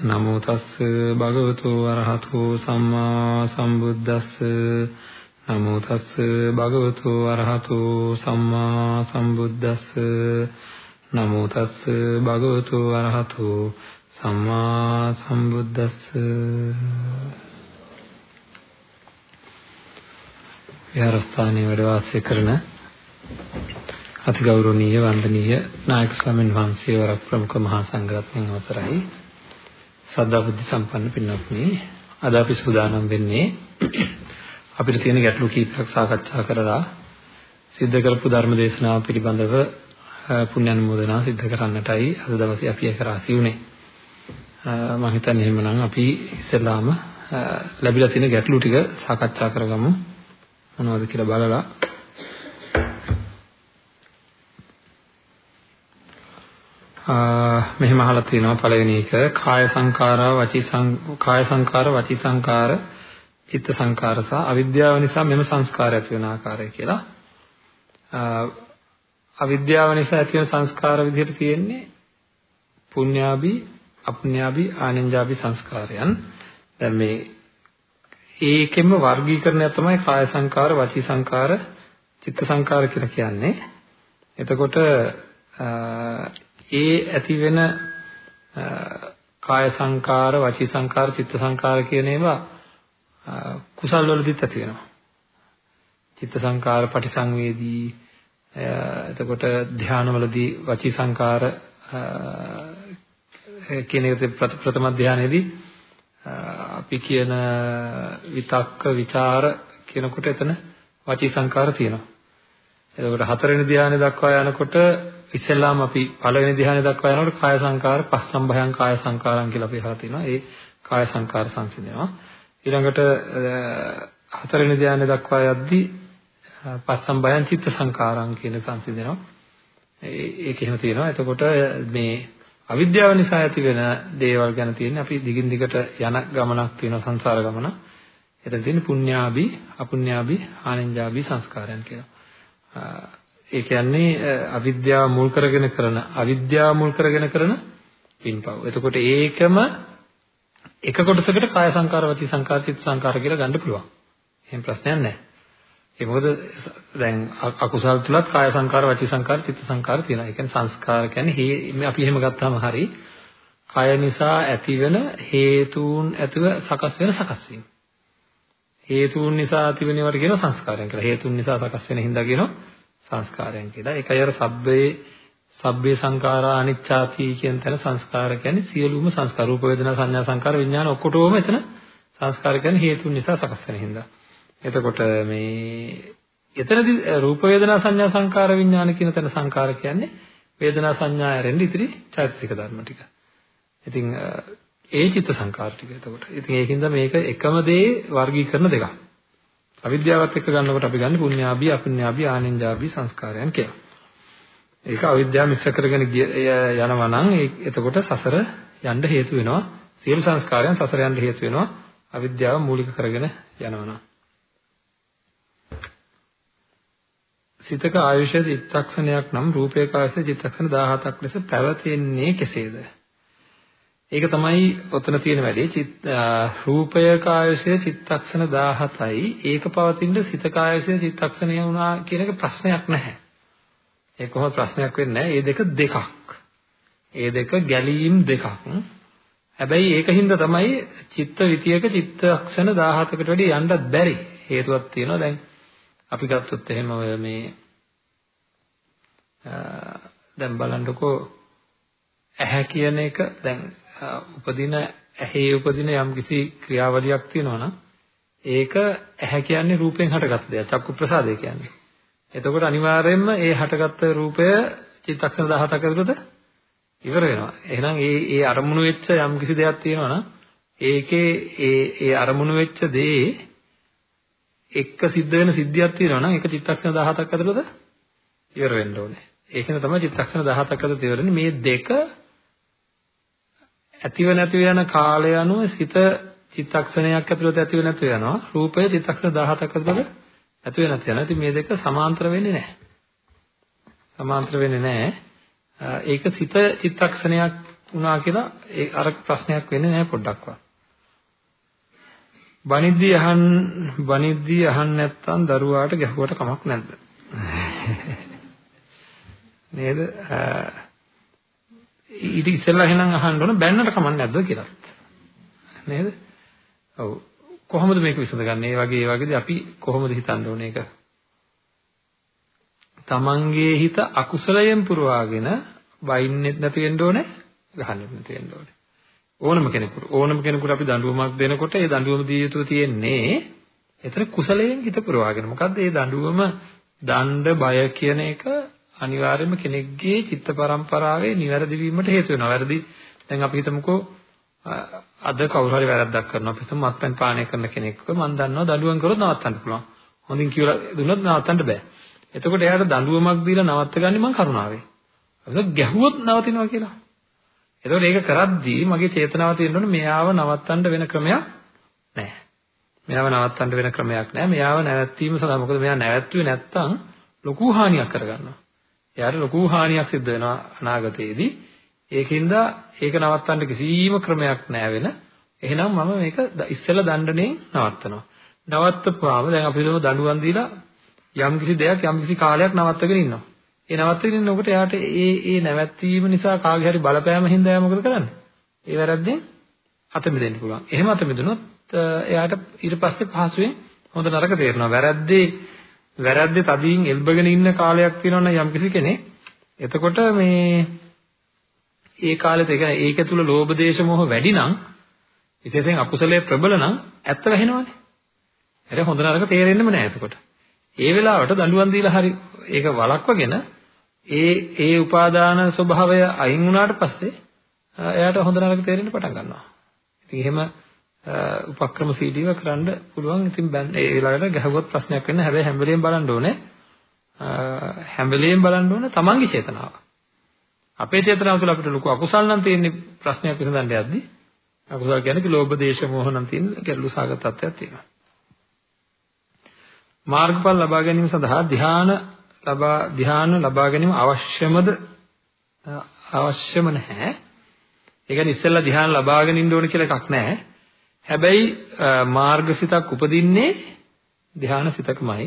නමෝ තස්ස භගවතු වරහතු සම්මා සම්බුද්දස්ස. නමෝ තස්ස භගවතු වරහතු සම්මා සම්බුද්දස්ස. නමෝ තස්ස භගවතු වරහතු සම්මා සම්බුද්දස්ස. විහාරස්ථානයේ වැඩ වාසය කරන අතිගෞරවනීය වන්දනීය නායක ස්වාමීන් වහන්සේ වරක් ප්‍රමුඛ මහා සංඝරත්නයන් අවසරයි. සද්ධා බුද්ධ සම්පන්න පින්වත්නි අද අපි සූදානම් වෙන්නේ අපිට තියෙන ගැටලු කීපයක් සාකච්ඡා කරලා සිද්ධ කරපු ධර්ම දේශනාව පිළිබඳව පුණ්‍ය අනුමෝදනා සිද්ධ කරන්නටයි අද දවසේ අපි ඒක රාසි උනේ මම හිතන්නේ එහෙමනම් අපි ඉස්සෙල්ලාම ලැබිලා තියෙන ගැටලු ටික සාකච්ඡා කරගමු. මොනවද කියලා බලලා මෙහෙම අහලා තියෙනවා පළවෙනි එක. කාය සංකාරා වචී කාය සංකාර වචී සංකාර චිත්ත සංකාර සහ අවිද්‍යාව නිසා මෙම සංස්කාර ඇති වෙන ආකාරය කියලා. අවිද්‍යාව නිසා ඇති වෙන සංස්කාර විදිහට තියෙන්නේ පුඤ්ඤාභි අපුඤ්ඤාභි ආනෙන්ජාභි සංස්කාරයන්. දැන් මේ ඒකෙම වර්ගීකරණය තමයි කාය සංකාර වචී සංකාර චිත්ත සංකාර කියලා කියන්නේ. එතකොට ඒ ඇති වෙන කාය සංකාර, වචී සංකාර, චිත්ත සංකාර කියන ඒවා කුසල් වලදීත් ඇති වෙනවා. චිත්ත සංකාර, පටිසංවේදී එතකොට ධානවලදී වචී සංකාර කියන එක ප්‍රථම ධානයේදී අපි කියන විතක්ක, ਵਿਚාර කියනකොට එතන වචී සංකාර තියෙනවා. එතකොට හතරවෙනි ධානය දක්වා යනකොට ඉස්සෙල්ලාම අපි පළවෙනි ධ්‍යානෙ දක්වා යනකොට කාය සංකාර පස්සම්භයං කාය සංකාරම් කියලා අපි අහලා තිනවා. ඒ කාය සංකාර සංසිඳනවා. ඊළඟට හතරවෙනි ධ්‍යානෙ දක්වා යද්දී පස්සම්භයං චිත්ත සංකාරම් කියන සංසිඳනවා. ඒක එහෙම තියෙනවා. එතකොට මේ අවිද්‍යාව නිසා ඇති වෙන දේවල් ගැන තියෙන්නේ අපි දිගින් දිගට යන ගමනක් තියෙනවා සංසාර ගමන. එතන තියෙන්නේ පුඤ්ඤාභි, අපුඤ්ඤාභි, ආනෙන්ජාභි සංස්කාරයන් කියලා. ඒ කියන්නේ අවිද්‍යාව මුල් කරගෙන කරන අවිද්‍යාව මුල් කරගෙන කරන පින්පව්. එතකොට ඒකම එක කොටසකට කාය සංකාර වචී සංකාර චිත්ත සංකාර කියලා ගන්න පුළුවන්. එහෙම ප්‍රශ්නයක් නැහැ. ඒ මොකද දැන් අකුසල් තුලත් කාය සංකාර වචී සංකාර චිත්ත සංකාර තියෙනවා. ඒ කියන්නේ සංස්කාර කියන්නේ අපි එහෙම ගත්තාම හරි කය නිසා ඇතිවෙන හේතුන් ඇතුව සකස් වෙන සකස් වීම. හේතුන් නිසා ඇතිවෙන ඒවට කියනවා සංස්කාරයන් කියලා. හේතුන් නිසා සකස් වෙන හින්දා කියනවා සංස්කාරයන් කියලා. ඒකයි අර සබ්බේ සබ්බේ සංඛාරා අනිච්චාති කියන තැන සංස්කාර කියන්නේ සියලුම සංස්කාර රූප වේදනා සංඥා සංකාර විඥාන ඔක්කොටම එතන සංස්කාර කියන්නේ හේතුන් නිසා සකස් වෙන හින්දා. එතකොට මේ එතනදී රූප වේදනා සංඥා සංකාර විඥාන කියන තැන සංකාර කියන්නේ වේදනා සංඥා ඇරෙන්න ඉතිරි චෛතසික ධර්ම ටික. ඉතින් ඒ චිත්ත සංකාර ටික එතකොට. ඉතින් ඒකින්ද මේක එකම දේ වර්ගීකරණ දෙකක්. අවිද්‍යාවත් එක්ක ගන්නකොට අපි ගන්න පුඤ්ඤාභි අපුඤ්ඤාභි ආනෙන්ජාභි සංස්කාරයන් කියලා. ඒක අවිද්‍යාව මිශ්‍ර කරගෙන යනවා නම් එතකොට සසර යන්න හේතු වෙනවා. සියලු සංස්කාරයන් සසර යන්න හේතු වෙනවා. අවිද්‍යාව මූලික කරගෙන යනවා නම්. සිතක ආයුෂ චිත්තක්ෂණයක් නම් රූපේක ආයුෂ චිත්තක්ෂණ 17ක් ලෙස පැවතෙන්නේ කෙසේද? ඒක තමයි ඔතන තියෙන වැඩේ. චිත් රූපය කායසය චිත්තක්ෂණ 17යි. ඒක පවතින සිත කායසය චිත්තක්ෂණය වුණා කියන එක ප්‍රශ්නයක් නැහැ. ඒක කොහොමද ප්‍රශ්නයක් වෙන්නේ නැහැ. මේ දෙක දෙකක්. ඒ දෙක ගැලීම් දෙකක්. හැබැයි ඒකින්ද තමයි චිත්ත විතියක චිත්තක්ෂණ 17කට වැඩි යන්නත් බැරි. හේතුවක් තියෙනවා. දැන් අපි ගත්තොත් එහෙම මේ දැන් බලන්නකෝ ඇහැ කියන එක දැන් උපදින ඇහි උපදින යම්කිසි ක්‍රියාවලියක් තියෙනවා නම් ඒක ඇහැ කියන්නේ රූපයෙන් හටගත් දෙයක්. චක්කු ප්‍රසාදය කියන්නේ. එතකොට අනිවාර්යයෙන්ම ඒ හටගත් රූපය චිත්තක්ෂණ 17ක ඇතුළත ඉවර වෙනවා. එහෙනම් ඒ ඒ අරමුණු වෙච්ච යම් කිසි දෙයක් තියෙනවා නම් ඒකේ ඒ ඒ අරමුණු වෙච්ච දේ එක්ක සිද්ධ වෙන සිද්ධියක් තියෙනවා නම් ඒක චිත්තක්ෂණ 17ක් ඇතුළත ඉවර වෙන්න ඕනේ. ඒකෙන් තමයි චිත්තක්ෂණ 17ක් ඇතුළත ඉවර වෙන්නේ. මේ දෙක ඇතිව නැතිව යන කාලය අනුව සිත චිත්තක්ෂණයක් ඇතුළත ඇතිව නැතිව යනවා. රූපය චිත්තක්ෂණ 17ක් ඇතුළත ඇතිව නැතිව යනවා. ඉතින් මේ දෙක සමාන්තර වෙන්නේ නැහැ. සමාන්තර වෙන්නේ නැහැ. ඒක සිත චිත්තක්ෂණයක් වුණා කියලා ඒ අර ප්‍රශ්නයක් වෙන්නේ නැහැ පොඩ්ඩක්වත්. බනිද්දී අහන් බනිද්දී අහන්න නැත්නම් දරුවාට ගැහුවට කමක් නැද්ද? නේද? ඊට ඉස්සෙල්ලා එහෙනම් අහන්න ඕන බැන්නට කමක් නැද්ද කියලා. නේද? ඔව්. කොහොමද මේක විසඳගන්නේ? ඒ වගේ ඒ වගේදී අපි කොහොමද හිතන්න ඕනේ ඒක? තමන්ගේ හිත අකුසලයෙන් පුරවාගෙන වයින්නෙත් නැති වෙන්න ඕනේ, ගහන්නෙත් නැති වෙන්න ඕනේ. ඕනම කෙනෙකුට ඕනම කෙනෙකුට අපි දඬුවමක් දෙනකොට ඒ දඬුවම දිය යුතු තියෙන්නේ එතන කුසලයෙන් හිත පුරවාගෙන. මොකද්ද මේ දඬුවම දණ්ඩ බය කියන එක අනිවාර්යයෙන්ම කෙනෙක්ගේ චිත්ත පරම්පරාවේ නිවැරදි වීමට හේතු වෙනවා. වැරදි දැන් අපි හිතමුකෝ අද කවුරු හරි වැරද්දක් කරනවා. අපි හිතමු මත්පැන් පානය කරන කෙනෙක්ව මම දන්නවා දඬුවම් කරොත් නවත්තන්න පුළුවන්. හොඳින් කියලා දුන්නොත් නවත්තන්න බෑ. එතකොට එයාට දඬුවමක් දීලා නවත්ත ගන්නේ මං කරුණාවේ. ඒක ගැහුවොත් නවතිනවා කියලා. එතකොට ඒක කරද්දී මගේ චේතනාව තියෙනවනේ මෙයාව නවත්තන්න වෙන ක්‍රමයක් නැහැ. මෙයාව නවත්තන්න වෙන ක්‍රමයක් නැහැ. මෙයාව නැවැත්වීම සඳහා මොකද මෙයා නැවැත්වුවේ නැත්තම් ලොකු හානියක් කරගන්නවා. එයාට ලොකු හානියක් සිද්ධ වෙනවා අනාගතයේදී. ඒකින්ද ඒක නවත්තන්න කිසිම ක්‍රමයක් නැහැ වෙන. එහෙනම් මම මේක ඉස්සෙල්ලා දණ්ඩණයෙන් නවත්තනවා. නවත්තපුවාම දැන් අපි හිතමු දඬුවම් දීලා යම් කිසි දෙයක් යම් කිසි කාලයක් නවත්තගෙන ඉන්නවා. ඒ නවත්තගෙන ඉන්නකොට එයාට ඒ ඒ නැවැත්වීම නිසා කාගේ හරි බලපෑම හින්දා එයා මොකද කරන්නේ? ඒ වැරද්දෙන් අත මිදෙන්න පුළුවන්. එහෙම අත මිදුනොත් එයාට ඊට පස්සේ පහසුවෙන් හොඳ නරක තේරෙනවා. වැරද්දේ වැරද්දේ තදින් එල්බගෙන ඉන්න කාලයක් තියෙනවා නම් යම්කිසි කෙනෙක් එතකොට මේ ඒ කාලෙත් ඒ කියන්නේ ඒක තුල ලෝභ දේශ මොහ වැඩි නම් විශේෂයෙන් අකුසලයේ ප්‍රබල නම් ඇත්ත වැහෙනවනේ. ඒක හොඳ නරක තේරෙන්නෙම නෑ එතකොට. ඒ වෙලාවට දඬුවම් දීලා හරි ඒක වළක්වගෙන ඒ ඒ උපාදාන ස්වභාවය අයින් වුණාට පස්සේ එයාට හොඳ නරක තේරෙන්න පටන් ගන්නවා. ඉතින් එහෙම උපක්‍රමශීලීව කරන්න පුළුවන්. ඉතින් ඒ වෙලාවට ගැහුවොත් ප්‍රශ්නයක් වෙන්නේ. හැබැයි හැම වෙලෙම බලන්න ඕනේ. හැම වෙලෙම බලන්න ඕනේ තමන්ගේ චේතනාව. අපේ චේතනාව තුළ අපිට ලොකු අකුසල් නම් තියෙන ප්‍රශ්නයක් විසඳන්න යද්දී අකුසල් කියන්නේ ලෝභ දේශ මොහ නම් තියෙන ගැටලු සාගත තත්ත්වයක් තියෙනවා. මාර්ගඵල ලබා ගැනීම සඳහා ධ්‍යාන ලබා ධ්‍යාන ලබා ගැනීම අවශ්‍යමද අවශ්‍යම නැහැ. ඒ කියන්නේ ඉස්සෙල්ලා ධ්‍යාන ලබාගෙන ඉන්න ඕන කියලා එකක් නැහැ. හැබැයි මාර්ගසිතක් උපදින්නේ ධ්‍යාන සිතකමයි.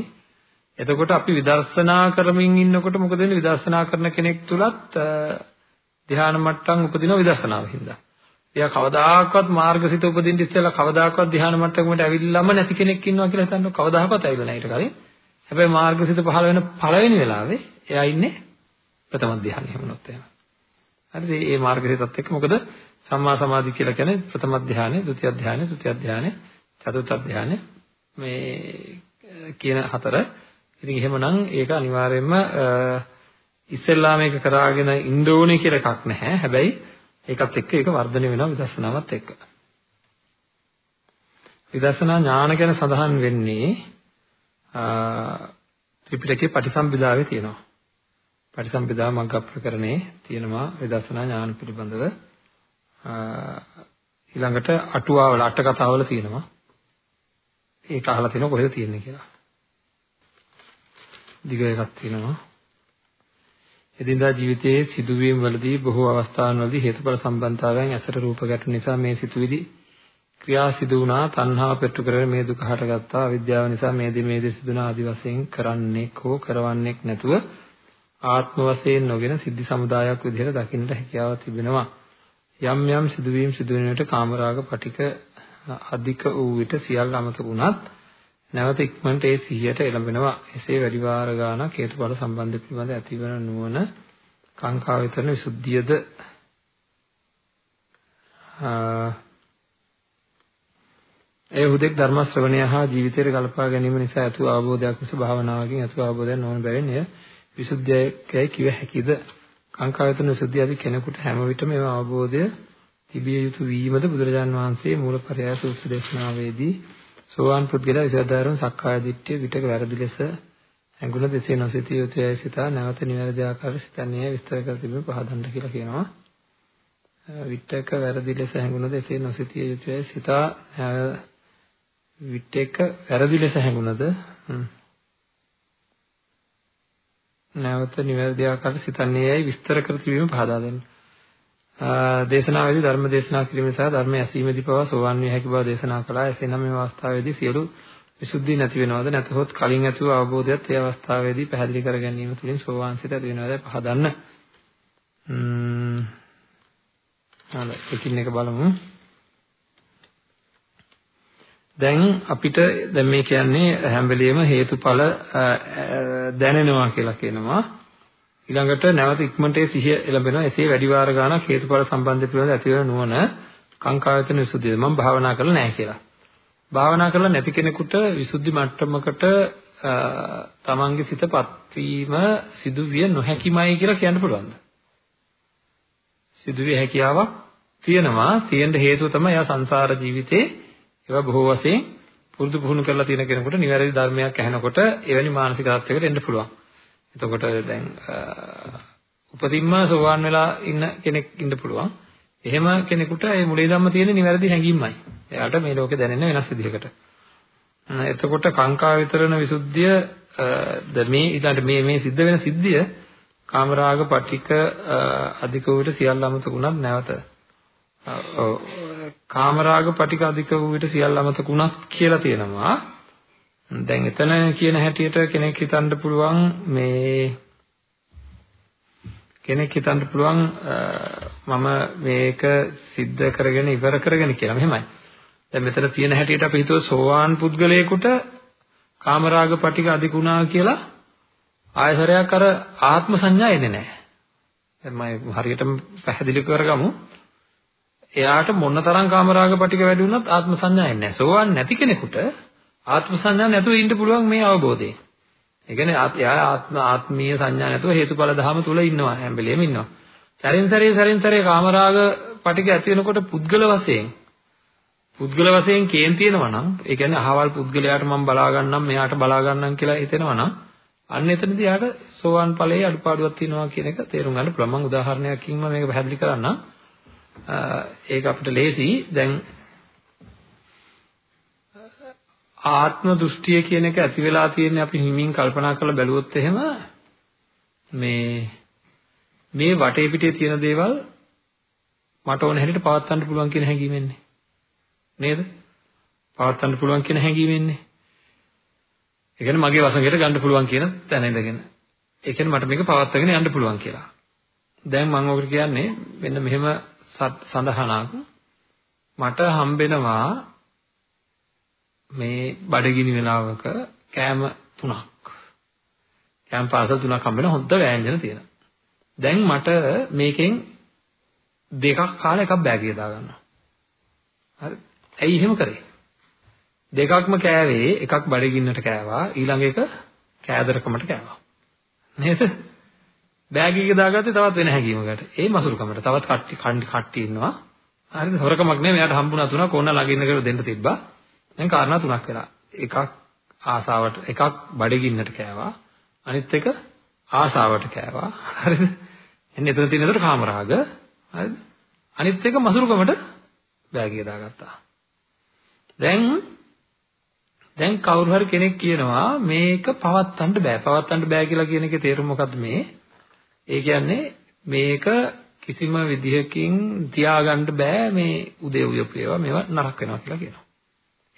එතකොට අපි විදර්ශනා කරමින් ඉන්නකොට මොකද වෙන්නේ විදර්ශනා කරන කෙනෙක් තුලත් ධ්‍යාන මට්ටම් උපදින විදර්ශනාව හින්දා. එයා කවදාකවත් මාර්ගසිත උපදින්න ඉස්සෙල්ලා කවදාකවත් ධ්‍යාන මට්ටමකට ඇවිල්ලාම නැති කෙනෙක් ඉන්නවා කියලා හිතන්න කවදාකවත් ඇවිල්ලා නැහැ ඊට කලින්. හැබැයි මාර්ගසිත පහළ වෙන පළවෙනි වෙලාවේ එයා ඉන්නේ ප්‍රථම ධ්‍යානෙ හැමනොත් එහෙම. හරිද? මේ මාර්ගසිතත් එක්ක මොකද සම්මා සමාධි කියලා කියන්නේ ප්‍රථම ධ්‍යානෙ, ဒုတိ ය ධ්‍යානෙ, තෘතිය ධ්‍යානෙ, චතුර්ථ ධ්‍යානෙ මේ කියන හතර. ඉතින් එහෙමනම් ඒක අනිවාර්යයෙන්ම ඉස්සෙල්ලා මේක කරාගෙන ඉන්න ඕනේ කියලා එකක් නැහැ. හැබැයි ඒකත් එක්ක ඒක වර්ධනය වෙනවා විදර්ශනාවත් එක්ක. විදර්ශනා ඥාන ගැන සඳහන් වෙන්නේ ත්‍රිපිටකයේ පටිසම්භිදාවේ තියෙනවා. පටිසම්භිදා මග්ග ප්‍රකරණේ තියෙනවා විදර්ශනා ඥාන පිළිබඳව. ඊළඟට අටුවාවල අට කතාවල තියෙනවා. ඒක අහලා තියෙනවා කොහෙද තියෙන්නේ කියලා. දිග එකක් තියෙනවා. එදිනදා ජීවිතයේ සිදුවීම් වලදී බොහෝ අවස්ථාවන්වලදී හේතුඵල සම්බන්ධතාවයන් ඇසට රූප ගැටුණු නිසා මේ සිතුවිලි ක්‍රියා සිදු වුණා තණ්හාව පෙට්ටු කරගෙන මේ දුක හටගත්තා අවිද්‍යාව නිසා මේ දේ මේ දේ සිදුන ආදි වශයෙන් කරන්නේ කෝ කරවන්නේක් නැතුව ආත්ම වශයෙන් නොගෙන සිද්ධි සමුදායක් විදිහට දකින්නට හැකියාව තිබෙනවා යම් යම් සිදුවීම් සිදුවෙන විට කාමරාග පටික අධික වූ විට සියල්ල අමතක වුණත් නැවත ඉක්මනට ඒ සිහියට එළඹෙනවා. එසේ වැඩි වාර ගානක් හේතුඵල සම්බන්ධ පිළිබඳ ඇතිවන නුවණ කාංකා විතරන විසුද්ධියද ඒ හුදෙක් ධර්ම ශ්‍රවණය හා ජීවිතයට ගලපා ගැනීම නිසා ඇතු අවබෝධයක් මිස භාවනාවකින් ඇතු අවබෝධයක් නොවන බැවින් එය විසුද්ධියකයි කිව හැකිද කාංකායතන විසුද්ධිය ආදී කෙනෙකුට හැම විටම මේ අවබෝධය තිබිය යුතු වීමද බුදුරජාන් වහන්සේ මූලපරයය සූත්‍ර දේශනාවේදී සෝවාන් පුද්ගලයා විසදාරුන් සක්කාය දිට්ඨිය විතක වැරදි ලෙස ඇඟුණ දෙසේ නොසිතිය යුතුයයි සිතා නැවත නිවැරදි ආකාරයට සිතන්නේ විස්තර කර තිබෙන පහදන්න කියලා කියනවා. විතක වැරදි ලෙස ඇඟුණ දෙසේ නොසිතිය යුතුයයි සිතා විතක වැරදි ලෙස ඇඟුණද නැවත නිවැරදි ආකාරයට සිතන්නේ යයි විස්තර කර තිබීම පහදා දෙන්න. දේශනාවේදී ධර්ම දේශනා කිරීම නිසා ධර්ම ඇසීමේදී පවා සෝවන් විය හැකි බව දේශනා කළා. එසේනම් මේ අවස්ථාවේදී සියලු විසුද්ධිය නැති වෙනවද නැතහොත් කලින් ඇතිව අවබෝධයත් ඒ අවස්ථාවේදී පැහැදිලි කර ගැනීම තුළින් සෝවාන් සිත ඇති වෙනවද පහදන්න. ම්ම් හරි එකින් එක බලමු. දැන් අපිට දැන් මේ කියන්නේ හැම වෙලෙම හේතුඵල දැනෙනවා කියලා කියනවා. ඊළඟට නැවත ඉක්මනට ඒ සිහිය එළඹෙනවා. එසේ වැඩි වාර ගානක් හේතුඵල සම්බන්ධ පිළිබඳ ඇති වෙන නුවණ කාංකායතන විසුද්ධිය. මම භාවනා කරලා නැහැ කියලා. භාවනා කරලා නැති කෙනෙකුට විසුද්ධි මට්ටමකට තමන්ගේ සිතපත් වීම සිදුවිය නොහැකිමයි කියලා කියන්න පුළුවන්ද? සිදුවිය හැකියාවක් තියෙනවා. තියෙන්න හේතුව තමයි යා සංසාර ජීවිතේ ඒවා බොහෝ වශයෙන් පුරුදු පුහුණු කරලා තියෙන කෙනෙකුට නිවැරදි ධර්මයක් ඇහෙනකොට එවැනි මානසික තත්යකට එන්න පුළුවන්. එතකොට දැන් උපතින්ම සෝවාන් වෙලා ඉන්න කෙනෙක් ඉන්න පුළුවන්. එහෙම කෙනෙකුට ඒ මුලේ ධම්ම තියෙන නිවැරදි හැඟීමයි. එයාට මේ ලෝකේ දැනෙන වෙනස් විදිහකට. එතකොට කාංකා විතරණ විසුද්ධිය ද මේ ඊළඟට මේ මේ සිද්ධ වෙන සිද්ධිය කාමරාග පටික අධික වූට සියල්ල අමතකුණත් නැවත කාමරාග පටික අධික වූ විට සියල්ල අමතකුණත් කියලා තියෙනවා. දැන් එතන කියන හැටියට කෙනෙක් හිතන්න පුළුවන් මේ කෙනෙක් හිතන්න පුළුවන් මම මේක सिद्ध කරගෙන ඉවර කරගෙන කියලා. මෙහෙමයි. දැන් මෙතන තියෙන හැටියට අපි හිතුව සෝවාන් පුද්ගලයෙකුට කාමරාග පටික අධිකුණා කියලා ආයතරයක් අර ආත්ම සංඥා එන්නේ නැහැ. දැන් මම හරියටම පැහැදිලි කරගමු. එයාට මොනතරම් කාමරාග පටික වැඩි වුණත් ආත්ම සංඥා එන්නේ නැහැ. සෝවාන් නැති කෙනෙකුට ආත්ම සංඥා නැතුව ඉන්න පුළුවන් මේ අවබෝධයෙන්. ඒ කියන්නේ එයා ආත්ම ආත්මීය සංඥා නැතුව හේතුඵල ධහම තුල ඉන්නවා හැම වෙලෙම ඉන්නවා. සැරින් සැරේ සැරින් සැරේ කාමරාග පටික ඇති වෙනකොට පුද්ගල වශයෙන් පුද්ගල වශයෙන් කේන් තියෙනවා නම් ඒ කියන්නේ අහවල් පුද්ගලයාට මම බලා ගන්නම් මෙයාට බලා ගන්නම් කියලා හිතෙනවා නම් අන්න එතනදී යාට සෝවාන් ඵලයේ අඩුපාඩුවක් තියෙනවා කියන එක තේරුම් ගන්න පුළුවන්. මම උදාහරණයකින්ම මේක පැහැදිලි කරන්නම්. ඒක අපිට ලේසි. දැන් ආත්ම දෘෂ්ටිය කියන එක ඇති වෙලා තියෙන්නේ අපි හිමින් කල්පනා කරලා බැලුවොත් එහෙම මේ මේ වටේ පිටේ තියෙන දේවල් මට ඕන හැටියට පවත්වන්න පුළුවන් කියන හැඟීම එන්නේ නේද? පවත්වන්න පුළුවන් කියන හැඟීම එන්නේ. ඒ කියන්නේ මගේ වසඟයට ගන්න පුළුවන් කියන තැන ඉඳගෙන. ඒ කියන්නේ මට මේක පවත්වාගෙන යන්න පුළුවන් කියලා. දැන් මම ඔකට කියන්නේ මෙන්න මෙහෙම සඳහනක් මට හම්බෙනවා මේ බඩගිනි වෙලාවක කෑම තුනක්. කෑම පාසල් තුනක් හම්බෙන හොඳ වෑංජන තියෙනවා. දැන් මට මේකෙන් දෙකක් කාලා එකක් බෑගිය දා ගන්නවා. හරි. ඇයි එහෙම කරේ? දෙකක්ම කෑවේ එකක් බඩගින්නට කෑවා ඊළඟ එක කෑදරකමට කෑවා. නේද? බෑගියක දාගත්තේ තවත් වෙන හැඟීමකට. ඒ මසුරුකමට තවත් කට්ටි කට්ටි ඉන්නවා. හරිද? හොරකමක් නෙමෙයි මෙයාට හම්බුණා තුනක් ඕන ළඟ ඉන්න කෙනෙක් දෙන්න තිබ්බා. දැන් කාරණා තුනක් වෙලා. එකක් ආසාවට එකක් බඩගින්නට කෑවා. අනිත් එක ආසාවට කෑවා. හරිද? එන්නේ එතන තියෙන එතකොට කාමරාග. හරිද? අනිත් එක මසුරුකමට බෑගිය දාගත්තා. දැන් දැන් කවුරු හරි කෙනෙක් කියනවා මේක පවත්තන්න බෑ. පවත්තන්න බෑ කියලා කියන එකේ තේරුම මොකද්ද මේ? ඒ කියන්නේ මේක කිසිම විදිහකින් තියාගන්න බෑ මේ උදේ උයපු ඒවා මේවා නරක වෙනවා කියලා කියනවා.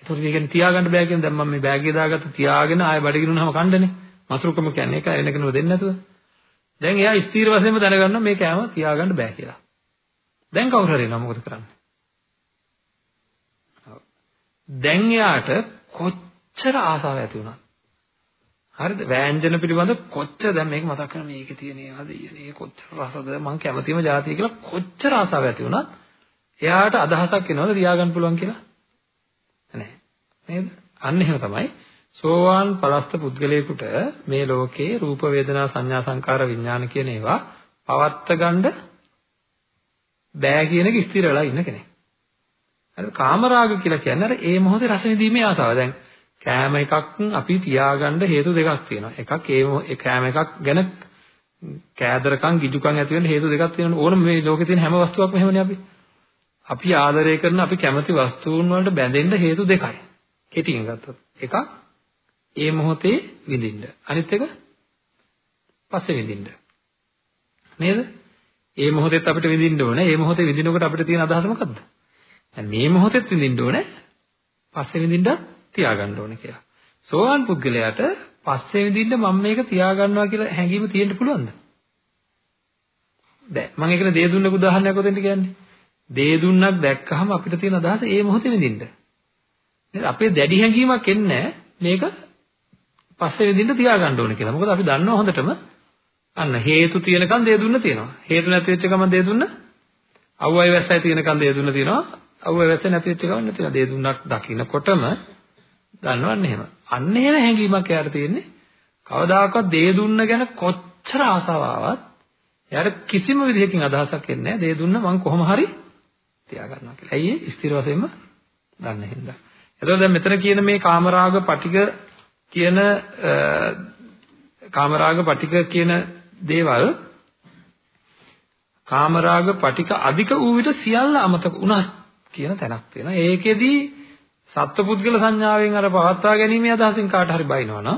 ඒතකොට ඒ කියන්නේ තියාගන්න බෑ කියන්නේ දැන් මම මේ බෑග් එක දාගත්ත තියාගෙන ආයෙ බඩගිනුනහම කණ්ඩනේ. මසුරුකම කියන්නේ ඒක එන කෙනෙකුට දෙන්නේ නැතුව. දැන් එයා ස්ථීර වශයෙන්ම දැනගන්නවා මේ කෑම තියාගන්න බෑ කියලා. දැන් කවුරු හරි එනවා මොකද කරන්නේ? දැන් එයාට කොච්චර ආසාවක් ඇති වුණාද? හරිද? වෑංජන පිළිබඳ කොච්චර දැන් මේක මතක් කරන මේකේ තියෙන ආද මේ කොච්චර රසද මං කැමතිම જાතිය කියලා කොච්චර ආසාවක් ඇති වුණත් එයාට අදහසක් එනවද තියාගන්න පුළුවන් කියලා? නැහැ. නේද? අන්න එහෙම තමයි සෝවාන් පලස්ත පුද්ගලයෙකුට මේ ලෝකේ රූප වේදනා සංඥා සංකාර විඥාන කියන ඒවා පවත්ත ගන්න බෑ කියන එක ස්ථිර වෙලා ඉන්න කෙනෙක්. හරි කාමරාග කියලා කියන්නේ අර ඒ මොහොතේ රස විඳීමේ ආසාව. දැන් කෑම එකක් අපි තියාගන්න හේතු දෙකක් තියෙනවා. එකක් ඒ කෑම එකක් ගැන කෑදරකම් ගිජුකම් ඇති වෙන්න හේතු දෙකක් තියෙනවා. ඕනම මේ ලෝකේ තියෙන හැම වස්තුවක්ම එහෙමනේ අපි. අපි ආදරය කරන අපි කැමති වස්තුන් වලට බැඳෙන්න හේතු දෙකයි. කෙටියෙන් ගත්තොත්. එකක් ඒ මොහොතේ විඳින්න. අනිත් එක පස්සේ විඳින්න. නේද? ඒ මොහොතේත් අපිට විඳින්න ඕනේ. ඒ මොහොතේ විඳිනකොට අපිට තියෙන අදහස මොකද්ද? දැන් මේ මොහොතේත් විඳින්න ඕනේ. පස්සේ විඳින්න තියාගන්න ඕනේ කියලා. සෝවාන් පුද්ගලයාට පස්සේ විඳින්න මම මේක තියාගන්නවා කියලා හැඟීම තියෙන්න පුළුවන්ද? බෑ. මම ඒකනේ දේ දුන්නක උදාහරණයක් ඔතෙන්ට කියන්නේ. දේ දුන්නක් දැක්කහම අපිට තියෙන අදහස ඒ මොහොතේ විඳින්න. නේද? අපේ දැඩි හැඟීමක් එන්නේ මේක පස්සේ විඳින්න තියාගන්න ඕනේ කියලා. මොකද අපි දන්නවා හොඳටම අන්න හේතු තියෙනකන් දේ දුන්න තියෙනවා. හේතු නැති වෙච්ච ගමන් දේ දුන්න අවුවයි වැස්සයි තියෙනකන් දේ දුන්න තියෙනවා. අවුවයි වැස්සයි නැති වෙච්ච ගමන් නැතිනවා. දේ දුන්නක් දකින්නකොටම දන්නවන්නේ එහෙම. අන්න එහෙම හැඟීමක් එයාට තියෙන්නේ. කවදාකවත් දේ දුන්න ගැන කොච්චර ආසාව ආවත් එයාට කිසිම විදිහකින් අදහසක් එන්නේ නැහැ. දේ දුන්න මං කොහොම හරි තියාගන්නවා කියලා. ඇයි ඒ? ස්ථිර වශයෙන්ම දන්න හින්දා. එතකොට දැන් මෙතන කියන මේ කාමරාග පටික කියන කාමරාග පටික කියන දේවල් කාමරාග පටික අධික වූ විට සියල්ල අමතක වුණා කියන තැනක් තියෙනවා. ඒකෙදී සත්පුද්ගල සංඥාවෙන් අර පවත්වා ගැනීමේ අදහසින් කාට හරි බයිනවනම්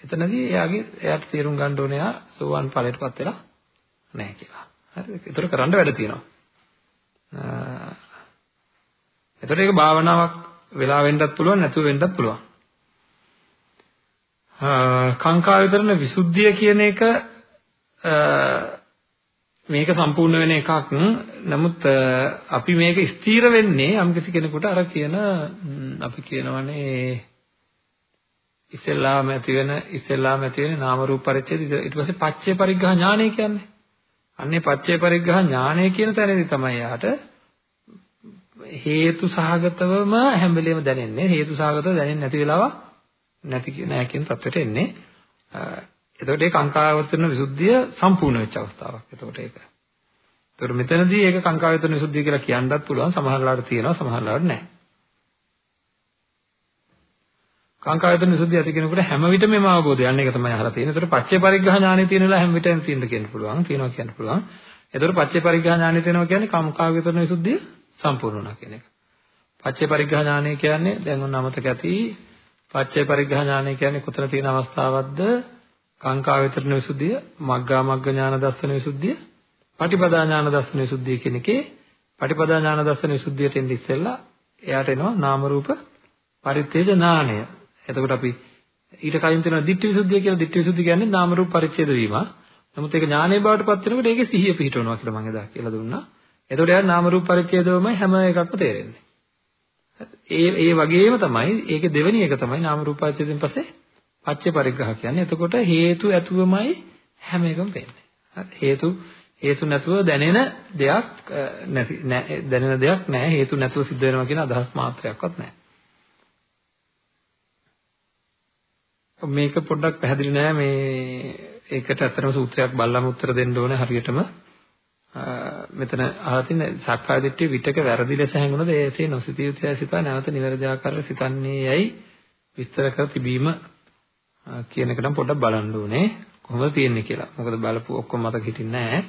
එතනදී එයාගේ එයාට තේරුම් ගන්න ඕනේ එයා සෝවන් ඵලයටපත් වෙලා නැහැ කියලා. හරිද? ඒතර කරන්න වැඩ තියෙනවා. එතකොට ඒක භාවනාවක් වෙලා වෙන්නත් පුළුවන් නැතුව වෙන්නත් පුළුවන්. කාංකා විතරන විසුද්ධිය කියන එක මේක සම්පූර්ණ වෙන එකක්. නමුත් අපි මේක ස්ථීර වෙන්නේ යම්කිසි කෙනෙකුට අර කියන අපි කියනවනේ ඉස්සෙල්ලාම ඇති වෙන ඉස්සෙල්ලාම ඇති වෙන නාම රූප පරිච්ඡේද ඊට පස්සේ පච්චේ පරිග්‍රහ ඥානය කියන්නේ. අන්නේ පච්චේ පරිග්‍රහ ඥානය කියන තැනදී තමයි යාට හේතු සහගතවම හැම වෙලෙම දැනෙන්නේ හේතු සහගතව දැනෙන්නේ නැති වෙලාව නැති නෑ කියන තත්ත්වයට එන්නේ. එතකොට ඒ කාංකාවතරන විසුද්ධිය සම්පූර්ණ වෙච්ච අවස්ථාවක්. එතකොට ඒක. එතකොට මෙතනදී ඒක කාංකාවතරන විසුද්ධිය කියලා කියන්නත් පුළුවන්. සමහරලාට තියෙනවා සමහරලාට නැහැ. කාංකාවතරන විසුද්ධිය ඇති කෙනෙකුට හැම විටම මේ අවබෝධය යන්නේ ඒක තමයි අහලා තියෙන්නේ. එතකොට පච්චේ පරිග්‍රහ ඥානෙ තියෙන වෙලාව හැම විටම තියෙන්න කියන්න පුළුවන්. තියෙනවා කියන්න පුළුවන්. එතකොට පච්චේ පරිග්‍රහ ඥානෙ තියෙනවා කියන්නේ කාංකාවතරන විසුද්ධිය සම්පූර්ණ වුණා කියන එක. පච්චේ පරිග්‍රහ ඥානය කියන්නේ දැන් ඔන්න අමතක ඇති පච්චේ පරිග්‍රහ ඥානය කියන්නේ කොතන තියෙන අවස්ථාවක්ද? කාංකා වේතරණ විසුද්ධිය, මග්ගා මග්ග ඥාන දර්ශන විසුද්ධිය, පටිපදා ඥාන දර්ශන විසුද්ධිය කියන එකේ පටිපදා ඥාන දර්ශන විසුද්ධියට එන්න ඉස්සෙල්ලා එයාට එනවා නාම රූප පරිත්තේජ ඥානය. එතකොට අපි ඊට කලින් තියෙනවා ditthi visuddhiya කියලා ditthi visuddhi කියන්නේ නාම රූප පරිච්ඡේද වීම. නමුත් ඒක ඥානයේ බවට පත් වෙනකොට ඒකේ සිහිය පිහිටවනවා කියලා මම එදා කියලා දුන්නා. එතකොට එයාට නාම රූප පරිච්ඡේදවමයි හැම එකක්ම තේරෙන්නේ. ඒ ඒ වගේම තමයි ඒකේ දෙවෙනි එක තමයි නාම රූප පරිච්ඡේදයෙන් පස්සේ පච්චේ පරිග්‍රහ කියන්නේ. එතකොට හේතු ඇතුවමයි හැම එකම වෙන්නේ. හේතු හේතු නැතුව දැනෙන දෙයක් නැති දැනෙන දෙයක් නැහැ. හේතු නැතුව සිද්ධ වෙනවා කියන අදහස් මාත්‍රයක්වත් නැහැ. මේක පොඩ්ඩක් පැහැදිලි නෑ මේ ඒකට අතරම සූත්‍රයක් බලලම උත්තර දෙන්න ඕනේ හරියටම මෙතන අහලා තියෙන සක්කාය දිට්ඨිය විතක වැරදි ලෙස හැඟුණොත් ඒසේ නොසිතිය යුතුය සිතා නැවත නිවැරදි ආකාරයට සිතන්නේ යයි විස්තර කර තිබීම කියන එක නම් පොඩ්ඩක් බලන්න ඕනේ කොහොමද තියෙන්නේ කියලා. මොකද බලපු ඔක්කොම මතක හිටින්නේ නැහැ.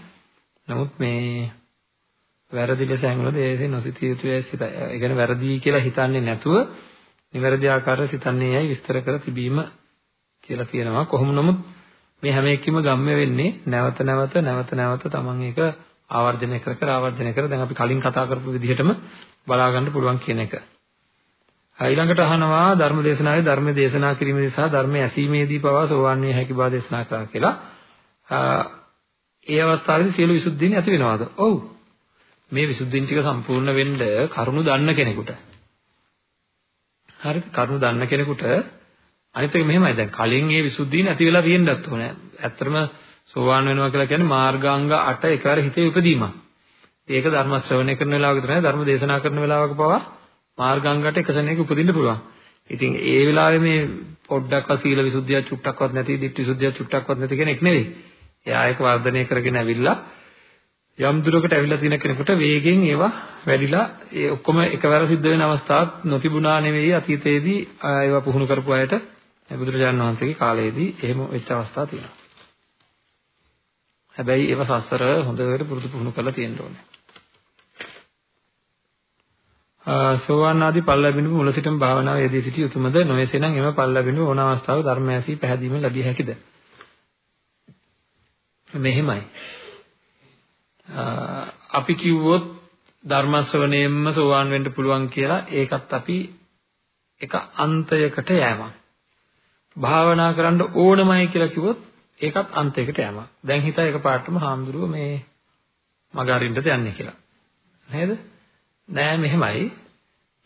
නමුත් මේ වැරදි ලෙස හැඟුණොත් ඒසේ නොසිතිය යුතුය සිත. ඒ කියන්නේ වැරදි කියලා හිතන්නේ නැතුව නිවැරදි ආකාරයට සිතන්නේ යයි විස්තර කර තිබීම කියලා කියනවා. කොහොම නමුත් මේ හැම එකකින්ම ගම්ම වෙන්නේ නැවත නැවත නැවත නැවත තමන් ඒක ආවර්ජනය කර කර ආවර්ජනය කර දැන් අපි කලින් කතා කරපු විදිහටම බලා ගන්න පුළුවන් කියන එක. ඊළඟට අහනවා ධර්ම දේශනාවේ ධර්ම දේශනා කිරීමේදී සහ ධර්ම ඇසීමේදී පවා සෝවන් වේ හැකි බව දේශනා කරා කියලා. ඒ අවස්ථාවේදී සියලු විසුද්ධීන් ඇති වෙනවද? ඔව්. මේ විසුද්ධීන් ටික සම්පූර්ණ වෙන්න කරුණු දන්න කෙනෙකුට. හරිද? කරුණු දන්න කෙනෙකුට අනිත් එක මෙහෙමයි දැන් කලින් මේ විසුද්ධීන් ඇති වෙලා තියෙන්නත් ඕනේ. ඇත්තටම සෝවාන් වෙනවා කියලා කියන්නේ මාර්ගාංග 8 එකවර හිතේ උපදීමක්. ඒක ධර්ම ශ්‍රවණය කරන වෙලාවක විතරයි ධර්ම දේශනා කරන වෙලාවක පවා මාර්ගාංග 8 එක සෙනෙක උපදින්න පුළුවන්. ඉතින් ඒ වෙලාවේ මේ පොඩ්ඩක්වත් සීල විසුද්ධිය චුට්ටක්වත් නැති, ditthi විසුද්ධිය චුට්ටක්වත් නැති කෙනෙක් නෙවෙයි. එයා ඒක වර්ධනය කරගෙන ඇවිල්ලා යම් දුරකට ඇවිල්ලා තියෙන කෙනෙකුට වේගෙන් ඒවා වැඩිලා ඒ ඔක්කොම එකවර සිද්ධ වෙන අවස්ථාවක් නොතිබුණා නෙවෙයි අතීතයේදී ඒවා පුහුණු කරපු අයට බුදුරජාණන් වහන්සේගේ කාලයේදී එහෙම වෙච්ච අවස්ථා තියෙනවා. හැබැයි ඒව සසර හොඳට පුරුදු පුහුණු කරලා තියෙන්න ඕනේ. සෝවාන් ආදී පල් ලැබෙනු මුල සිටම භාවනාවේ යෙදී සිටි උතුමද නොයසේනම් එම පල් ලැබෙනු ඕන අවස්ථාවක ධර්ම ඇසී පැහැදීමෙන් ලැබිය හැකිද? මෙහෙමයි. අපි කිව්වොත් ධර්ම ශ්‍රවණයෙන්ම සෝවාන් වෙන්න පුළුවන් කියලා ඒකත් අපි එක අන්තයකට යෑමක්. භාවනා කරන්න ඕනමයි කියලා කිව්වොත් ඒකත් අන්තයකට යෑමක්. දැන් හිතා එකපාරටම හාමුදුරුව මේ මග අරින්නද යන්නේ කියලා. නේද? නෑ මෙහෙමයි.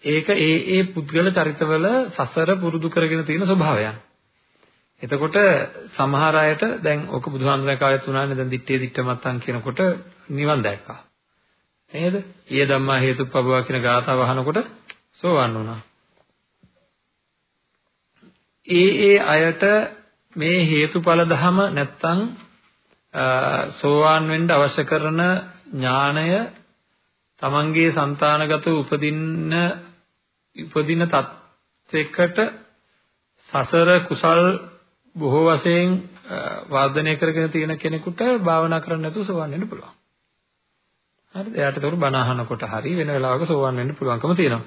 ඒක ඒ ඒ පුද්ගල චරිතවල සසර පුරුදු කරගෙන තියෙන ස්වභාවයන්. එතකොට සමහර අයට දැන් ඔක බුදුහාමුදුරේ කාලෙත් උනානේ දැන් දිත්තේ දිත්තමත්තන් කියනකොට නිවන් දැක්කා. නේද? ඊය ධම්මා හේතුප්පවවා කියන ගාථාව අහනකොට සෝවන් වුණා. ඒ ඒ අයට මේ හේතුඵල ධම නැත්තම් සෝවාන් වෙන්න අවශ්‍ය කරන ඥාණය තමන්ගේ సంతానගතව උපදින්න උපදින තත්යකට සසර කුසල් බොහෝ වශයෙන් වර්ධනය කරගෙන තියෙන කෙනෙකුට භාවනා කරන්න නැතුව සෝවන් වෙන්න පුළුවන්. හරිද? එයාට ඒක බණ අහනකොට හරි වෙන වෙලාවක සෝවන් වෙන්න පුළුවන්කම තියෙනවා.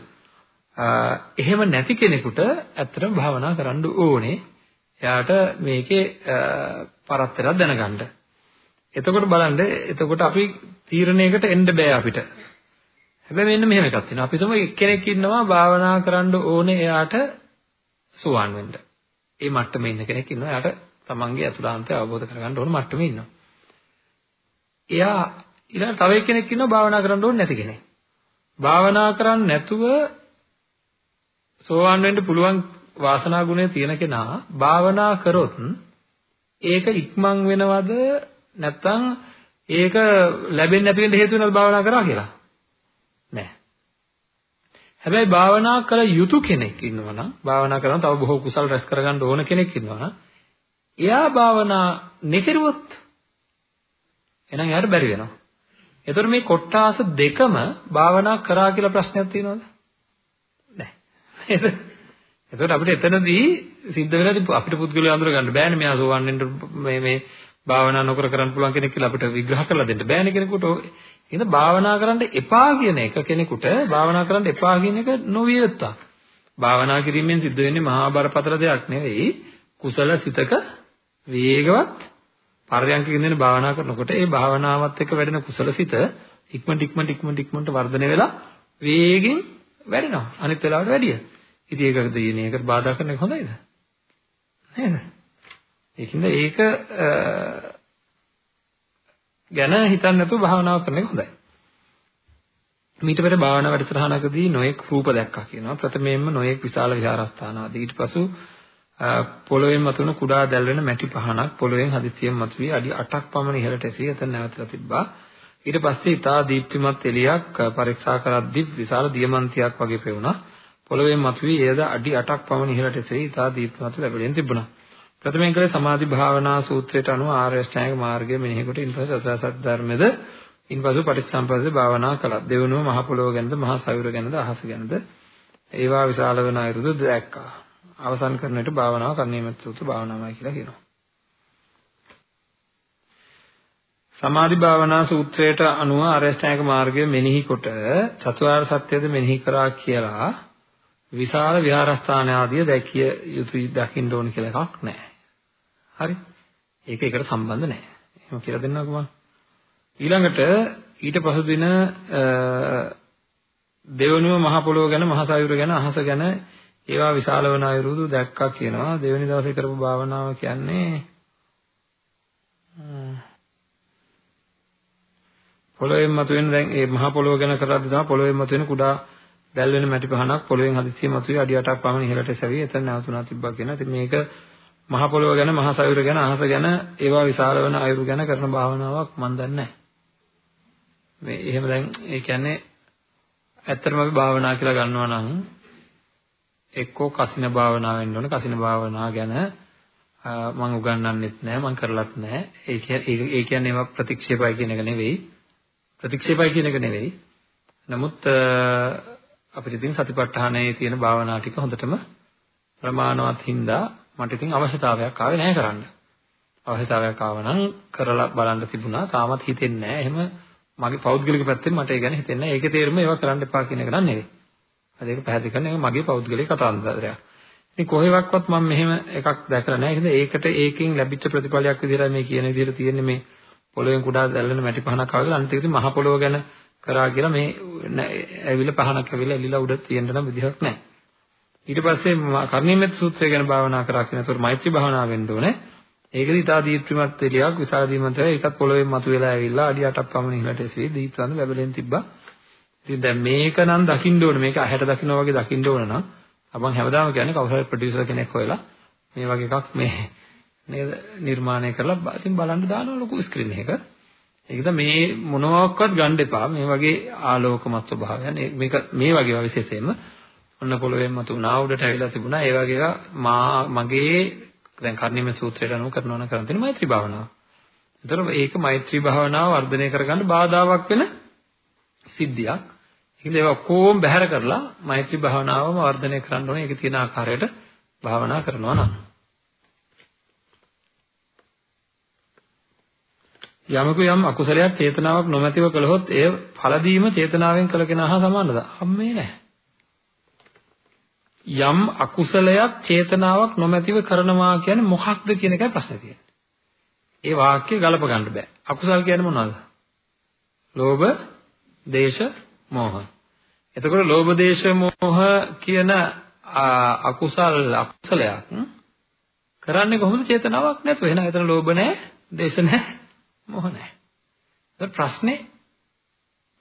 එහෙම නැති කෙනෙකුට ඇත්තටම භාවනා කරන්න ඕනේ. එයාට මේකේ පරතරයක් දැනගන්න. එතකොට බලන්න එතකොට අපි තීරණයකට එන්න බෑ අපිට. හැබැයි මෙන්න මෙහෙම එකක් තියෙනවා. අපි තුමු එක්කෙනෙක් ඉන්නවා භාවනා කරන්න ඕනේ එයාට සුවන් වෙන්න. ඒ මට්ටමේ ඉන්න කෙනෙක් ඉන්නවා. එයාට තමන්ගේ අතුලාන්තය අවබෝධ කරගන්න ඕන මට්ටමේ ඉන්නවා. එයා ඊළඟ තව එක්කෙනෙක් ඉන්නවා භාවනා කරන්න ඕනේ නැති කෙනෙක්. භාවනා කරන්නේ නැතුව සෝවාන් වෙන්න පුළුවන් වාසනා ගුණය තියෙන කෙනා භාවනා කරොත් ඒක ඉක්මන් වෙනවද නැත්නම් ඒක ලැබෙන්නේ නැති වෙන්න හේතු වෙනවද භාවනා කරා කියලා? නෑ. හැබැයි භාවනා කළ යුතු කෙනෙක් ඉන්නවනම් භාවනා කරන තව බොහෝ කුසල් රැස් කරගන්න ඕන කෙනෙක් ඉන්නවනම් එයා භාවනා නිකරුවොත් එහෙනම් එයාට බැරි වෙනවා. එතකොට මේ කොට්ටාස දෙකම භාවනා කරා කියලා ප්‍රශ්නයක් තියෙනවද? නේද? එතකොට අපිට එතනදී සිද්ධ වෙලා අපිට පුද්ගලයා අඳුර ගන්න බෑනේ මෙයා සෝවන් වෙන්න මේ මේ භාවනා නොකර කරන්න පුළුවන් කෙනෙක් කියලා අපිට විග්‍රහ කරලා දෙන්න බෑනේ කෙනෙකුට. එහෙනම් භාවනා කරන්න එපා කියන එක කෙනෙකුට භාවනා කරන්න එපා කියන එක නොවිය යුත්තා. භාවනා කිරීමෙන් සිද්ධ වෙන්නේ මහා බරපතල දෙයක් නෙවෙයි. කුසල සිතක වේගවත් පරයන්ක ඉඳගෙන භාවනා කරනකොට ඒ භාවනාවත් එක්ක වැඩෙන කුසල සිත ඉක්මනට ඉක්මනට ඉක්මනට ඉක්මනට වර්ධනය වෙලා වේගෙන් වැඩෙනවා. අනිත් වෙලාවට වැඩිය. ඉතින් ඒකද දින ඒකට බාධා කරන එක හොඳයිද? නේද? ඒකින්ද ඒක ගැන හිතන්නේ නැතුව භාවනාව කරන එක හොඳයි. මීට පෙර භාවනා වැඩසටහනකදී නොඑක් රූප දැක්කා කියනවා. ප්‍රථමයෙන්ම නොඑක් විශාල විහාරස්ථාන ආදී. ඊට පසු පොළොවෙන් මතුවන කුඩා දැල් වෙන මැටි පහනක් පොළොවෙන් හදිස්සියෙන් මතුවී අඩි 8ක් පමණ ඉහළට එසී එතන නැවතලා තිබ්බා. ඊට පස්සේ ඊටා දීප්තිමත් එළියක් පරීක්ෂා කරද්දී විශාල දියමන්තියක් වගේ පෙවුණා. පොළොවෙන් මතුවී එයද අඩි 8ක් පමණ ඉහළට එසී ඊටා දීප්තිමත් ලැබෙමින් තිබුණා. ප්‍රථමයෙන් කලේ සමාධි භාවනා සූත්‍රයට අනුව ආර්ය අෂ්ටාංගික මාර්ගය මෙනෙහි කොට ඉන්පසු සතර සත්‍ය ධර්මද ඉන්පසු පටිච්චසමුප්පාදේ භාවනා කළා. දෙවනුව මහ පොළොව ගැනද මහ සයුර ගැනද අහස ගැනද ඒවා විශාල වෙන අයුරුද දැක්කා. අවසන් කරන විට භාවනාව කර්ණීයමත් සූත්‍ර භාවනාවයි කියලා කියනවා. සමාධි භාවනා සූත්‍රයට අනුව අරහත්ායක මාර්ගය මෙනෙහි කොට චතුරාර්ය සත්‍යද මෙනෙහි කරා කියලා විශාල විහාරස්ථාන ආදිය දැකිය යුතුයි දකින්න ඕන කියලා එකක් නැහැ. හරි? ඒක එකට සම්බන්ධ නැහැ. එහෙම කියලා දෙන්නකෝ මම. ඊළඟට ඊට පසු දින දෙවනුව මහ පොළොව ගැන මහ සයුර ගැන අහස ගැන ඒවා විශාල වන අයුරුදු දැක්කා කියනවා. දෙවෙනි දවසේ කරපු භාවනාව කියන්නේ පොළොවෙන් මතුවෙන දැන් ඒ මහ පොළොව ගැන කරද්දී තමයි පොළොවෙන් මතුවෙන කුඩා දැල් වෙන මැටි පහනක් පොළොවෙන් හදිස්සිය මතුවේ අඩි 8ක් පමණ ඉහළට සැවි එතන නැවතුණා තිබ්බා කියන. ඉතින් මේක මහ පොළොව ගැන මහ සයුර ගැන අහස ගැන ඒවා විශාල වෙන අයුරු ගැන කරන භාවනාවක් මම දන්නේ මේ එහෙම දැන් ඒ කියන්නේ ඇත්තටම අපි භාවනා කියලා ගන්නවා නම් එක්කෝ කසින භාවනාව වෙන්න ඕන. කසින භාවනාව ගැන මම උගන්වන්නෙත් නැහැ මම කරලත් නැහැ. ඒ කියන්නේ ඒ කියන්නේ ඒවා ප්‍රතික්ෂේපයි කියන එක නෙවෙයි. ප්‍රතික්ෂේපයි කියන එක නෙවෙයි. නමුත් අපිට ඉතින් සතිපට්ඨානයේ තියෙන භාවනා ටික හොඳටම ප්‍රමාණවත් හින්දා මට ඉතින් අවශ්‍යතාවයක් ආවේ නැහැ කරන්න. අවශ්‍යතාවයක් ආව නම් කරලා බලන්න තිබුණා. තාමත් හිතෙන්නේ නැහැ. එහෙම මගේ පෞද්ගලික පැත්තෙන් මට ඒ ගැන හිතෙන්නේ නැහැ. ඒකේ තේරුම ඒවා කරන්න එපා කියන එක නන් නෙවෙයි. අද ඒක පැහැදිලි කරන එක මගේ පෞද්ගලික කතාන්තරයක්. ඉතින් කොහෙවත්වත් මම මෙහෙම එකක් දැකලා නැහැ. ඒකද ඒකට ඒකෙන් ලැබිච්ච ප්‍රතිඵලයක් විදිහට මේ කියන විදිහට තියෙන්නේ මේ පොළොවෙන් කුඩා දැල්ලෙන මැටි පහනක් ආවලා අනිත් එක මහ පොළොව ගැන කරා කියලා මේ ඇවිල්ලා පහනක් ඇවිල්ලා එලිලා උඩ තියෙන්න නම් විදිහක් නැහැ. ඊට පස්සේ කර්ණීයමෙත් සූත්‍රය ගැන භාවනා කරා කියන ඒතර මෛත්‍රී භාවනාව වෙන්න ඕනේ. ඒකද ඊටා දීප්තිමත් එළියක් විශාල දීමන්තය ඒකත් පොළොවෙන් මතුවලා ඇවිල්ලා අඩි 8ක් පමණ ඉහළට එසේ දීප්තන්ද බැබලෙන් තිබ්බා. ඉතින් දැන් මේක නම් දකින්න ඕනේ මේක ඇහැට දකින්න වගේ දකින්න ඕන නම් අපන් හැමදාම කියන්නේ කවුරු හරි ප්‍රොඩියුසර් කෙනෙක් හොයලා මේ වගේ එකක් මේ නේද නිර්මාණය කරලා ඉතින් බලන්න දානවා ලොකු ස්ක්‍රීන් එකක. ඒකද මේ මොනවාක්වත් ගන්න එපා මේ වගේ ආලෝකමත් ස්වභාවයන් මේක මේ වගේ විශේෂයෙන්ම ඔන්න පොළොවෙන් මතු උනා උඩට ඇවිල්ලා තිබුණා ඒ වගේ එක මා මගේ දැන් කර්ණිමේ සූත්‍රයට අනුව කරනවා නම් කරන් තියෙන මෛත්‍රී භාවනාව. ඒතර ඒක මෛත්‍රී භාවනාව වර්ධනය කරගන්න බාධාවක් වෙන සිද්ධියක්. ඒකද ඒක ඔක්කොම බැහැර කරලා මෛත්‍රී භාවනාවම වර්ධනය කරන්න ඕනේ. ඒක තියෙන ආකාරයට භාවනා කරනවා නම්. යමක යම් අකුසලයක් චේතනාවක් නොමැතිව කළහොත් එය ඵලදීම චේතනාවෙන් කළ කෙනා හා සමානද? අම්මේ නැහැ. යම් අකුසලයක් චේතනාවක් නොමැතිව කරනවා කියන්නේ මොකක්ද කියන එකයි ප්‍රශ්නේ තියෙන්නේ. ඒ වාක්‍ය ගලප ගන්න බෑ. අකුසල් කියන්නේ මොනවද? ලෝභ, දේශ, මෝහ. එතකොට ලෝභ, දේශ, මෝහ කියන අකුසල් අකුසලයක් කරන්නේ කොහොමද චේතනාවක් නැතුව? එහෙනම් එතන ලෝභ නැහැ, දේශ නැහැ, මෝහ නැහැ. ඒක ප්‍රශ්නේ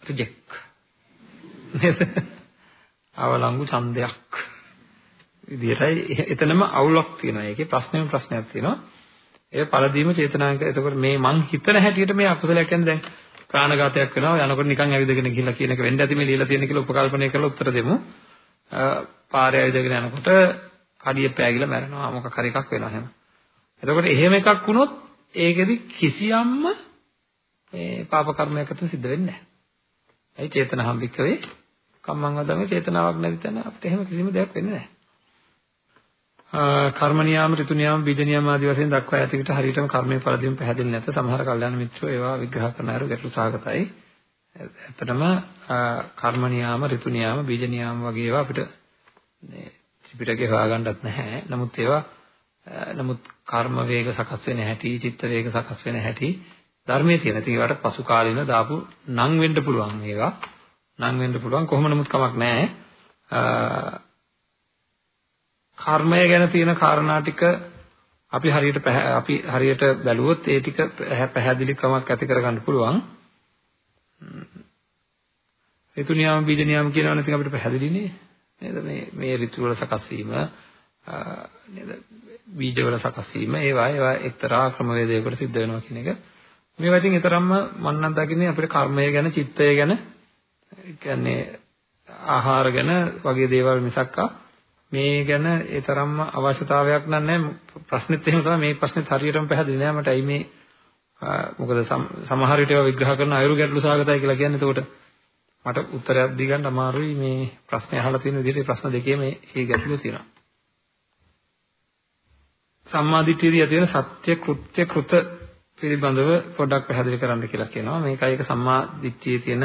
රිජෙක්ට්. නේද? අවලංගු ඡන්දයක්. විදිහටයි එතනම අවුලක් තියෙනවා. ඒකේ ප්‍රශ්නෙම ප්‍රශ්නයක් තියෙනවා. ඒ පළදීම චේතනාංක. එතකොට මේ මං හිතන හැටියට මේ අකුසලයක් කියන්නේ දැන් ප්‍රාණඝාතයක් වෙනවා. යනකොට නිකන් ඇවිදගෙන ගිහිල්ලා කියන එක වෙන්න ඇති මේ লীලා තියෙන කියලා උපකල්පනය කරලා උත්තර දෙමු. පාරේ ඇවිදගෙන යනකොට කඩිය පෑගිලා මැරෙනවා. මොකක් හරි එකක් වෙනවා එහෙම. එතකොට එහෙම එකක් වුණොත් ඒකෙදි කිසියම්ම මේ පාප කර්මයක් අතර සිද්ධ වෙන්නේ නැහැ. ඇයි චේතනහම් වික්කවේ කම්මං වදම චේතනාවක් නැති තැන අපිට එහෙම කිසිම දෙයක් වෙන්නේ නැහැ. කර්ම නියාම, ඍතු නියාම, බීජ නියාම ආදී වශයෙන් දක්වා ඇති විට හරියටම කර්මයේ පරිදිම පැහැදිලි නැත. සමහර කල්යාණ මිත්‍රෝ ඒවා විග්‍රහ කරන අයරු ගැටලු සාගතයි. ඇත්තටම කර්ම නියාම, ඍතු නියාම, බීජ නියාම වගේ ඒවා අපිට මේ ත්‍රිපිටකේ හොයාගන්නත් නැහැ. නමුත් ඒවා නමුත් කර්ම වේග සකස් වෙන හැටි, චිත්ත වේග සකස් වෙන හැටි ධර්මයේ තියෙන. ඉතින් ඒවට පසු කාලින දාපු නම් වෙන්න පුළුවන් ඒවා. නම් වෙන්න පුළුවන් කොහොම නමුත් කමක් නැහැ. කර්මය ගැන තියෙන කාරණා ටික අපි හරියට අපි හරියට බැලුවොත් ඒ ටික පැහැදිලිකමක් ඇති කරගන්න පුළුවන්. ඍතු නියම බීජ නියම කියනවනේ ඉතින් අපිට පැහැදිලිනේ. නේද? මේ මේ ඍතු වල සකස් වීම නේද? බීජ වල සකස් වීම ඒවා ඒවා එක්තරා ක්‍රමවේදයකට සිද්ධ වෙනවා කියන එක. මේවා ඉතින් ඊතරම්ම මම නම් දකින්නේ අපිට කර්මය ගැන චිත්තය ගැන කියන්නේ ආහාර ගැන වගේ දේවල් මිසක්කා මේ ගැන ඒ තරම්ම අවශ්‍යතාවයක් නැහැ. ප්‍රශ්නෙත් එහෙම තමයි. මේ ප්‍රශ්නෙත් හරියටම පැහැදිලි නෑ. මට ඇයි මේ මොකද සමහර විට ඒවා විග්‍රහ කරන අයුරු ගැටලු සහගතයි කියලා කියන්නේ. එතකොට මට උත්තරයක් දී ගන්න අමාරුයි. මේ ප්‍රශ්නේ අහලා තියෙන විදිහට ප්‍රශ්න දෙකේ මේ මේ ගැටලුව තියෙනවා. සම්මාදිට්ඨියදී ඇති වෙන සත්‍ය කෘත්‍ය කෘත පිළිබඳව පොඩ්ඩක් පැහැදිලි කරන්න කියලා කියනවා. මේකයි ඒක සම්මාදිට්ඨියේ තියෙන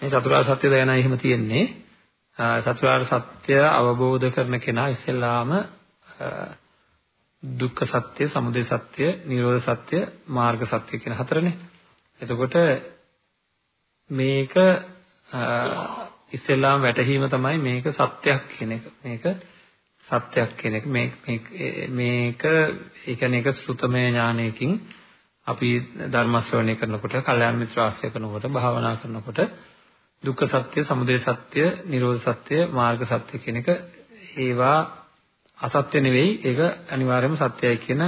මේ චතුරාර්ය සත්‍ය දැනයි එහෙම තියෙන්නේ. චතුරාර්ය සත්‍ය අවබෝධ කරන කෙනා ඉස්සෙල්ලාම දුක්ඛ සත්‍ය, සමුදය සත්‍ය, නිරෝධ සත්‍ය, මාර්ග සත්‍ය කියන හතරනේ. එතකොට මේක ඉස්සෙල්ලාම වැටහීම තමයි මේක සත්‍යයක් කියන එක. මේක සත්‍යයක් කියන එක. මේක මේක ඒ කියන්නේ ඒක ශ්‍රුතමය ඥානයකින් අපි ධර්ම ශ්‍රවණය කරනකොට, කල්යාණ මිත්‍ර ආශ්‍රය කරනකොට, භාවනා කරනකොට දුක්ඛ සත්‍ය, සමුදය සත්‍ය, නිරෝධ සත්‍ය, මාර්ග සත්‍ය කියන එක ඒවා අසත්‍ය නෙවෙයි. ඒක අනිවාර්යයෙන්ම සත්‍යයි කියන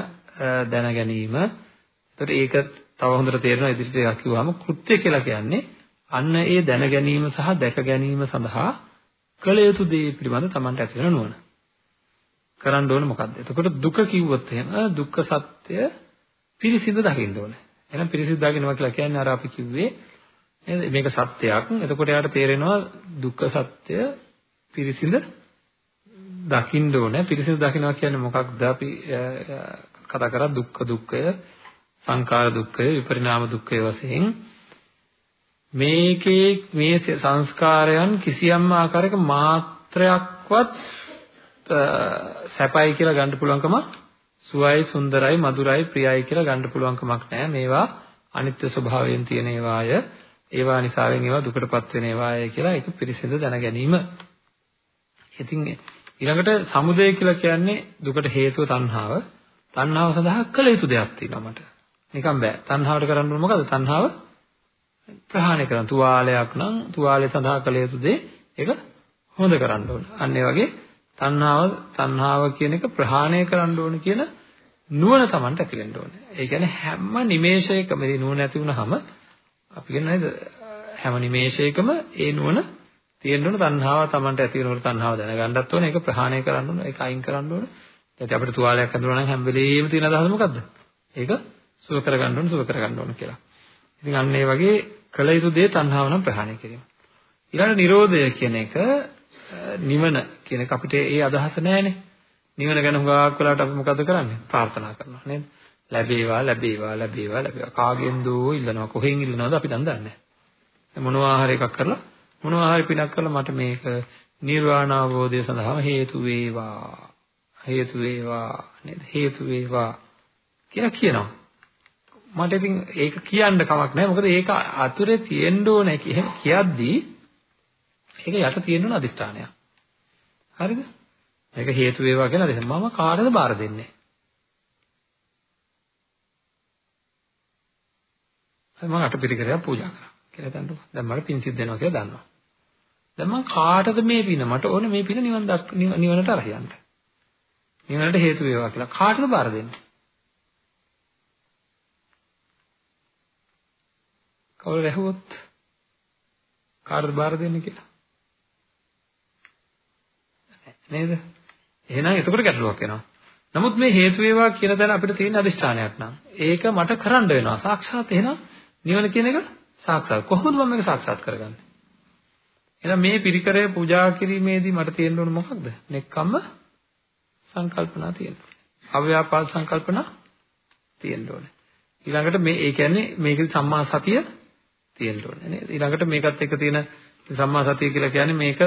දැන ගැනීම. ඒතකොට ඒක තව හොඳට තේරෙනවා ඉදිරියට එකක් කිව්වම කෘත්‍ය කියලා කියන්නේ අන්න ඒ දැන ගැනීම සහ දැක ගැනීම සඳහා කළ යුතු දේ පිළිබඳ Tamanට ඇති වෙන නුවණ. කරන්න ඕනේ මොකද්ද? එතකොට දුක කිව්වොත් එහෙම දුක්ඛ සත්‍ය පිරිසිදු දකින්න ඕනේ. එහෙනම් පිරිසිදු දකින්නවා කියලා කියන්නේ අර අපි කිව්වේ නේද? මේක සත්‍යයක්. එතකොට යාට තේරෙනවා දුක්ඛ සත්‍ය පිරිසිදු දකින්න ඕනේ. පිරිසිදු දකින්නවා කියන්නේ මොකක්ද? අපි කතා කරා දුක්ඛ දුක්ඛය, සංඛාර දුක්ඛය, විපරිණාම දුක්ඛය වශයෙන් මේකේ මේ සංස්කාරයන් කිසියම් ආකාරයක මාත්‍රයක්වත් සැපයි කියලා ගන්න පුළුවන්කම සුවයි සුන්දරයි මధుරයි ප්‍රියයි කියලා ගන්න පුළුවන්කමක් නැහැ මේවා අනිත්‍ය ස්වභාවයෙන් තියෙන ඒවාය ඒවා නිසාවෙන් ඒවා දුකටපත් වෙන ඒවාය කියලා ඒක පිරිසිදු දැන ගැනීම. ඉතින් ඊළඟට සමුදය කියලා කියන්නේ දුකට හේතුව තණ්හාව. තණ්හාව සඳහා කළ යුතු දෙයක් තියෙනවා මට. නිකන් බෑ. තණ්හාවට කරන්න ඕන මොකද? තණ්හාව ප්‍රහාණය කරන තුවාලයක් නම් තුවාලය සඳහා කළ යුතු දේ ඒක හොඳ කරන්න ඕන. අන්න ඒ වගේ තණ්හාව තණ්හාව කියන එක ප්‍රහාණය කරන්න ඕන කියන නුවණ Tamanට ඇති වෙන්න ඕනේ. ඒ කියන්නේ හැම නිමේෂයකම මේ නුවණ ඇති වුනහම අපි කියන්නේ නේද හැම නිමේෂයකම ඒ නුවණ තියෙන්න ඕන තණ්හාව Tamanට ඇති වෙනකොට තණ්හාව දැනගන්නත් ඕනේ. ඒක ප්‍රහාණය කරන්න ඕනේ. ඒක අයින් කරන්න ඕනේ. දැන් අපිට තුවාලයක් හඳුනනවා නම් හැම වෙලෙම තියෙන අදහස මොකද්ද? ඒක සුව කරගන්න ඕනේ, සුව කරගන්න ඕනේ කියලා. ඉතින් අන්න ඒ වගේ කළ යුතු දේ තණ්හාව නම් ප්‍රහාණය කිරීම. ඊළඟ නිරෝධය කියන එක නිවන කියන එක අපිට ඒ අදහස නැහැනේ. නිවන ගැන හුඟක් වෙලාවට අපි මොකද කරන්නේ? ප්‍රාර්ථනා කරනවා නේද? ලැබේවා ලැබේවා ලැබේවා ලැබේවා. කාගෙන් දෝ ඉල්ලනවා කොහෙන් ඉල්ලනවද අපි දන්නේ නැහැ. මොනවා හරි එකක් කරලා මොනවා හරි පිනක් කරලා මට මේක නිර්වාණ අවබෝධය සඳහාම හේතු වේවා. හේතු වේවා නේද? හේතු වේවා කියලා කියනවා. මට ඉතින් ඒක කියන්න කමක් නැහැ. මොකද ඒක අතුරේ තියෙන්න ඕනේ. එහෙම කියද්දී ඒක යට තියෙන්න ඕන අදිස්ථානයක්. හරිද? මේක හේතු වේවා කියලා අදිස්ථාන. මම කාටද බාර දෙන්නේ? මම අටපිරිකරයක් පූජා කරා කියලා හිතන්නකො. දැන් මට පින් සිද්ධ වෙනවා කියලා දන්නවා. දැන් මම කාටද මේ පින? මට ඕනේ මේ පින නිවන් නිවනට අරහියන්න. නිවනට හේතු වේවා කියලා කාටද බාර දෙන්නේ? කවුරු වැහුවොත් කාටද බාර දෙන්නේ කියලා? නේද? එහෙනම් එතකොට ගැටලුවක් එනවා. නමුත් මේ හේතු වේවා කියන තැන අපිට තියෙන අදිෂ්ඨානයක් නම් ඒක මට කරන්න වෙනවා. සාක්ෂාත් එහෙනම් නිවන කියන එක සාක්ෂාත්. කොහොමද මම මේක සාක්ෂාත් කරගන්නේ? එහෙනම් මේ පිරිකරය පූජා කිරීමේදී මට තියෙන්න ඕන මොකක්ද? නෙක්කම්ම සංකල්පනා තියෙන්න ඕනේ. අව්‍යාපාද සංකල්පනා තියෙන්න ඕනේ. ඊළඟට මේ ඒ කියන්නේ මේකේ සම්මා සතිය තියෙන්න ඕනේ නේද? ඊළඟට මේකත් එක්ක තියෙන සම්මා සතිය කියලා කියන්නේ මේක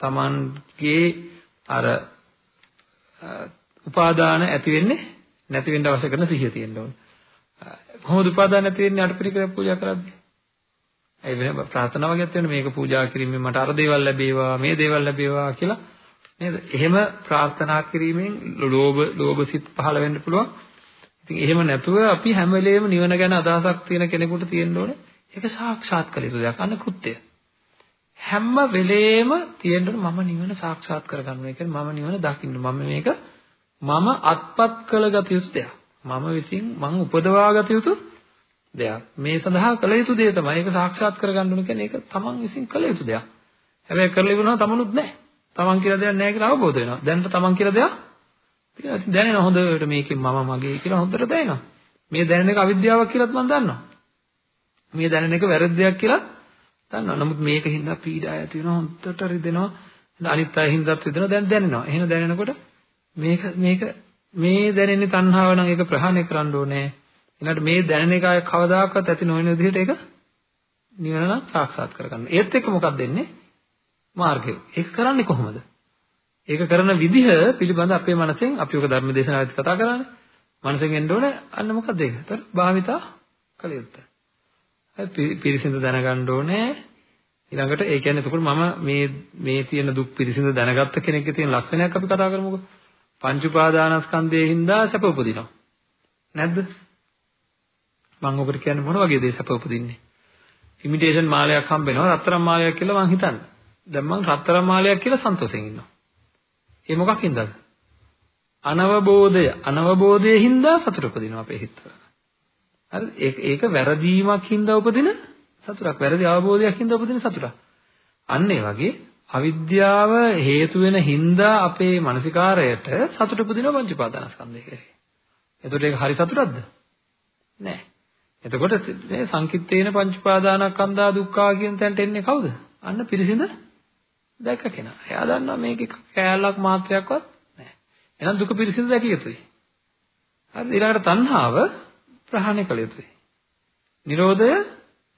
Tamanගේ අර උපාදාන ඇති වෙන්නේ නැති වෙන්න අවශ්‍ය කරන සිහිය තියෙන්න ඕනේ. කොහොමද උපාදාන නැති වෙන්නේ අටපිරිකර පූජා කරද්දී? ඒ වෙන ප්‍රාර්ථනා වගේත් වෙන මේක පූජා කිරීමෙන් මට අර දේවල් ලැබේවා මේ දේවල් ලැබේවා කියලා නේද? එහෙම ප්‍රාර්ථනා කිරීමෙන් ලෝභ ලෝභ සිත් පහළ වෙන්න පුළුවන්. ඉතින් එහෙම නැතුව අපි හැම වෙලේම නිවන ගැන අදහසක් තියෙන කෙනෙකුට තියෙන්න ඕනේ. ඒක සාක්ෂාත් කළ යුතු දෙයක්. අන්න කෘත්‍යය. හැම වෙලේම තියෙන්න මම නිවන සාක්ෂාත් කරගන්නවා. ඒ කියන්නේ මම නිවන දකින්න. මම මේක මම අත්පත් කළගත යුතු දෙයක්. මම විසින් මං උපදවාගත යුතු දෙයක්. මේ සඳහා කළ යුතු දේ තමයි. ඒක සාක්ෂාත් කරගන්න ඕන කියන්නේ ඒක තමන් විසින් කළ යුතු දෙයක්. හැබැයි කරලා ඉවරනවා තමනුත් නැහැ. තමන් කියලා දෙයක් නැහැ කියලා අවබෝධ වෙනවා. දැන් තමන් කියලා දෙයක් තියෙනවා. දැනෙනවා හොඳට මේකෙන් මම මගේ කියලා හොඳට දැනෙනවා. මේ දැනෙන එක අවිද්‍යාවක් කියලාත් මම දන්නවා. මේ දැනෙන එක වැරද්දයක් කියලා දන්නවා. නමුත් මේක හින්දා පීඩා ඇති වෙනවා හොන්දට රිදෙනවා. අනිත් අය හින්දාත් රිදෙනවා. දැන් දැනෙනවා. එහෙනම් දැනෙනකොට මේක මේක මේ දැනෙන්නේ තණ්හාව නම් ඒක ප්‍රහාණය කරන්න ඕනේ. ඊළඟට මේ දැනෙන එක අය කවදාකවත් ඇති නොවන විදිහට ඒක නිවන නම් සාක්ෂාත් කරගන්න. ඒත් එක්ක මොකක්ද දෙන්නේ? මාර්ගය. ඒක කරන්නේ කොහොමද? ඒක කරන විදිහ පිළිබඳ අපේ මනසෙන් අපි ඔක ධර්ම දේශනාවෙත් කතා කරානේ. මනසෙන් එන්න ඕනේ අන්න මොකක්ද ඒක? ඒතර භාවිතා කළ යුත්තේ. පිරිසිදු දැනගන්න ඕනේ. ඊළඟට ඒ කියන්නේ එතකොට මම මේ මේ තියෙන දුක් පිරිසිදු දැනගත්ත කෙනෙක්ගේ තියෙන ලක්ෂණයක් අපි කතා කරමුකෝ. පංච උපාදානස්කන්ධයේ හින්දා සැප උපදිනවා. නැද්ද? මම ඔබට කියන්නේ මොන වගේ දේ සැප උපදින්නේ? ඉමිටේෂන් මාලයක් හම්බ වෙනවා රත්තරන් මාලයක් කියලා මං හිතන්නේ. දැන් මං රත්තරන් මාලයක් කියලා සන්තෝෂෙන් ඉන්නවා. ඒ මොකක් හින්දාද? අනවබෝධය අනවබෝධයේ හින්දා සතුට උපදිනවා අපේ හිතවල. හරිද? ඒක ඒක වැරදීමක් හින්දා උපදින සතුටක්. වැරදි අවබෝධයක් හින්දා උපදින සතුටක්. අන්න ඒ වගේ අවිද්‍යාව හේතු වෙන හින්දා අපේ මානසිකාරයට සතුට පුදින පංච උපාදානස්කන්ධය කෙරේ. එතකොට ඒක හරි සතුටක්ද? නෑ. එතකොට මේ සංකිට්ඨේන පංච උපාදානස්කන්ධා දුක්ඛා කියන තැනට එන්නේ කවුද? අන්න පිරිසිඳ දැක කෙනා. එයා දන්නවා මේකේ කෑල්ලක් මාත්‍රයක්වත් නෑ. එහෙනම් දුක පිරිසිඳ දැකිය යුතුයි. හරි ඊළඟට තණ්හාව ප්‍රහාණය කළ යුතුයි. නිරෝධය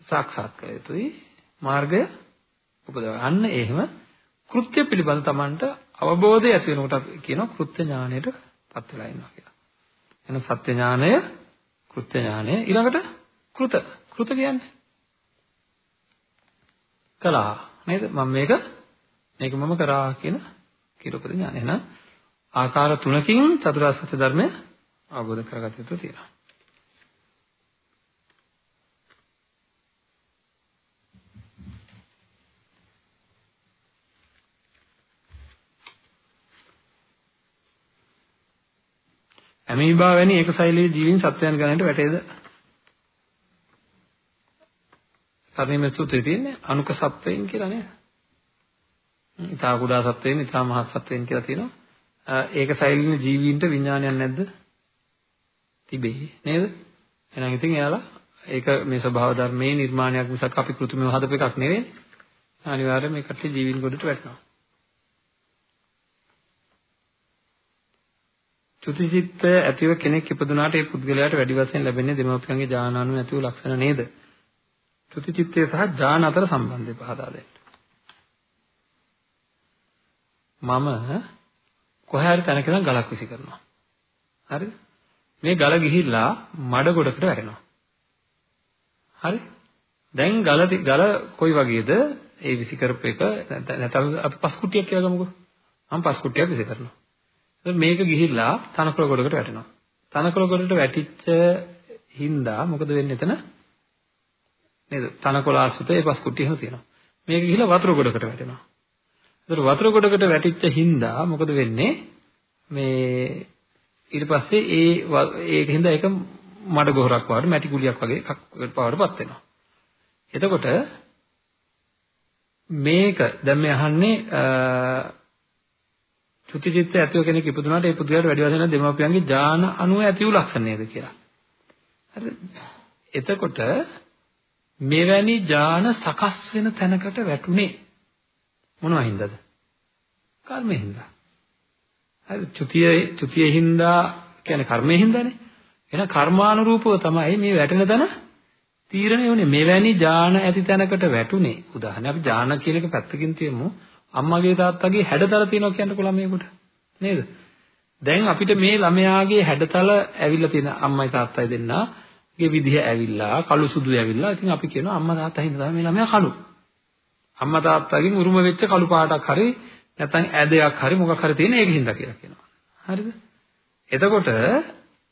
සාක්ෂාත් කළ යුතුයි. මාර්ගය උපදව ගන්න එහෙම කෘත්‍ය පිළිබඳ Tamanට අවබෝධය ඇති වෙනකොට අපි කියනවා කෘත්‍ය ඥාණයටපත් වෙලා ඉන්නවා කියලා. එහෙනම් සත්‍ය ඥානය, කෘත්‍ය ඥානය ඊළඟට කෘත. කෘත කියන්නේ කළා නේද? මම මේක මේක මම කරා කියන කිරුපද ඥානය. එහෙනම් ආකාර තුනකින් චතුරාර්ය සත්‍ය ධර්මය අවබෝධ කරගත යුතු තියෙනවා. ඇමීබා වැනි ඒක ශෛලීය ජීවීන් සත්වයන් ගණනට වැටේද? කර්ණීය සූත්‍රයේ තියෙන්නේ අනුක සත්වයන් කියලා නේද? ඉතා කුඩා සත්වයන්, ඉතා මහත් සත්වයන් කියලා තියෙනවා. ඒක ශෛලීය ජීවීන්ට විඥානයක් නැද්ද? තිබේ නේද? එහෙනම් ඉතින් එයාලා ඒක මේ ස්වභාව ධර්මයේ නිර්මාණයක් මිසක් අපි කෘත්‍රිමව හදපු එකක් නෙවෙයි. අනිවාර්යයෙන් මේ කට්ටිය ජීවීන් ගොඩට වැටෙනවා. චුතිචිත්ත ඇතිව කෙනෙක් ඉපදුනාට ඒ පුද්ගලයාට වැඩි වශයෙන් ලැබෙන්නේ දෙමව්පියන්ගේ ඥානානුව ඇතිව ලක්ෂණ නේද? චුතිචිත්තය සහ ඥාන අතර සම්බන්ධය පහදා දෙන්න. මම කොහේ හරි තැනක ඉඳන් ගලක් විසි කරනවා. හරිද? මේ ගල ගිහිල්ලා මඩ ගොඩකට වැටෙනවා. හරි? දැන් ගල ගල කොයි වගේද? ඒ විසි කරපු එක නැත්නම් අපි පස් කුට්ටියක් කියලා ගමුකෝ. මම පස් කුට්ටියක් විසි කරනවා. මේක ගිහිල්ලා තනකොළ ගොඩකට වැටෙනවා. තනකොළ ගොඩට වැටිච්ච හින්දා මොකද වෙන්නේ එතන? නේද? තනකොළ ආශ්‍රිත ඒ පස් කුට්ටිය එහෙම තියෙනවා. මේක ගිහිල්ලා වතුර ගොඩකට වැටෙනවා. ඒතර වතුර ගොඩකට වැටිච්ච හින්දා මොකද වෙන්නේ? මේ ඊට පස්සේ ඒ ඒක හින්දා ඒක මඩ ගොහරක් වගේ මැටි ගුලියක් වගේ එකක් පාවරපත් වෙනවා. එතකොට මේක දැන් මේ අහන්නේ චුතිචිත්ත ඇතිව කෙනෙක් ඉපදුනාට ඒ පුදුලට වැඩි වශයෙන් දෙමාපියන්ගේ ඥාන අනුව ඇති වූ ලක්ෂණ නේද කියලා. හරිද? එතකොට මෙවැනි ඥාන සකස් වෙන තැනකට වැටුනේ මොනවා හින්දාද? කර්මයෙන් හින්දා. හරි චුතිය චුතිය හින්දා කියන්නේ කර්මයෙන් හින්දානේ. එහෙනම් කර්මානුරූපව තමයි මේ වැටෙන තැන තීරණය වුනේ. මෙවැනි ඥාන ඇති තැනකට වැටුනේ. උදාහරණයක් අපි ඥාන කියන එක පැත්තකින් තියමු. අම්මගේ තාත්තගේ හැඩතල තියෙනවා කියන්නකො ළමයෙකුට නේද? දැන් අපිට මේ ළමයාගේ හැඩතල ඇවිල්ලා තියෙන අම්මයි තාත්තයි දෙන්නාගේ විදිහ ඇවිල්ලා කළු සුදු ඇවිල්ලා ඉතින් අපි කියනවා අම්මා තාත්තා හින්දා තමයි මේ ළමයා කළු. අම්මා තාත්තගෙන් උරුම වෙච්ච කළු පාටක් හරි නැත්නම් ඇදයක් හරි මොකක් හරි තියෙන ඒක හින්දා කියලා කියනවා. හරිද? එතකොට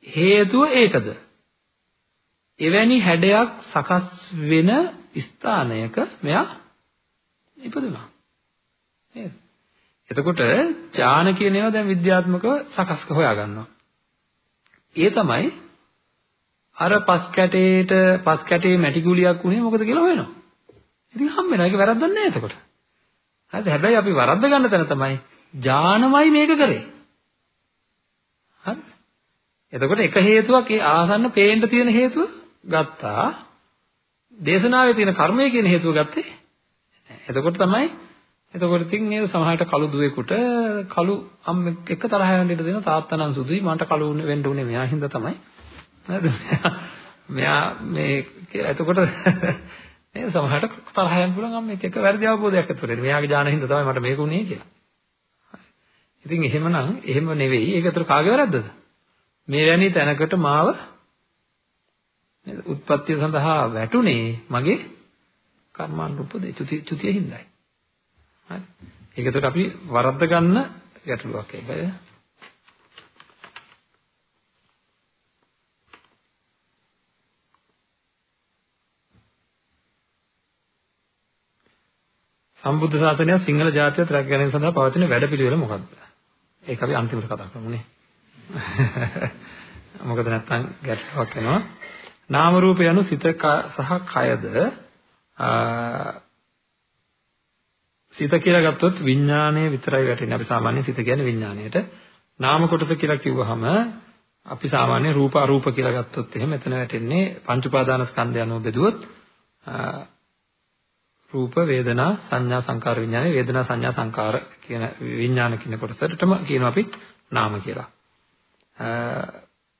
හේතුව ඒකද? එවැනි හැඩයක් සකස් වෙන ස්ථානයක මෙයා ඉපදුනා. නේද? එතකොට ඥාන කියන ඒවා දැන් විද්‍යාත්මකව සකස් හොයා ගන්නවා. ඒ තමයි අර පස් කැටේට පස් කැටේ මැටි ගුලියක් උනේ මොකද කියලා හොයනවා. ඉතින් හම් වෙනවා. ඒක වැරද්දක් නෑ එතකොට. හරිද? හැබැයි අපි වරද්ද ගන්න තැන තමයි ඥානමයි මේක කරේ. හරිද? එතකොට එක හේතුවක් ඒ ආසන්න පේන්න තියෙන හේතුව ගත්තා. දේශනාවේ තියෙන කර්මය කියන හේතුව ගත්තේ. එතකොට තමයි එතකොට ඉතින් නේද සමහරට කළු දුවේකට කළු අම්මෙක් එක්ක තරහ යන්න ඉඩ දෙනවා. තාත්තා නම් සුදුයි. මන්ට කළු වෙන්න උනේ මෙයා හින්දා තමයි. නේද? මෙයා මේ කියලා. එතකොට නේද සමහරට තරහ යන්න පුළුවන් අම්මෙක් එක්ක වැරදි අවබෝධයක් ඇති වෙන්නේ මෙයාගේ ඥාන හින්දා තමයි මට මේක උනේ කියලා. ඉතින් එහෙමනම් එහෙම නෙවෙයි. ඒක අතර කාගේ වැරද්දද? මේ වැනි තැනකට මාව නේද? උත්පත්තිය සඳහා වැටුනේ මගේ කර්මානුරූප දේ චුතිය හින්දායි. හරි. ඒක එතකොට අපි වරද්ද ගන්න ගැටලුවක් ඒකයි. සම්බුද්ධ ශාසනය සිංහල ජාතියත් රැක ගැනීම සඳහා පවතින වැඩපිළිවෙල මොකක්ද? ඒක අපි අන්තිමට කතා කරමුනේ. මොකද නැත්තම් ගැටලුවක් වෙනවා. නාම රූප යනු සිත සහ කයද සිත කියලා ගත්තොත් විඥාණය විතරයි වැටෙන්නේ. අපි සාමාන්‍යයෙන් සිත කියන්නේ විඥාණයට. නාම කොටස කියලා කිව්වහම අපි සාමාන්‍ය රූප අරූප කියලා ගත්තොත් එහෙම එතන වැටෙන්නේ පංච උපාදාන ස්කන්ධය අනුව බෙදුවොත් රූප වේදනා සංඥා සංකාර විඥානේ වේදනා සංඥා සංකාර කියන විඥාන කියන කොටසටම කියනවා අපි නාම කියලා.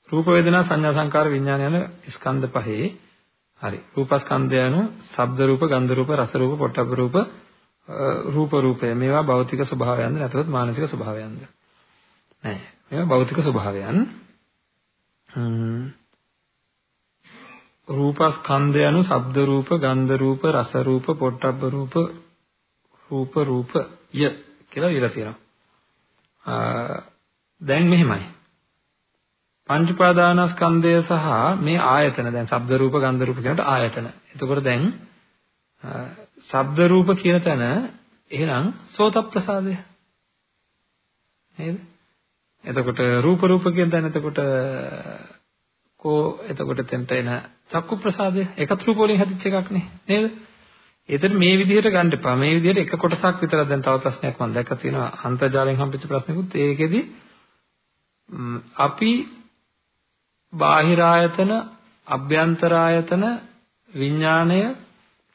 රූප වේදනා සංඥා සංකාර විඥාන යන ස්කන්ධ පහේ හරි රූපස්කන්ධය anu ශබ්ද රූප ගන්ධ රූප රස රූප පොට්ටබ්බ රූප රූප රූපය. මේවා භෞතික ස්වභාවයන්ද නැත්නම් මානසික ස්වභාවයන්ද? නැහැ මේවා භෞතික ස්වභාවයන්. රූපස්කන්ධය anu ශබ්ද රූප ගන්ධ රූප රස රූප පොට්ටබ්බ රූප රූප රූපය කියලා ඉලා තියෙනවා. දැන් මෙහෙමයි. පංච උපාදානස්කන්ධය සහ මේ ආයතන. දැන් ශබ්ද රූප ගන්ධ රූප කියනට ආයතන. එතකොට දැන් ශබ්ද රූප කියන තැන එහෙනම් සෝත ප්‍රසාදය. නේද? එතකොට රූප රූප කියන තැන එතකොට කෝ එතකොට තෙන්ට එන චක්කු ප්‍රසාදය එකත් රූප වලින් හැදිච්ච එකක් නේ නේද? ඒතර මේ විදිහට ගන්න එපා. මේ විදිහට එක කොටසක් විතරක් දැන් තව ප්‍රශ්නයක් මම දැක්කා තියෙනවා අන්තර්ජාලයෙන් හම්බෙච්ච ප්‍රශ්නකුත් ඒකෙදි අපි බාහිර ආයතන, අභ්‍යන්තර ආයතන, විඥාණය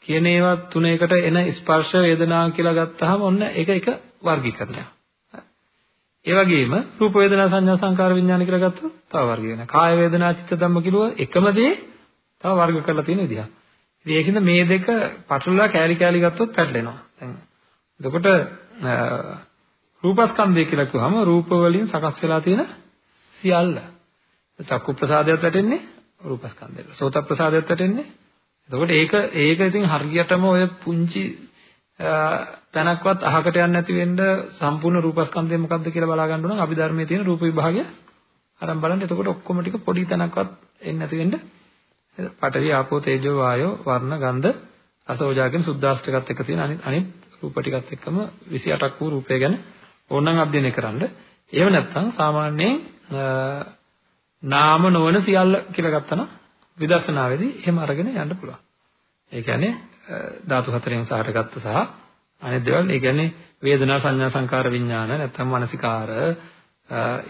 කියන ඒවා තුනකට එන ස්පර්ශ වේදනා කියලා ගත්තාම ඔන්න ඒක එක වර්ගීකරණයක්. ඒ වගේම රූප වේදනා සංඥා සංකාර විඥාන කියලා ගත්තොත් තව වර්ගීකරණයක්. කාය වේදනා චිත්ත ධම්ම කිලුව එකම දේ තව වර්ග කරලා තියෙන විදිහක්. ඉතින් ඒකින්ද මේ දෙක පටලලා කෑලි කෑලි ගත්තොත් පැටලෙනවා. දැන් එතකොට රූපස්කන්ධය කියලා කිව්වම රූප වලින් සකස් වෙලා තියෙන සියල්ල චක්කු ප්‍රසාදයට වැටෙන්නේ රූපස්කන්ධයට. සෝත ප්‍රසාදයට වැටෙන්නේ. එතකොට ඒක ඒක ඉතින් හරියටම ඔය පුංචි තැනක්වත් අහකට යන්නේ නැති වෙන්න සම්පූර්ණ රූපස්කන්ධය මොකක්ද කියලා බලා ගන්න ඕන අභිධර්මයේ තියෙන රූප විභාගය අරන් බලන්න. එතකොට ඔක්කොම ටික පොඩි තැනක්වත් එන්නේ නැති වෙන්න පඨවි ආපෝ තේජෝ වායෝ වර්ණ ගන්ධ රසෝජා කියන සුද්දාෂ්ටකත් එක්ක තියෙන අනිත් අනිත් රූප ටිකත් එක්කම 28ක් වූ රූපය ගැන ඕනනම් අධ්‍යයනය කරන්න. එහෙම නැත්නම් සාමාන්‍යයෙන් නාම නොවන සියල්ල කියලා ගත්තනම් විදර්ශනාවේදී එහෙම අරගෙන යන්න පුළුවන්. ඒ කියන්නේ ධාතු හතරෙන් සහටගත්ත සහ අනිත් දේවල් ඒ කියන්නේ වේදනා සංඥා සංකාර විඥාන නැත්නම් මානසිකාර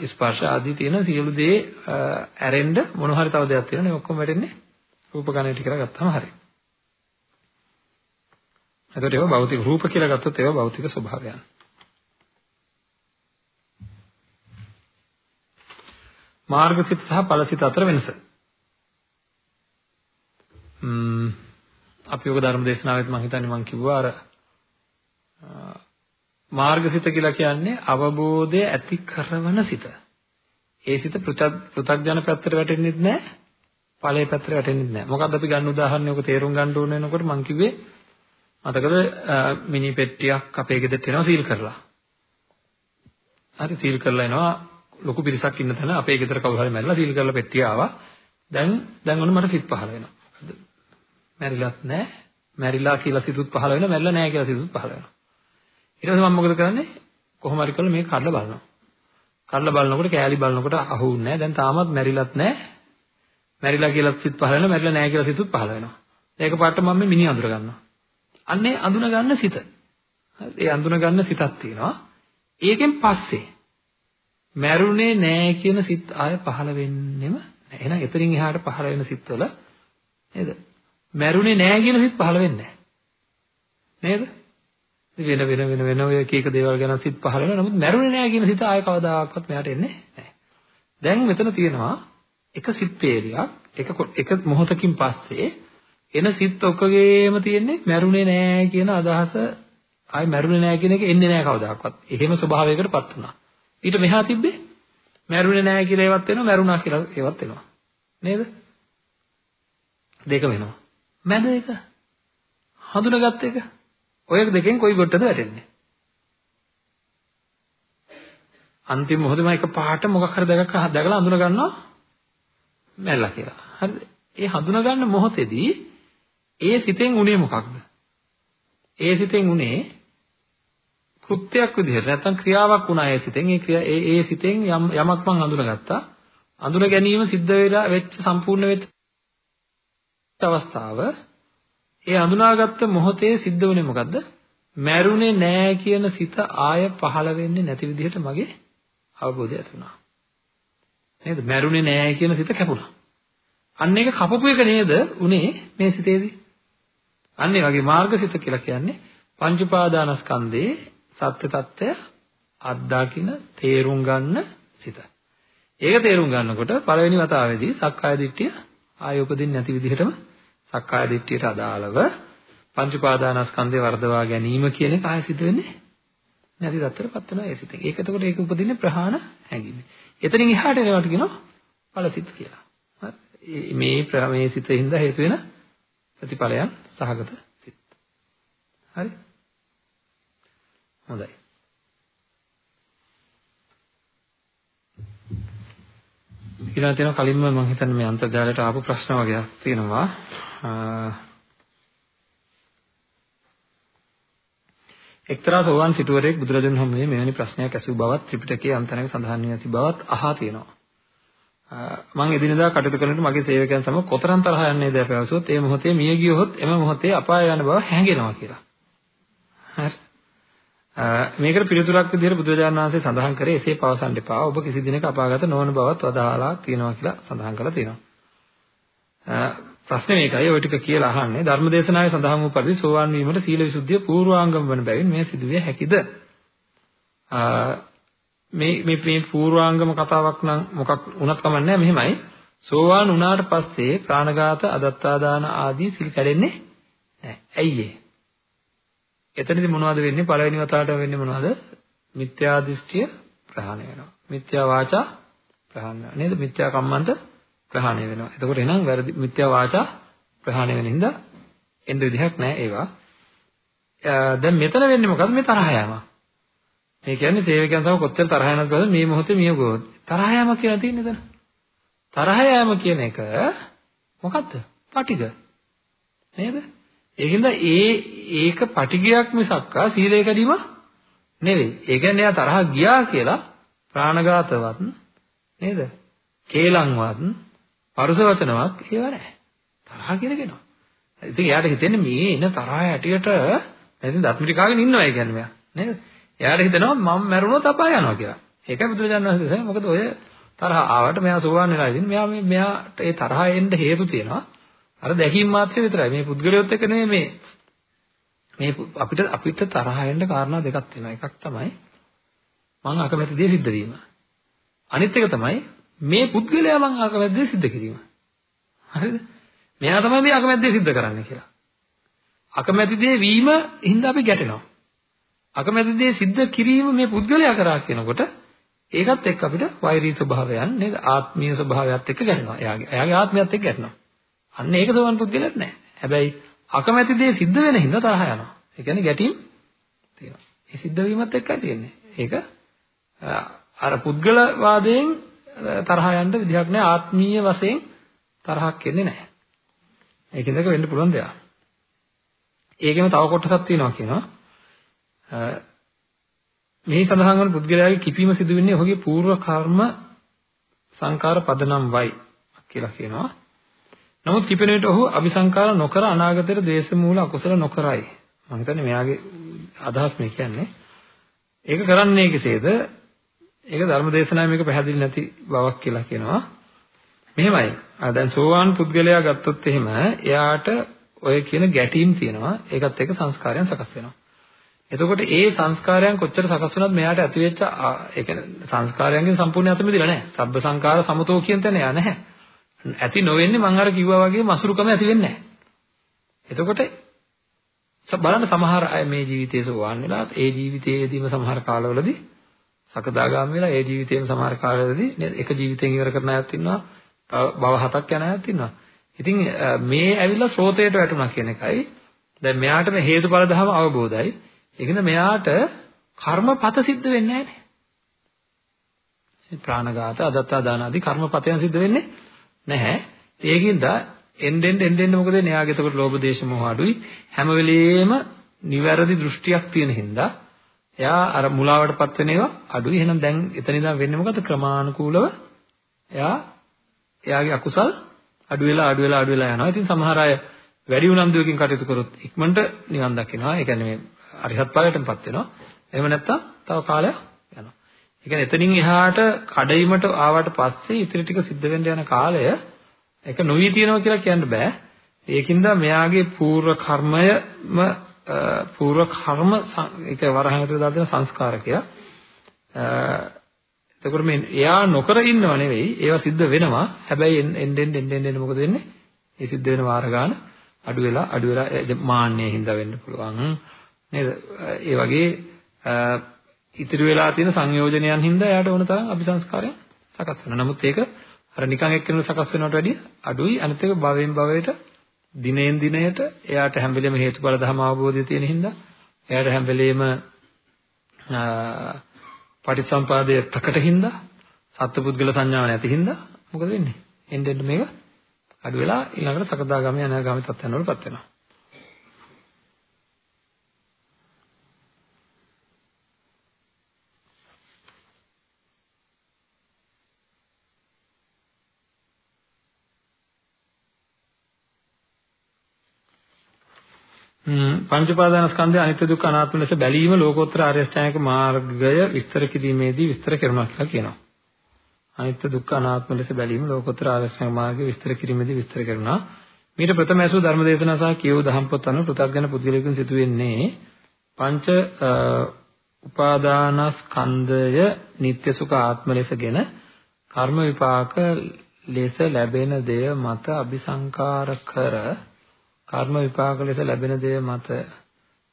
ස්පර්ශ ආදී තියෙන සියලු දේ ඇරෙන්න මොන හරි තව දෙයක් තියෙනවා නේ ඔක්කොම වැටෙන්නේ රූප ගණයට කියලා ගත්තාම හරි. එතකොට ඒවා භෞතික රූප කියලා ගත්තොත් ඒවා භෞතික ස්වභාවයන්. මාර්ගසිත සහ ඵලසිත අතර වෙනස. ම්ම් අපි ඔක ධර්ම දේශනාවෙත් මම හිතන්නේ මම කිව්වා අර මාර්ගසිත කියලා කියන්නේ අවබෝධය ඇති කරවන සිත. ඒ සිත පෘථග්ජන පැත්තට වැටෙන්නේ නැහැ. ඵලයේ පැත්තට වැටෙන්නේ නැහැ. මොකද්ද අපි ගන්න උදාහරණය ඔක තේරුම් ගන්න ඕන වෙනකොට මම කිව්වේ මතකද මිනි පෙට්ටියක් අපේ ගෙදරට එනවා සීල් කරලා. හරි සීල් කරලා එනවා ලොකු පිරිසක් ඉන්න තැන අපේ ගෙදර කවුරු හරි මැරිලා සීල් කරලා පෙට්ටිය ආවා. දැන් දැන් ඔන්න මට සිත් පහළ වෙනවා. මොකද මැරිලත් නැහැ. මැරිලා කියලා සිතුත් පහළ වෙනවා. මැරිලා නැහැ කියලා සිතුත් පහළ වෙනවා. ඊට පස්සේ මම මොකද කරන්නේ? කොහොම හරි කරලා මේක කඩලා බලනවා. කඩලා බලනකොට කෑලි බලනකොට අහුන්නේ නැහැ. දැන් තාමත් මැරිලත් නැහැ. මැරිලා කියලා සිත් පහළ වෙනවා. මැරිලා නැහැ කියලා සිතුත් පහළ වෙනවා. ඒක පාට මම මේ මිනි අඳුර ගන්නවා. අන්නේ අඳුන ගන්න සිත. ඒ අඳුන ගන්න සිතක් තියෙනවා. ඒකෙන් පස්සේ මැරුණේ නෑ කියන සිත් ආය පහළ වෙන්නෙම නෑ. එහෙනම් එතනින් එහාට පහළ වෙන සිත්වල නේද? මැරුණේ නෑ කියන සිත් පහළ වෙන්නේ නෑ. නේද? වෙන වෙන වෙන වෙන ඔය එක එක දේවල් ගැන සිත් පහළ වෙනවා. නමුත් මැරුණේ නෑ කියන සිත ආය කවදාකවත් මෙයාට එන්නේ නෑ. දැන් මෙතන තියෙනවා එක සිත් peerයක් එක එක මොහොතකින් පස්සේ එන සිත් ඔක්කොගේම තියෙන්නේ මැරුණේ නෑ කියන අදහස ආයි මැරුණේ නෑ කියන එක එන්නේ නෑ කවදාකවත්. එහෙම ස්වභාවයකටපත් වුණා. ඊට මෙහා තිබ්බේ මැරුණේ නැහැ කියලා ඒවත් වෙනවා මැරුණා කියලා ඒවත් වෙනවා නේද දෙක වෙනවා මැද එක හඳුනාගත් එක. ඔය දෙකෙන් කොයි කොටද වැටෙන්නේ? අන්තිම මොහොතේම එක පාට මොකක් හරි දැකක දැකලා හඳුනා ගන්නවා මැරලා කියලා. හරිද? ඒ හඳුනා ගන්න මොහොතේදී ඒ සිතෙන් උනේ මොකක්ද? ඒ සිතෙන් උනේ කෘත්‍යයක් විදිහට නැත්නම් ක්‍රියාවක් වුණා ඒ සිතෙන්. ඒ ක්‍රියා ඒ ඒ සිතෙන් යම් යමක් මං අඳුනගත්තා අඳුන ගැනීම සිද්ධ වෙලා වෙච්ච සම්පූර්ණ වෙච්ච අවස්ථාව ඒ අඳුනාගත්ත මොහොතේ සිද්ධ වුණේ මොකද්ද? මැරුණේ නෑ කියන සිත ආය පහළ වෙන්නේ නැති විදිහට මගේ අවබෝධය ඇති වුණා. නේද? මැරුණේ නෑ කියන සිත කැපුණා. අන්න ඒක කපපු එක නේද උනේ මේ සිතේදී? අන්න ඒ වගේ මාර්ගසිත කියලා කියන්නේ පංච උපාදානස්කන්ධේ සත්‍ය తত্ত্বය අත්දකින තේරුම් ගන්න සිත. ඒක තේරුම් ගන්නකොට පළවෙනි වතාවේදී සක්කාය දිට්ඨිය ආය උපදින්නේ නැති විදිහටම සක්කාය දිට්ඨියට අදාළව පංච උපාදානස්කන්ධේ වර්ධවා ගැනීම කියන එක ආය සිද්ධ වෙන්නේ නැති තත්ත්වයටපත් වෙනවා ඒ සිතෙන්. ඒක එතකොට ඒක උපදින්නේ ප්‍රහාණ හැඟීම. එතනින් එහාට එනවට කියනවා ඵලසිත කියලා. මේ මේ සිතින්ද හේතු වෙන ප්‍රතිඵලයන් සහගත සිත්. හරි? හොඳයි. ඊළඟ තියෙනවා කලින්ම මම හිතන්නේ මේ අන්තර්ජාලයට ආපු ප්‍රශ්න වගේක් තියෙනවා. එක්තරා සෝවාන් සිටුවරයෙක් බුදුරජාණන් වහන්සේ මෙවැනි ප්‍රශ්නයක් ඇසූ බවත් ත්‍රිපිටකයේ අන්තනක සඳහන් වී ඇති බවත් අහා තියෙනවා. මම එදිනදා කටයුතු කරනකොට මගේ සේවකයන් සමග කොතරම් තරහ යන්නේද පැවසුවොත් ඒ මොහොතේ මිය ගියොත් එම මොහොතේ අපාය යන බව හැඟෙනවා කියලා. හරි. මේකට පිළිතුරක් විදිහට බුදුරජාණන් වහන්සේ සඳහන් කරේ එසේ පවසන්න එපා. ඔබ කිසි දිනක අපාගත නොවන බවත් වදාහලා තියෙනවා කියලා සඳහන් කරලා තියෙනවා. ප්‍රශ්නේ මේකයි ඔය ටික කියලා අහන්නේ ධර්මදේශනාවේ සඳහන් වූ පරිදි සෝවාන් වීමට සීල විසුද්ධිය පූර්වාංගම වන බැවින් මේ සිදුවිය හැකිද? මේ මේ මේ පූර්වාංගම කතාවක් නම් මොකක් වුණත් කමන්නේ මෙහෙමයි. සෝවාන් වුණාට පස්සේ ප්‍රාණඝාත, අදත්තාදාන ආදී සිල් කැඩෙන්නේ නැහැ. ඇයි ඒ? එතනදි මොනවද වෙන්නේ? පළවෙනි වතාවට වෙන්නේ මොනවද? මිත්‍යා දෘෂ්ටිය ප්‍රහාණය වෙනවා. මිත්‍යා වාචා ප්‍රහාණය වෙනවා. නේද? මිත්‍යා කම්මන්ත ප්‍රහාණය වෙනවා. එතකොට එහෙනම් වැරදි මිත්‍යා වාචා ප්‍රහාණය වෙන හින්දා එන්න විදිහක් නැහැ ඒවා. දැන් මෙතන වෙන්නේ මොකද්ද? මේ තරහ යෑම. මේ කියන්නේ සේවකයන් සම කොච්චර තරහ යනවද බලන්න මේ මොහොතේ මිය ගොත්. තරහ යෑම කියලා තියෙන්නේ එතන. තරහ යෑම කියන එක මොකද්ද? පටිග. නේද? ඒකින්ද ඒ ඒක පටිගයක් මිසක්කා සීලය කැඩීම නෙවෙයි. ඒ කියන්නේ එයා තරහ ගියා කියලා ප්‍රාණඝාතවත් නේද? කේලම්වත් පරුස වචනවත් ඒව නැහැ. තරහ කියන කෙනා. ඉතින් එයාට හිතෙන්නේ මේ එන තරහ ඇටියට ඉතින් දත්මිටි කාගෙන ඉන්නවා ඒ කියන්නේ මෙයා. නේද? එයාට හිතෙනවා මම මැරුණොත් අපාය යනවා කියලා. ඒකයි බුදුරජාණන් වහන්සේ කියන්නේ මොකද ඔය තරහ ආවට මෙයා සෝවාන් වෙලා ඉතින් මෙයා මේ මෙයාට ඒ තරහ එන්න හේතු තියෙනවා. අර දැකීම මාත්‍රය විතරයි. මේ පුද්ගලයොත් එක්ක නෙමෙයි මේ මේ අපිට අපිට තරහ එන්න කාරණා දෙකක් තියෙනවා. එකක් තමයි මං අකමැති දේ සිද්ධ වීම. අනිත් එක තමයි මේ පුද්ගලයා මං අකමැති දේ සිද්ධ කිරීම. හරිද? මෙයා තමයි මේ අකමැති දේ සිද්ධ කරන්නේ කියලා. අකමැති දේ වීම හින්දා අපි ගැටෙනවා. අකමැති දේ සිද්ධ කිරීම මේ පුද්ගලයා කරා කියනකොට ඒකත් එක්ක අපිට වෛරී ස්වභාවයන් නේද ආත්මීය ස්වභාවයත් එක්ක ගැටෙනවා. එයාගේ එයාගේ ආත්මයත් එක්ක ගැටෙනවා. අන්න ඒක සෝවන් පුද්ගලයාට නෑ. හැබැයි අකමැති දේ සිද්ධ වෙන හින්දා තරහ යනවා. ඒ කියන්නේ ගැටීම් තියෙනවා. ඒ සිද්ධ වීමත් එක්කයි තියෙන්නේ. ඒක අර පුද්ගල වාදයෙන් තරහ යන්න විදිහක් නැහැ ආත්මීය වශයෙන් තරහක් එන්නේ නැහැ. ඒකෙන් දෙක වෙන්න පුළුවන් දෙයක්. ඒකෙම තව කොටසක් තියෙනවා කියනවා. මේ සඳහන් වන පුද්ගලයාගේ කිපීම සිදු වෙන්නේ ඔහුගේ పూర్ව කර්ම සංකාර පදනම් වයි කියලා කියනවා. නමුත් කිපෙන විට ඔහු අபிසංකාර නොකර අනාගතයට දේශ මූල අකුසල නොකරයි. මම හිතන්නේ මෙයාගේ අදහස් මේ කියන්නේ. ඒක කරන්නේ කෙසේද? ඒක ධර්මදේශනාවේ මේක පැහැදිලි නැති බවක් කියලා කියනවා. මෙහෙමයි. ආ දැන් සෝවාන් පුද්ගලයා ගත්තොත් එහෙම එයාට ඔය කියන ගැටීම් තියෙනවා. ඒකත් එක්ක සංස්කාරයන් සකස් වෙනවා. එතකොට ඒ සංස්කාරයන් කොච්චර සකස් වුණත් මෙයාට ඇතිවෙච්ච ඒ කියන්නේ සංස්කාරයන්ගෙන් සම්පූර්ණ අත මිදෙලා නැහැ. සබ්බ සංකාර සමතෝ කියන තැන යා නැහැ. ඇති නොවෙන්නේ මම අර කිව්වා වගේ මසුරුකම ඇති වෙන්නේ නැහැ. එතකොට බලන්න සමහර අය මේ ජීවිතයේ සෝවාන් වෙලා ඒ ජීවිතයේදීම සමහර කාලවලදී සකදාගාමී වෙලා ඒ ජීවිතේම සමහර කාලවලදී එක ජීවිතයෙන් ඉවර කරන අයත් ඉන්නවා. භව හතක් යන අයත් ඉන්නවා. ඉතින් මේ ඇවිල්ලා ස්රෝතයට වැටුණා කියන එකයි. දැන් මෙයාට මේ හේතුඵල ධම අවබෝධයි. ඒකද මෙයාට කර්මපත සිද්ධ වෙන්නේ නැහැ නේ. ප්‍රාණඝාත, අදත්තා දාන ආදී කර්මපතයන් සිද්ධ වෙන්නේ නැහැ. ඒකින්ද එන්නෙන් එන්නෙන් මොකද වෙන්නේ? එයාගේ එතකොට ලෝභ දේශ මොහ අඩුයි. හැම වෙලෙම නිවැරදි දෘෂ්ටියක් තියෙන හින්දා එයා අර මුලාවටපත් වෙන ඒවා අඩුයි. එහෙනම් දැන් එතන ඉඳන් වෙන්නේ මොකද? ක්‍රමානුකූලව එයා එයාගේ අකුසල් අඩු වෙලා අඩු වෙලා අඩු වෙලා යනවා. ඉතින් සමහර අය වැඩි උනන්දුවකින් කටයුතු කරොත් ඉක්මනට නිවන් දකිනවා. ඒ කියන්නේ මේ අරිහත් ඵලයටමපත් වෙනවා. එහෙම නැත්නම් තව කාලයක් යනවා. ඒ කියන්නේ එතනින් එහාට කඩයිමට ආවට පස්සේ ඉතිරි ටික සිද්ධ වෙන්න යන කාලය ඒක නොවි තියෙනවා කියලා කියන්න බෑ. ඒකින්ද මෙයාගේ පූර්ව කර්මයම පූර්ව කර්ම ඒක වරහන් ඇතුළේ දාලා දෙන සංස්කාරකය. එතකොට මේ එයා නොකර ඉන්නව නෙවෙයි ඒවා සිද්ධ වෙනවා. හැබැයි එන්න එන්න එන්න එන්න මොකද වෙන්නේ? ඒ සිද්ධ වෙන වාර ගන්න අඩු වෙලා අඩු වෙලා මාන්නය හින්දා වෙන්න පුළුවන්. නේද? ඒ වගේ ඉතිරි වෙලා තියෙන සංයෝජනයන් හින්දා එයාට ඕන තරම් අபிසංස්කාරයන් සකස් වෙනවා. නමුත් ඒක අර නිකන් එක්කෙනෙකුට සකස් වෙනවට වැඩිය අඩුයි. අනිත් එක භවයෙන් භවයට දිනෙන් දිනයට එයාට හැම වෙලෙම හේතුඵල ධර්ම අවබෝධය තියෙන හින්දා එයාට හැම වෙලෙම පටිච්චසම්පාදයේ ප්‍රකට හින්දා සත්පුද්ගල සංඥාව නැති හින්දා මොකද වෙන්නේ? එන්න එන්න මේක අඩු වෙලා ඊළඟට සකදාගාමී අනාගාමී තත්ත්වයන් වලටපත් වෙනවා. පංච පාදානස්කන්ධය අනිත්‍ය දුක්ඛ අනාත්ම ලෙස බැලීම ලෝකෝත්තර ආර්ය අෂ්ටාංගික මාර්ගය විස්තර කිරීමේදී විස්තර කරනවා කියලා කියනවා. අනිත්‍ය දුක්ඛ අනාත්ම ලෙස බැලීම ලෝකෝත්තර ආර්ය අෂ්ටාංගික මාර්ගය විස්තර කිරීමේදී විස්තර කරනවා. මීට ප්‍රථම ඇසු ධර්මදේශනා සහ කියවූ දහම්පොත් අනුව පෘථග්ජන පුද්ගලයකින් සිදුවෙන්නේ පංච උපාදානස්කන්ධය නিত্য සුඛ ආත්ම ලෙසගෙන කර්ම විපාක ලෙස ලැබෙන දෙය මත අபிසංකාර කර කර්ම විපාක ලෙස ලැබෙන දේ මත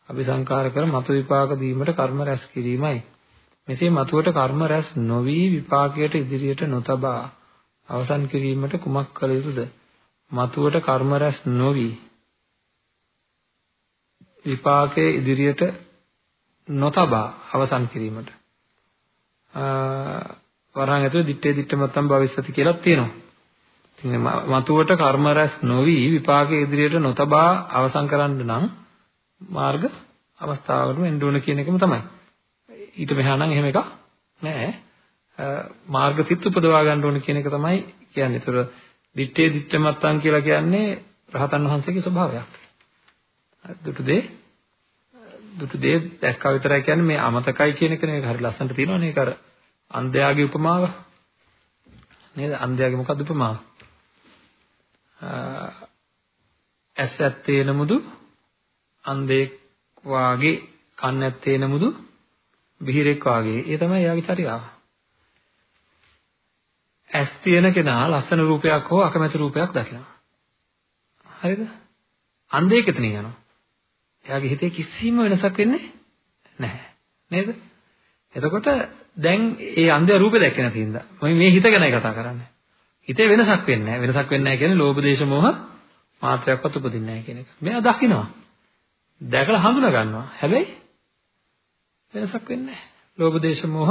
අபிසංකාර කර මතු විපාක දීමට කර්ම රැස් කිරීමයි. මෙසේ මතුවට කර්ම රැස් නොවි විපාකයට ඉදිරියට නොතබා අවසන් කිරීමට කුමක් කළ යුතුද? මතුවට කර්ම රැස් නොවි විපාකයේ ඉදිරියට නොතබා අවසන් කිරීමට වරහන් ඇතුලේ දිත්තේ දිත්ත මත්තම් භවිස්සති කියලා තියෙනවා. ඉතින් මතුවට කර්ම රැස් නොවි විපාකයේ ඉදිරියට නොතබා අවසන් කරන්න නම් මාර්ග අවස්ථාවකට එන්න ඕන කියන එකම තමයි. ඊට මෙහා නම් එහෙම එකක් නෑ. මාර්ග සිත් උපදවා ගන්න ඕන කියන එක තමයි කියන්නේ. ඒතර දිත්තේ දිත්තමත්තන් කියලා කියන්නේ රහතන් වහන්සේගේ ස්වභාවයක්. දුටු දේ දුටු දේ දැක්කා විතරයි කියන්නේ මේ අමතකයි කියන එක නෙවෙයි හරි ලස්සනට තියෙනවනේ ඒක අර අන්ධයාගේ උපමාව නේද අන්ධයාගේ මොකක්ද උපමාව ඇස් ඇත්තේ නමුදු අන්ධෙක් වාගේ කන් ඇත්තේ නමුදු බිහිරෙක් වාගේ ඒ තමයි එයාගේ චර්යාව. ඇස් තියෙන කෙනා ලස්සන රූපයක් හෝ අකමැති රූපයක් දකිනවා. හරිද? අන්ධයෙක් එතන යනවා. එයාගේ හිතේ කිසිම වෙනසක් වෙන්නේ නැහැ. නේද? එතකොට දැන් ඒ අන්ධයා රූපේ දැක්කේ නැති හින්දා මම මේ හිත ගැනයි කතා කරන්නේ. හිතේ වෙනසක් වෙන්නේ නැහැ. වෙනසක් වෙන්නේ නැහැ කියන්නේ ලෝභ දේශ මොහ මාත්‍රයක්වත් උපදින්නේ නැහැ කියන එක. මෙයා දකිනවා. දැකලා හඳුනා ගන්නවා. හැබැයි වෙනසක් වෙන්නේ නැහැ. ලෝභ දේශ මොහ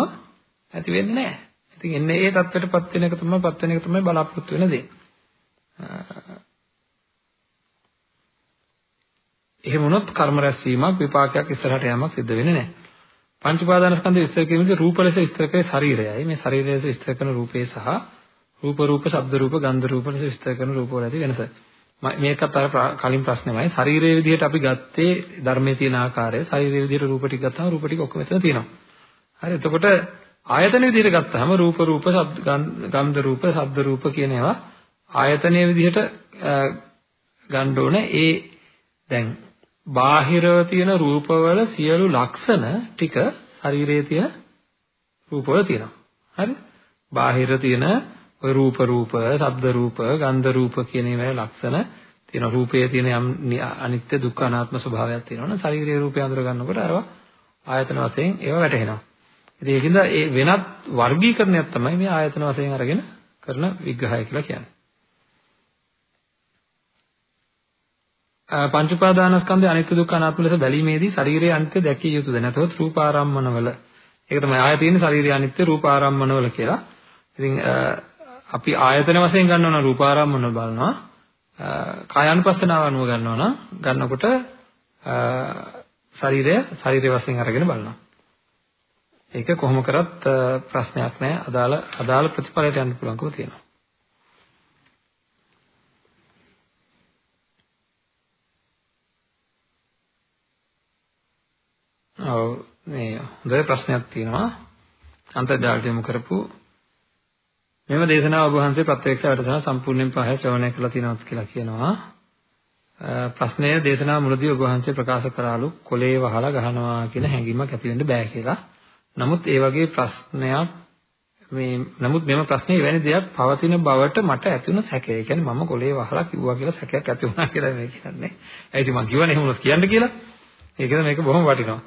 ඇති වෙන්නේ නැහැ. ඉතින් එන්නේ ඒ தත්වෙටපත් වෙන එක තමයි පත් වෙන එක තමයි බලාපොරොත්තු වෙන දේ. එහෙම වුණොත් කර්ම රැස්වීමක් විපාකයක් ඉස්සරහට යamak සිද්ධ වෙන්නේ නැහැ. පංච උපාදානස්කන්ධය විස්තර කිරීමේදී රූප ලෙස විස්තර කරේ ශරීරයයි. මේ ශරීරය ලෙස විස්තර කරන රූපේ සහ රූප රූප, ශබ්ද රූප, ගන්ධ රූප ලෙස විස්තර කරන රූප වල ඇති වෙනස. මේකත් අර කලින් ප්‍රශ්නේමයි. ශරීරයේ විදිහට අපි ගත්තේ ධර්මයේ තියෙන ආකාරය. ශරීරයේ විදිහට රූප ටික ගත්තාම රූප ටික ඔක්කොම එතන තියෙනවා. හරි. එතකොට ආයතන විදිහට ගත්තාම රූප රූප, ගන්ධ රූප, ශබ්ද රූප කියන ඒවා ආයතනයේ විදිහට ගන්න ඕන. ඒ දැන් බාහිරව තියෙන රූපවල සියලු ලක්ෂණ ටික ශරීරයේ තියෙන රූපවල තියෙනවා. හරි? බාහිර තියෙන ඔය රූප රූප, ශබ්ද රූප, ගන්ධ රූප කියන ඒවායේ ලක්ෂණ තියෙන රූපයේ තියෙන යම් අනිත්‍ය දුක්ඛ අනාත්ම ස්වභාවයක් තියෙනවනේ ශාරීරික රූපය අඳුර ගන්නකොට අරවා ආයතන වශයෙන් ඒවා වැටහෙනවා. ඉතින් ඒකින්ද ඒ වෙනත් වර්ගීකරණයක් තමයි මේ ආයතන වශයෙන් අරගෙන කරන විග්‍රහය කියලා කියන්නේ. පංච උපාදානස්කන්ධය අනිත්‍ය දුක්ඛ අනාත්ම ලෙස බැලීමේදී ශරීරයේ අනිත්‍ය දැකිය යුතුද නැතහොත් රූපාරම්මනවල ඒක තමයි ආය තියෙන ශරීරයේ අනිත්‍ය රූපාරම්මනවල කියලා. ඉතින් අපි ආයතන වශයෙන් ගන්නවා නම් රූපාරම්මන බලනවා. කායानुපස්සනාව අනුව ගන්නවා නම් ගන්නකොට ශරීරය ශරීරය වශයෙන් අරගෙන බලනවා. ඒක කොහොම කරත් ප්‍රශ්නයක් නෑ. අදාළ අදාළ ප්‍රතිඵලයට යන්න පුළුවන්කම තියෙනවා. ඔව් මේ හොඳ ප්‍රශ්නයක් තියෙනවා. අන්තර්ජාලයට යොමු කරපු මෙම දේශනාව ඔබ වහන්සේ ප්‍රත්‍යක්ෂ වැඩසටහන සම්පූර්ණයෙන් පහය ශ්‍රවණය කළා තියෙනවත් කියලා කියනවා. ප්‍රශ්නය දේශනාව මුලදී ඔබ වහන්සේ ප්‍රකාශ කරාලු කොලේ වහලා ගහනවා කියන හැඟීමක් ඇති වෙන්න බෑ කියලා. නමුත් ඒ වගේ ප්‍රශ්නයක් මේ නමුත් මෙම ප්‍රශ්නේ එවැනි දෙයක් පවතින බවට මට ඇති වුණ සැකය. ඒ කියන්නේ මම කොලේ වහලා කිව්වා කියලා සැකයක් ඇති වුණා කියලා මේ කියන්නේ. ඒ ඉතින් මම කියවනේ එහෙම උනොත් කියන්න කියලා. ඒකද මේක බොහොම වටිනවා.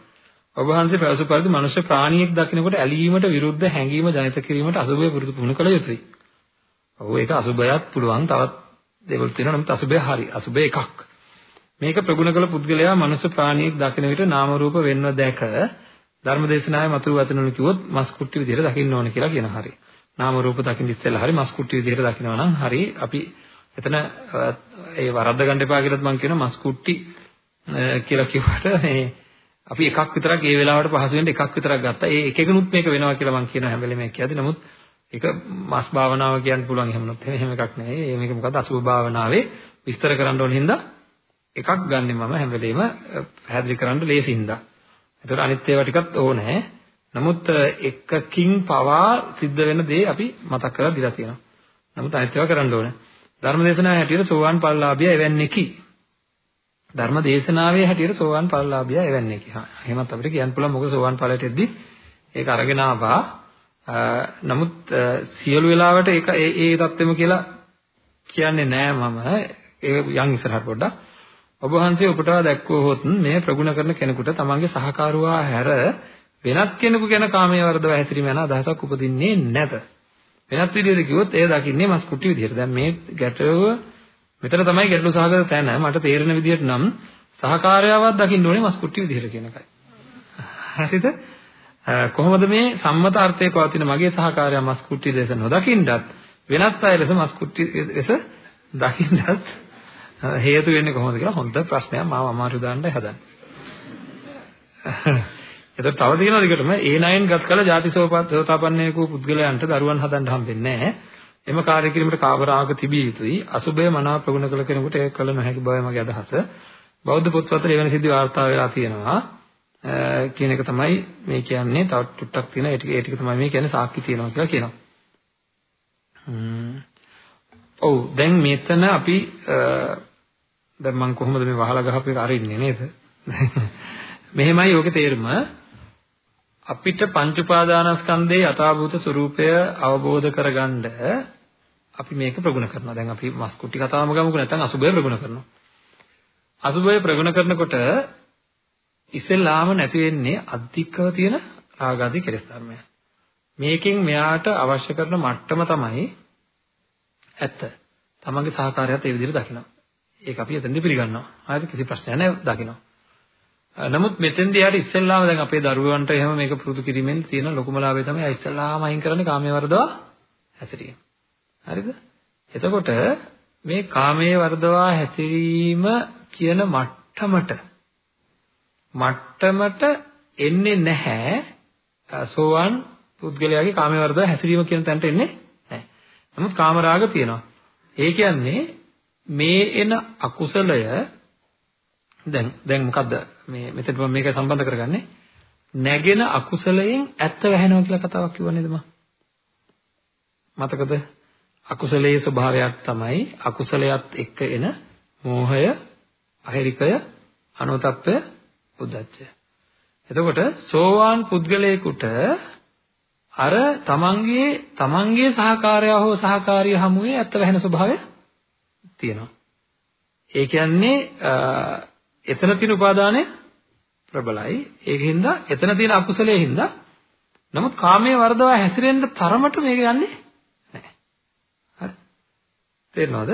ඔබ වහන්සේ පැවසු පරිදි මනුෂ්‍ය ප්‍රාණියෙක් දකිනකොට ඇලීමට විරුද්ධ හැඟීම ජනිත කිරීමට අසුභය පුරුදු පුහුණු කළ යුතුයි. ඔව් ඒක අසුභයක් පුළුවන් තවත් දේවල් තියෙනවා නමුත් අසුභය හරි. අසුභය එකක්. මේක ප්‍රගුණ කළ පුද්ගලයා මනුෂ්‍ය ප්‍රාණියෙක් දකින විට නාම රූප වෙන්ව දැක ධර්මදේශනාවේ මතුරු වචනවල කිව්වොත් මස් කුට්ටි විදිහට දකින්න ඕන කියලා කියනවා හරි. නාම රූප දකින්න ඉස්සෙල්ලා හරි මස් කුට්ටි විදිහට දකිනවා නම් හරි අපි එතන ඒ වරද්ද ගන්න එපා කියලාත් මම කියනවා මස් කුට්ටි කියලා කිව්වට මේ අපි එකක් විතරක් ඒ වෙලාවට පහසු වෙන්න එකක් විතරක් ගත්තා. ඒ එක එකනුත් මේක වෙනවා කියලා මම කියනවා හැම වෙලේම මේක කියද්දි. නමුත් ඒක මස් භාවනාව කියන්න පුළුවන් එහෙම නොත් එහෙම එකක් නෙවෙයි. මේක මොකද්ද අසුභ භාවනාවේ විස්තර කරන්න ඕන හින්දා එකක් ගන්නෙ මම හැම වෙලේම පැහැදිලි කරන්න ලේසි හින්දා. ඒතකොට අනිත් ඒවා ටිකත් ඕනේ. නමුත් එකකින් පවා සිද්ධ වෙන දේ අපි මතක් කරලා දීලා තියෙනවා. නමුත් අනිත් ඒවා කරන්න ඕනේ. ධර්මදේශනාවේ හැටියට සෝවාන් පල්ලාභිය එවන්නේකි. ධර්ම දේශනාවේ හැටියට සෝවාන් ඵලලාභිය එවන්නේ කියලා. එහෙමත් අපිට කියන්න පුළුවන් මොකද සෝවාන් ඵලයට එද්දි ඒක අරගෙන ආවා. නමුත් සියලු වෙලාවට ඒක ඒ ඒ தත්වෙම කියලා කියන්නේ නෑ මම. ඒ යන් ඉස්සරහට පොඩ්ඩක්. ඔබ වහන්සේ උපටවා දැක්වුවොත් මේ ප්‍රගුණ කරන කෙනෙකුට තමන්ගේ සහකාරුවා හැර වෙනත් කෙනෙකු ගැන කාමයේ වර්ධව හැසිරීම යන අදහසක් උපදින්නේ නැත. වෙනත් විදිහට කිව්වොත් එය දකින්නේ මස් කුටි විදිහට. දැන් මේ ගැටලුව මෙතන තමයි ගැටලු සහගත තැන. මට තේරෙන විදිහට නම් සහකාරයවත් දකින්න ඕනේ මස් කුට්ටි විදිහට කියන එකයි. හරිද? කොහොමද මේ සම්මත අර්ථයේ පවතින මගේ සහකාරයා මස් කුට්ටි ලෙස නොදකින්නත් වෙනත් අය ලෙස මස් කුට්ටි ලෙස දකින්නත් හේතු වෙන්නේ කොහොමද කියලා හොඳ ප්‍රශ්නයක් මාව අමාරු දාන්නයි හදන්නේ. එතකොට තව තියෙනවා දිගටම ඒ නයන් ගත් කල ජාතිසෝපත් සෝතාපන්නේකෝ පුද්ගලයන්ට දරුවන් හදන්න හම්බෙන්නේ නැහැ. එම කාර්ය කිරීමට කාමරාග තිබිය යුතුයි. අසුබය මනාව ප්‍රගුණ කළ කෙනෙකුට ඒක කළ නොහැකි බවයි මගේ අදහස. බෞද්ධ පොත්වල එවැනි සිද්ධි වාර්තා වෙලා තියෙනවා. කියන එක තමයි මේ කියන්නේ. තව ටුට්ටක් තියෙන ඒ ටික ඒ ටික තමයි මේ කියන්නේ සාක්ෂි තියෙනවා කියලා කියනවා. ඔව් දැන් මෙතන අපි දැන් මම කොහොමද මේ වහලා ගහපු එක අරින්නේ නේද? මෙහෙමයි ඕකේ තේරුම. අපිට පංච උපාදානස්කන්ධයේ යථාභූත ස්වરૂපය අවබෝධ කරගන්න අපි මේක ප්‍රගුණ කරනවා. දැන් අපි මස් කුටි කතාවම ගමුකෝ නැත්නම් අසුබය ප්‍රගුණ කරනවා. අසුබය ප්‍රගුණ කරනකොට ඉස්සෙල්ලාම නැති වෙන්නේ අධිකව තියෙන රාගාදී කෙලෙස් ධර්මයන්. මේකෙන් මෙයාට අවශ්‍ය කරන මට්ටම තමයි ඇත්ත. තමන්ගේ සහකාරයත් ඒ විදිහට දකිනවා. ඒක අපි එතනදී පිළිගන්නවා. හරිද? කිසි ප්‍රශ්නයක් නැහැ දකිනවා. නමුත් මෙතෙන්දී යාට ඉස්සෙල්ලාම දැන් අපේ දරුවන්ට එහෙම මේක පුරුදු කිරීමෙන් තියෙන ලොකුම ලාභය තමයි ඉස්සෙල්ලාම අයින් කරන්නේ කාමයේ වර්ධවා හැසිරීම. හරිද? එතකොට මේ කාමයේ වර්ධවා හැසිරීම කියන මට්ටමට මට්ටමට එන්නේ නැහැ සෝවන් පුද්ගලයාගේ කාමයේ වර්ධවා හැසිරීම කියන තැනට එන්නේ නැහැ. නමුත් කාමරාග තියෙනවා. ඒ කියන්නේ මේ එන අකුසලය දැන් දැන් මොකද්ද මේ මෙතන මම මේක සම්බන්ධ කරගන්නේ. නැගෙන අකුසලයෙන් ඇත්ත වැහෙනවා කියලා කතාවක් කිව්ව නේද මම? මතකද? අකුසලයේ ස්වභාවයක් තමයි අකුසලයට එක්ක එන මෝහය අහිරිකය අනුතප්පය උද්දච්චය. එතකොට සෝවාන් පුද්ගලයෙකුට අර තමන්ගේ තමන්ගේ සහකාරය හෝ සහකාරිය හමුවේ ඇත්ත වැහෙන ස්වභාවය තියෙනවා. ඒ කියන්නේ එතන තියෙන උපාදානය ප්‍රබලයි. ඒකින්ද එතන තියෙන අකුසලයේ හින්දා නමුත් කාමයේ වර්ධවා හැසිරෙන්න තරමට මේක යන්නේ නැහැ. හරි. තේරෙනවද?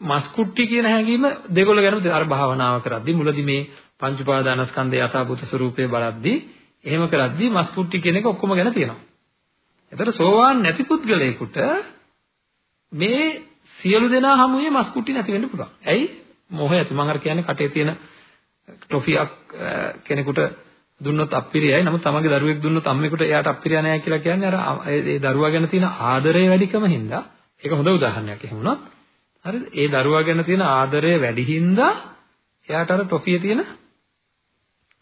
මස්කුට්ටි කියන හැඟීම දෙගොල්ල ගැන අර භාවනාව කරද්දී මුලදී මේ පංච උපාදානස්කන්ධයේ යථාභූත ස්වરૂපය බලද්දී එහෙම කරද්දී මස්කුට්ටි කියන එක ඔක්කොම ගැන තියෙනවා. එතකොට සෝවාන් නැති පුද්ගලයෙකුට මේ සියලු දෙනා හමුවේ මස්කුට්ටි නැති වෙන්න පුළුවන්. ඇයි? මොහය ඇති. මම අර කියන්නේ කටේ තියෙන ටොෆියක් කෙනෙකුට දුන්නොත් අප්පිරියයි. නමුත් තමන්ගේ දරුවෙක් දුන්නොත් අම්මෙකුට එයාට අප්පිරිය නැහැ කියලා කියන්නේ අර ඒ දරුවා ගැන තියෙන ආදරය වැඩිකම හින්දා. ඒක හොඳ උදාහරණයක් එහෙම වුණත්. හරිද? ඒ දරුවා ගැන තියෙන ආදරය වැඩි හින්දා එයාට අර ටොෆියේ තියෙන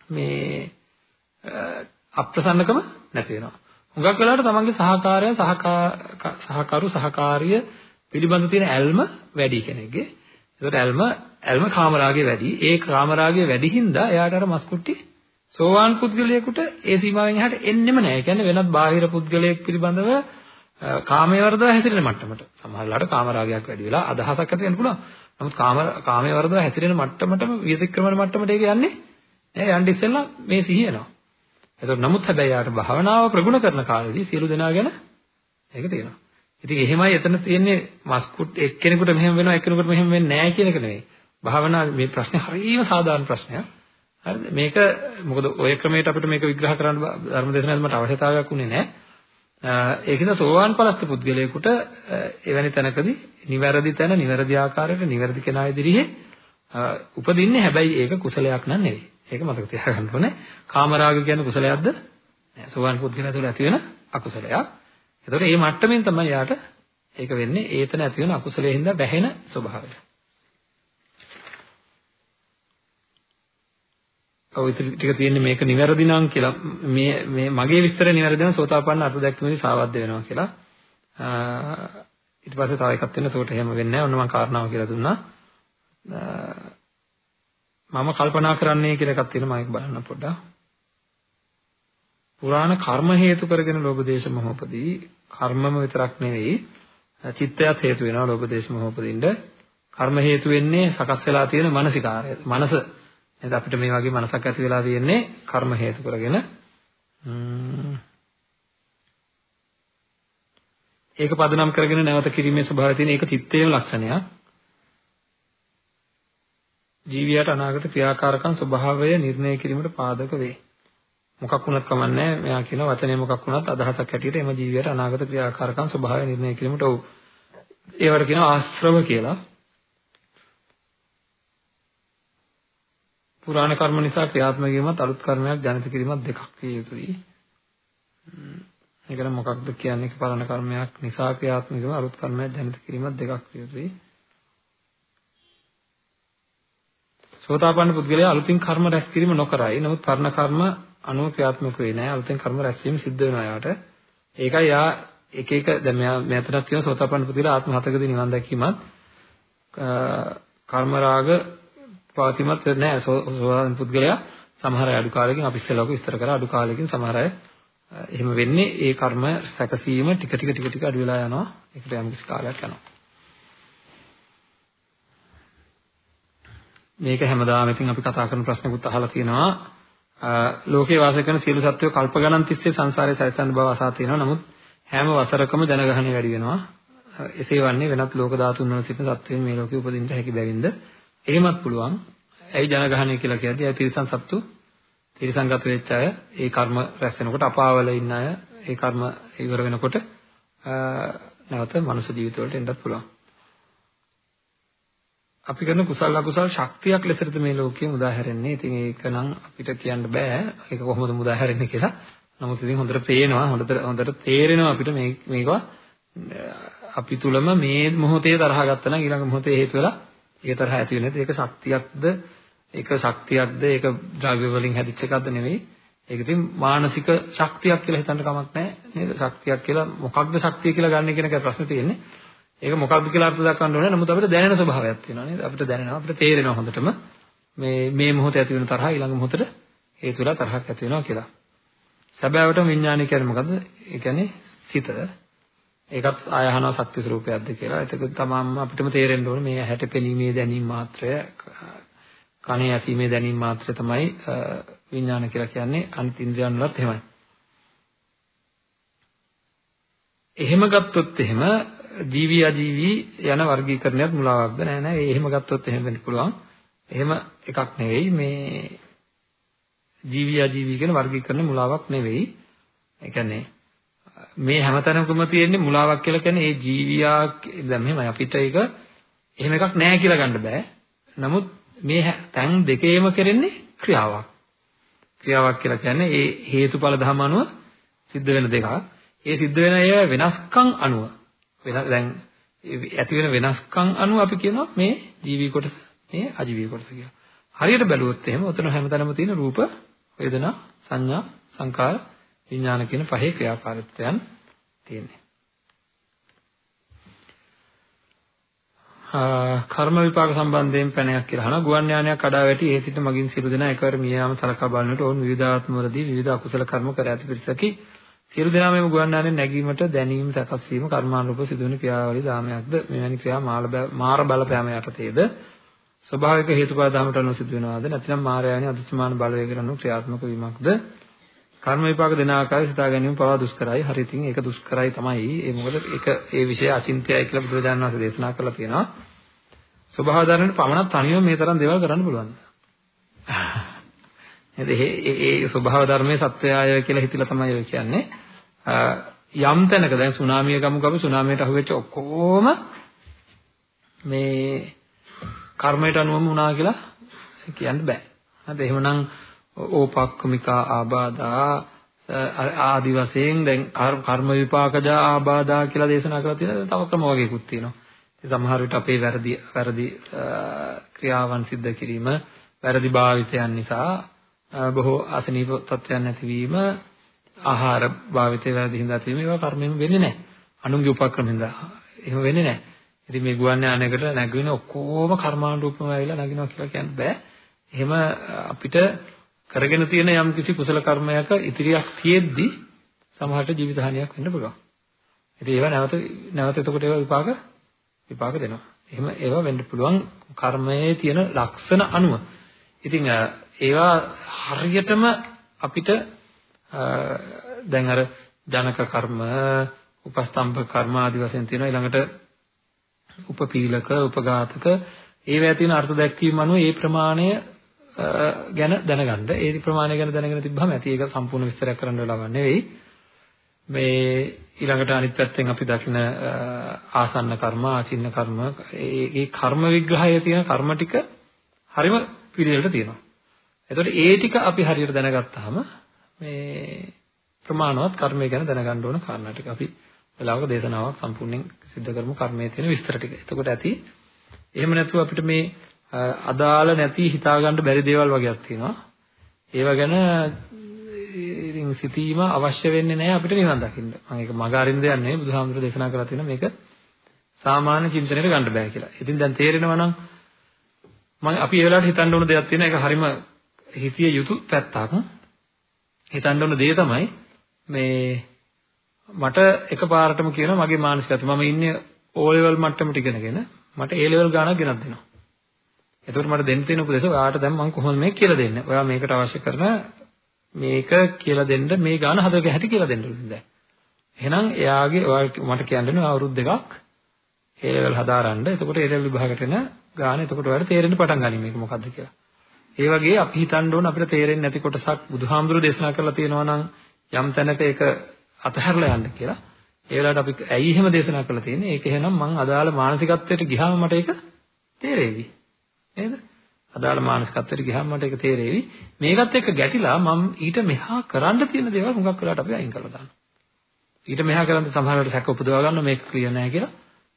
මේ අප්‍රසන්නකම නැති වෙනවා. හුඟක් වෙලාවට තමන්ගේ සහකාරය සහකාරු සහකාරිය පිළිබඳ තියෙන ඇල්ම වැඩි කෙනෙක්ගේ. ඒකට ඇල්ම ඇල්ම කාමරාගය වැඩි. ඒ කාමරාගය වැඩි හින්දා එයාට අර මස්කුට්ටි සෝවාන් පුද්ගලයෙකුට ඒ සීමාවෙන් එහාට එන්නෙම නැහැ. ඒ කියන්නේ වෙනත් බාහිර පුද්ගලයෙක් පිළිබඳව කාමයේ වර්ධව හැසිරෙන මට්ටමට. සමහර වෙලාවට කාමරාගයක් වැඩි වෙලා අදහසක් ඇති වෙන්න පුළුවන්. නමුත් කාම කාමයේ වර්ධව හැසිරෙන මට්ටමටම විතික්‍රමන මට්ටමට ඒක යන්නේ නෑ. යන්න ඉස්සෙල්ලා මේ සිහිය එනවා. එතකොට නමුත් හැබැයි යාට භාවනාව ප්‍රගුණ කරන කාලෙදී සියලු දෙනා ගැන ඒක තියෙනවා. ඉතින් එහෙමයි එතන තියෙන්නේ මස්කුට් එක්කෙනෙකුට මෙහෙම වෙනවා එක්කෙනෙකුට මෙහෙම වෙන්නේ නැහැ කියන එක නෙවෙයි. භාවනා මේ ප්‍රශ්නේ හරියම සාධාරණ ප්‍රශ්නයක්. හරිද? මේක මොකද ওই ක්‍රමයට අපිට මේක විග්‍රහ කරන්න ධර්මදේශනාවේ මට අවශ්‍යතාවයක් උනේ නැහැ. ඒකද සෝවාන් පලස්ත පුද්ගලයෙකුට එවැනි තැනකදී නිවැරදි තැන නිවැරදි ආකාරයට නිවැරදි කෙනා ඉදිරියේ උපදින්නේ හැබැයි ඒක කුසලයක් නන් නෙවෙයි. ඒක මතක තියාගන්න ඕනේ. කාමරාග කියන්නේ කුසලයක්ද? නෑ. සෝවාන් පුද්ගලයා තුළ ඇති වෙන අකුසලයක්. ඒතකොට මේ මට්ටමින් තමයි යාට ඒක වෙන්නේ. ඒතන ඇති වෙන අකුසලයෙන් හින්දා වැහෙන ස්වභාවය. ඔව් ඉතින් ටික තියෙන්නේ මේක නිවැරදි නම් කියලා මේ මේ මගේ විස්තරය නිවැරදි නම් සෝතාපන්න අර්ථ දැක්වීමේදී සාවද්ද වෙනවා කියලා. ඊට පස්සේ තව එකක් තියෙනවා. ඒකට එහෙම වෙන්නේ නැහැ. ඔන්න මම කාරණාව කියලා දුන්නා. මම කල්පනා කරන්නේ කියලා එකක් තියෙනවා මම ඒක බලන්න පොඩ්ඩක්. පුරාණ කර්ම හේතු කරගෙන ලෝභ දේශ මොහ උපදී. කර්මම විතරක් නෙවෙයි චිත්තයත් හේතු වෙනවා ලෝභ දේශ මොහ උපදින්න. කර්ම හේතු වෙන්නේ සකස් වෙලා තියෙන මානසිකාරය. මනස නේද අපිට මේ වගේ මනසක් ඇති වෙලා තියෙන්නේ කර්ම හේතු කරගෙන. ඒක පදනම් කරගෙන නැවත කිරීමේ ස්වභාවය තියෙන ඒක චිත්තයේ ලක්ෂණයක්. ජීවියට අනාගත ක්‍රියාකාරකම් ස්වභාවය නිර්ණය කිරීමට පාදක වේ. මොකක් වුණත් කමන්නේ මෙයා කියන වචනේ මොකක් වුණත් අදහසක් හැටියට එම ජීවියට අනාගත ක්‍රියාකාරකම් ස්වභාවය නිර්ණය කිරීමට ඔව්. ඒවට කියනවා ආශ්‍රව කියලා. පුරාණ කර්ම නිසා ක්‍රියාත්මක වීමත් අලුත් කර්මයක් ජනිත කිරීමත් දෙකක් විය යුතුයි. ඒකට මොකක්ද කියන්නේ පුරාණ කර්මයක් නිසා ක්‍රියාත්මක වීම අලුත් කර්මයක් ජනිත කිරීමත් දෙකක් විය යුතුයි. සෝතාපන්න පුද්ගලයා අලුතින් කර්ම රැස් කිරීම නොකරයි. නමුත් පරණ කර්ම අනුව ක්‍රියාත්මක වෙන්නේ නැහැ. අලුතෙන් කර්ම රැස්වීම සිද්ධ වෙනවා යාට. ඒකයි යා එක එක දැන් මෙයා මෙතනක් තියෙන සෝතාපන්න පුද්ගලයා ආත්ම හතකදී නිවන් දැකීමත් කර්ම රාග පවතිමත් නැහැ. සෝවාන් පුද්ගලයා සමහර අඩු කාලෙකින් අපි ඉස්සෙල්ලාක විස්තර කරා අඩු කාලෙකින් සමහර අය එහෙම වෙන්නේ ඒ කර්ම සැකසීම ටික ටික ටික ටික අඩු වෙලා යනවා. ඒකට යම් කිසි කාලයක් යනවා. මේක හැමදාම ඉතින් අපි කතා කරන ප්‍රශ්නකුත් අහලා තියෙනවා. ලෝකේ වාසය කරන සියලු සත්වෝ කල්ප ගණන් තිස්සේ සංසාරේ සැරිසන්න බව අසා තියෙනවා. නමුත් හැම වසරකම ජනගහනය වැඩි වෙනවා. එසේ වන්නේ වෙනත් ලෝක ධාතුන් වල සිටින සත්වයන් මේ ලෝකෙ උපදින්න හැකි බැවින්ද එහෙමත් පුළුවන්. ඇයි ජනගහනය කියලා කියන්නේ? ඇයි තිරිසන් සත්තු තිරිසන්ගත වෙච්ච අය ඒ කර්ම රැස් වෙනකොට අපාවල ඉන්න අය ඒ කර්ම ඉවර වෙනකොට නැවත මනුෂ්‍ය ජීවිතවලට එන්නත් පුළුවන්. අපි කරන කුසල අකුසල ශක්තියක් ලෙසට මේ ලෝකයේ මුදා හැරෙන්නේ. ඉතින් ඒක නම් අපිට කියන්න බෑ. ඒක කොහොමද මුදා හැරෙන්නේ කියලා. නමුත් ඉතින් හොඳට පේනවා හොඳට හොඳට තේරෙනවා අපිට මේ මේවා අපි තුලම මේ මොහොතේ තරහ ගත්තා නම් ඊළඟ මොහොතේ හේතු වෙලා ඒ තරහ ඇති වෙන්නේ. ඒක ශක්තියක්ද ඒක ශක්තියක්ද ඒක ද්‍රව්‍ය වලින් හැදිච්ච එකක්ද නෙවෙයි. ඒක ඉතින් මානසික ශක්තියක් කියලා හිතන්න කමක් නැහැ නේද? ශක්තියක් කියලා මොකක්ද ශක්තිය කියලා ගන්න කියන එක ප්‍රශ්නේ තියෙන්නේ. ඒක මොකක්ද කියලා අර්ථ දක්වන්න ඕනේ. නමුත් අපිට දැනෙන ස්වභාවයක් තියෙනවා නේද? අපිට දැනෙනවා අපිට තේරෙනවා හොඳටම මේ මේ මොහොතේ ඇති වෙන තරහ ඊළඟ මොහොතට හේතු වෙලා තරහක් ඇති වෙනවා කියලා. සැබෑවටම විඥානය කියන්නේ මොකද්ද? ඒ කියන්නේ සිත. ඒකත් ආයහන ශක්ති ස්වરૂපයක්ද කියලා. ඒක තමම අපිටම තේරෙන්න ඕනේ මේ ඇහැට පෙනීමේ දැනීම මාත්‍රය කනේ ඇසීමේ දැනීම මාත්‍රය තමයි විඥාන කියලා කියන්නේ අනිත් ඉන්ද්‍රියන් වලත් එහෙමයි. එහෙම ගත්තොත් එහෙම ජීවි අජීවි යන වර්ගීකරණයක් මුලාවක්ද? නෑ නෑ. එහෙම ගත්තොත් එහෙම වෙන්න පුළුවන්. එහෙම එකක් නෙවෙයි. මේ ජීවි අජීවි කියන වර්ගීකරණ මුලාවක් නෙවෙයි. ඒ කියන්නේ මේ හැමතැනකම තියෙන්නේ මුලාවක් කියලා කියන්නේ ඒ ජීවියා දැන් මෙහෙමයි. අපිට ඒක එහෙම එකක් නෑ කියලා ගන්න බෑ. නමුත් මේ තැන් දෙකේම කරන්නේ ක්‍රියාවක්. ක්‍රියාවක් කියලා කියන්නේ ඒ හේතුඵල ධම අනුව සිද්ධ වෙන දෙකක්. ඒ සිද්ධ වෙන ඒවා වෙනස්කම් අනුව. දැන් ඇති වෙන වෙනස්කම් අනුව අපි කියනවා මේ ජීවි කොටස මේ අජීවී කොටස කියලා. හරියට බැලුවොත් එහෙම උතන හැමතැනම තියෙන රූප වේදනා, සංඥා, සංකාර, විඥාන කියන පහේ ක්‍රියාකාරීත්වයන් තියෙන්නේ. කර්ම විපාක සම්බන්ධයෙන් පැනයක් කියලා අහනවා. ගුවන් යානයක් කඩා වැටි ඒ සිට මගින් සියලු දෙනා එකවර මිය යාම සලකා බලනකොට ඔවුන් විවිධාත්මවලදී විවිධ අකුසල කර්ම කර ඇති පිරිසකි. සියලු දෙනා මේම ගුවන් යානයෙන් නැගීමට දැනීම සකස් වීම කර්මානුරූප සිදුවන ක්‍රියාවලිය දාමයක්ද මෙවැනි ක්‍රියා මාර බලපෑම යටතේද ස්වභාවික හේතුඵල ධර්මයට අනුව සිදුවෙනවාද නැත්නම් මායාවනි අදෘශ්‍යමාන බලවේගන අනුව ක්‍රියාත්මක වීමක්ද කර්ම විපාක දෙන ආකාරය සිතා ගැනීම පවා දුෂ්කරයි. හරි ඉතින් ඒක දුෂ්කරයි තමයි. ඒ මොකද ඒක ඒ විෂය අචින්ත්‍යයි කියලා බුදුරජාණන් වහන්සේ දේශනා කරලා තියෙනවා. ස්වභාව ධර්මෙන් පමණක් තනියම මේ තරම් දේවල් කරන්න පුළුවන්. නේද? ඒ ඒ ස්වභාව ධර්මයේ සත්‍යය කියලා හිතලා තමයි ඔය කියන්නේ. යම් තැනක දැන් සුනාමිය ගමු ගමු සුනාමියට අහුවෙච්ච ඔක්කොම මේ කර්මයට අනුවම වුණා කියලා කියන්න බෑ. හරිද? එහෙමනම් ඕපක්කමිකා ආබාධා ආදි වශයෙන් දැන් කර්ම විපාකජ ආබාධා කියලා දේශනා කරලා තියෙනවා. තව ක්‍රම වගේකුත් තියෙනවා. සමහර විට අපේ වැරදි වැරදි ක්‍රියාවන් සිද්ධ කිරීම වැරදි භාවිතයන් නිසා බොහෝ අසනීප තත්ත්වයන් නැතිවීම ආහාර භාවිතය වැරදි හින්දා තියෙන ඒවා කර්මෙම වෙන්නේ නැහැ. අනුන්ගේ උපක්‍රම හින්දා එහෙම වෙන්නේ නැහැ. ඉතින් මේ ගුවන් යානයකට නැගුණ ඔක්කොම කර්මානුරූපම ඇවිල්ලා නගිනවා කියලා කියන්න බෑ. එහෙම අපිට කරගෙන තියෙන යම් කිසි කුසල කර්මයක ඉතිරියක් තියෙද්දි සමහරට ජීවිත හානියක් වෙන්න පුළුවන්. ඉතින් ඒවා නැවත නැවත එතකොට ඒවා විපාක විපාක දෙනවා. එහෙම ඒවා වෙන්න පුළුවන් කර්මයේ තියෙන ලක්ෂණ අනුව. ඉතින් ඒවා හරියටම අපිට දැන් අර ජනක කර්ම, උපස්තම්භ කර්ම ආදී වශයෙන් තියෙනවා. ඊළඟට උපපීලක, උපඝාතක ඒවා තියෙන අර්ථ දැක්වීම අනුව ඒ ප්‍රමාණය ගැන දැනගන්න. ඒ ප්‍රමාණය ගැන දැනගෙන තිබ්බම ඇති ඒක සම්පූර්ණ විස්තරයක් කරන්න වෙලාවක් නෙවෙයි. මේ ඊළඟට අනිත් පැත්තෙන් අපි දකින ආසන්න කර්ම, ආචින්න කර්ම, ඒ කර්ම විග්‍රහයේ තියෙන කර්ම ටික හරිම පිළිවෙලට තියෙනවා. එතකොට ඒ ටික අපි හරියට දැනගත්තාම මේ ප්‍රමාණවත් කර්මය ගැන දැනගන්න ඕන කාරණා ටික අපි වෙලාවක දේශනාවක් සම්පූර්ණයෙන් සිද්ධ කරමු කර්මයේ තියෙන විස්තර ටික. එතකොට ඇති එහෙම නැතුව අපිට මේ අදාළ නැති හිතා ගන්න බැරි දේවල් වගේක් තියෙනවා. ඒව ගැන ඉතින් සිතීම අවශ්‍ය වෙන්නේ නැහැ අපිට නිවන් දකින්න. මම ඒක මග අරින්න දෙයක් නෙවෙයි බුදුහාමුදුරුවෝ දේශනා කරලා තියෙනවා මේක සාමාන්‍ය චින්තනයට ගන්න බෑ කියලා. ඉතින් දැන් තේරෙනවා නම් මම අපි ඒ වෙලාවට හිතන්න ඕන දෙයක් තියෙනවා ඒක හරිම හිතිය යුතු පැත්තක්. හිතන්න ඕන දේ තමයි මේ මට එකපාරටම කියනවා මගේ මානසිකත්වය මම ඉන්නේ ඕ ලෙවල් මට්ටමට ඉගෙනගෙන මට ඒ ලෙවල් ගාණක් ගෙනත් දෙනවා. එතකොට මට දෙන්න තියෙන උපදේශ ඔයාට දැන් මම කොහොමද මේක කියලා දෙන්නේ? ඔයා මේකට අවශ්‍ය කරන මේක කියලා දෙන්න මේ ගාන හදක හැටි කියලා දෙන්න ඕනේ දැන්. එහෙනම් එයාගේ ඔයා මට කියන්නේ අවුරුදු දෙකක් ඒ ලෙවල් හදාරන්න. එතකොට ඒ ලෙවල් විභාගයට එන ගාන එතකොට ඔයාලට තේරෙන්න පටන් ගනී මේක මොකද්ද කියලා. ඒ වගේ අපි හිතන්න ඕන අපිට තේරෙන්නේ නැති කොටසක් බුදුහාමුදුරු දේශනා කරලා තියෙනවා නම් යම් තැනක ඒක අතහැරලා යන්න කියලා. ඒ වෙලාවට අපි ඇයි එහෙම දේශනා කරලා තියෙන්නේ? ඒක එහෙනම් මං අදාළ මානසිකත්වයට ගියාම මට ඒක තේරෙවි. නේද? අදාළ මානසිකත්වයට ගියාම මට ඒක තේරෙවි. මේකත් එක්ක ගැටිලා මම ඊට මෙහා කරන්න තියෙන දේවල් හුඟක් වෙලාවට අපි අයින් කරලා දානවා. ඊට මෙහා කරන්න සමහර වෙලාවට සැක උපදවා ගන්නවා මේක ක්ලියර් නැහැ කියලා